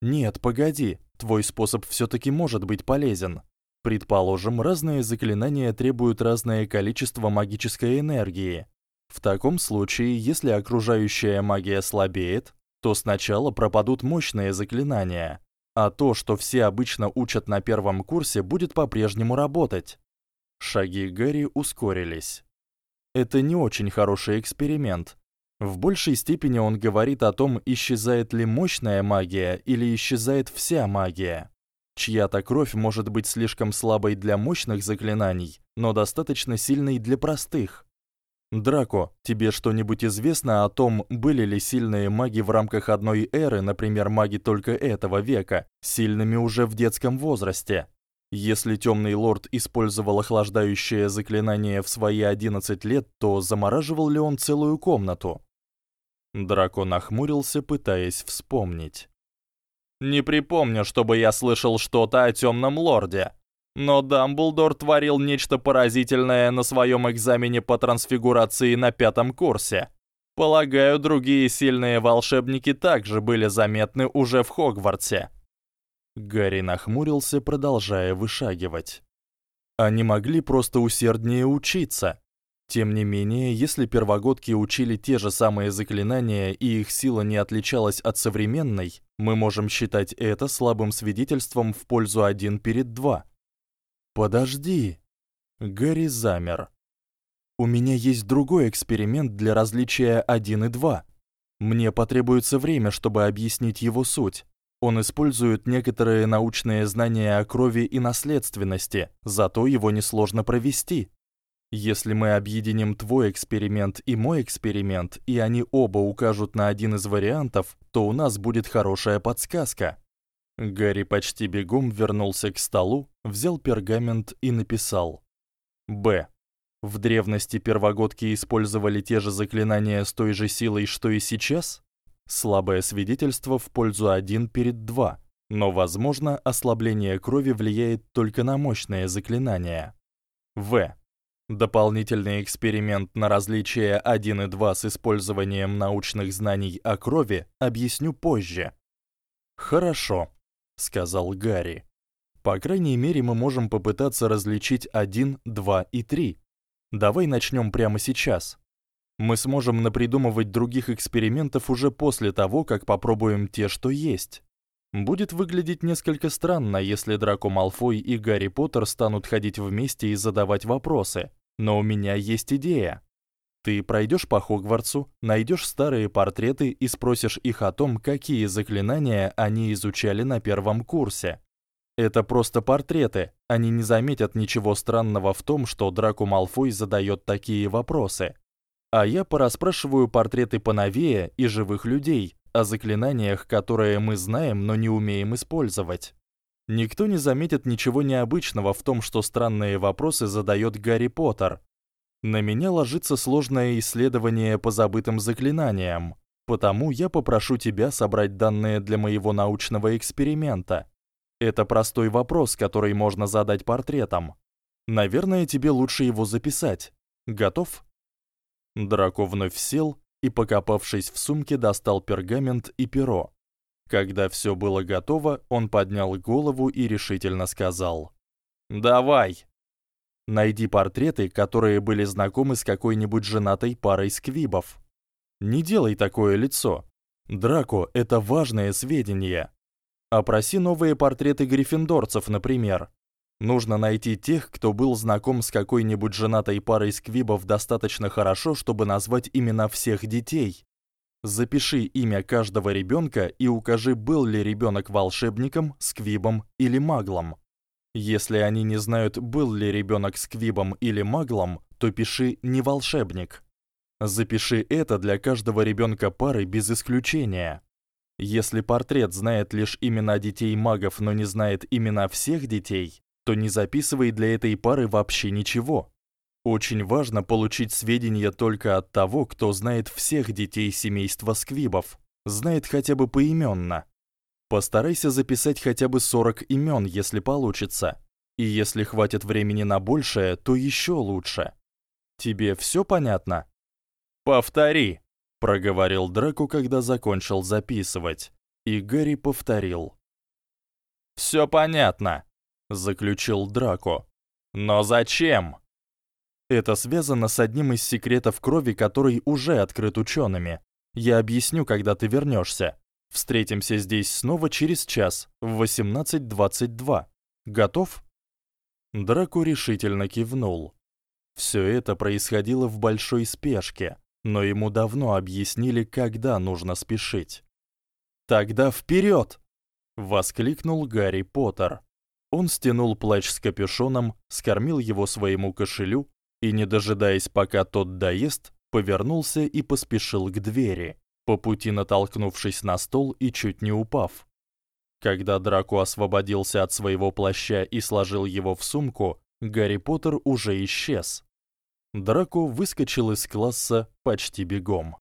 Нет, погоди. Твой способ всё-таки может быть полезен. Предположим, разные заклинания требуют разное количество магической энергии. В таком случае, если окружающая магия слабеет, то сначала пропадут мощные заклинания, а то, что все обычно учат на первом курсе, будет по-прежнему работать. Шаги Гэри ускорились. Это не очень хороший эксперимент. В большей степени он говорит о том, исчезает ли мощная магия или исчезает вся магия. Чья-то кровь может быть слишком слабой для мощных заклинаний, но достаточно сильной для простых. Драко, тебе что-нибудь известно о том, были ли сильные маги в рамках одной эры, например, маги только этого века, сильными уже в детском возрасте? Если Тёмный лорд использовал охлаждающее заклинание в свои 11 лет, то замораживал ли он целую комнату? Драко нахмурился, пытаясь вспомнить. Не припомню, чтобы я слышал что-то о Тёмном лорде. Но Дамблдор творил нечто поразительное на своём экзамене по трансфигурации на пятом курсе. Полагаю, другие сильные волшебники также были заметны уже в Хогвартсе. Гарри нахмурился, продолжая вышагивать. Они могли просто усерднее учиться. Тем не менее, если первогодки учили те же самые заклинания и их сила не отличалась от современной, мы можем считать это слабым свидетельством в пользу один перед два. Подожди. Гарри замер. У меня есть другой эксперимент для различия 1 и 2. Мне потребуется время, чтобы объяснить его суть. Он использует некоторые научные знания о крови и наследственности, зато его несложно провести. Если мы объединим твой эксперимент и мой эксперимент, и они оба укажут на один из вариантов, то у нас будет хорошая подсказка. Гарри почти бегом вернулся к столу, взял пергамент и написал: Б. В древности первогодки использовали те же заклинания с той же силой, что и сейчас. Слабое свидетельство в пользу 1 перед 2. Но, возможно, ослабление крови влияет только на мощные заклинания. В. Дополнительный эксперимент на различие 1 и 2 с использованием научных знаний о крови объясню позже. Хорошо, сказал Гарри. По крайней мере, мы можем попытаться различить 1, 2 и 3. Давай начнём прямо сейчас. Мы сможем напридумывать других экспериментов уже после того, как попробуем те, что есть. Будет выглядеть несколько странно, если Драко Малфой и Гарри Поттер станут ходить вместе и задавать вопросы. Но у меня есть идея. Ты пройдёшь по Хогвартсу, найдёшь старые портреты и спросишь их о том, какие заклинания они изучали на первом курсе. Это просто портреты. Они не заметят ничего странного в том, что Драко Малфой задаёт такие вопросы. А я порасспрашиваю портреты поновее и живых людей о заклинаниях, которые мы знаем, но не умеем использовать. Никто не заметит ничего необычного в том, что странные вопросы задаёт Гарри Поттер. На меня ложится сложное исследование по забытым заклинаниям, потому я попрошу тебя собрать данные для моего научного эксперимента. Это простой вопрос, который можно задать портретам. Наверное, тебе лучше его записать. Готов? Драко вновь сел и, покопавшись в сумке, достал пергамент и перо. Когда всё было готово, он поднял голову и решительно сказал: "Давай. Найди портреты, которые были знакомы с какой-нибудь женатой парой сквибов. Не делай такое лицо. Драко это важное сведения. Опроси новые портреты гриффиндорцев, например. Нужно найти тех, кто был знаком с какой-нибудь женатой парой сквибов достаточно хорошо, чтобы назвать имена всех детей. Запиши имя каждого ребёнка и укажи, был ли ребёнок волшебником, сквибом или маглом. Если они не знают, был ли ребёнок сквибом или маглом, то пиши не волшебник. Запиши это для каждого ребёнка пары без исключения. Если портрет знает лишь имена детей магов, но не знает имена всех детей, то не записывай для этой пары вообще ничего. Очень важно получить сведения только от того, кто знает всех детей семейства сквибов, знает хотя бы поименно. Постарайся записать хотя бы 40 имён, если получится. И если хватит времени на большее, то ещё лучше. Тебе всё понятно? Повтори, проговорил Драко, когда закончил записывать, и Гарри повторил. Всё понятно, заключил Драко. Но зачем? Это связано с одним из секретов крови, который уже открыт учёными. Я объясню, когда ты вернёшься. Встретимся здесь снова через час в 18:22. Готов? Драко решительно кивнул. Всё это происходило в большой спешке, но ему давно объяснили, когда нужно спешить. Тогда вперёд! воскликнул Гарри Поттер. Он стянул плащ с капюшоном, скормил его своему кошелю и, не дожидаясь, пока тот доест, повернулся и поспешил к двери, по пути натолкнувшись на стол и чуть не упав. Когда Драко освободился от своего плаща и сложил его в сумку, Гарри Поттер уже исчез. Драко выскочил из класса почти бегом.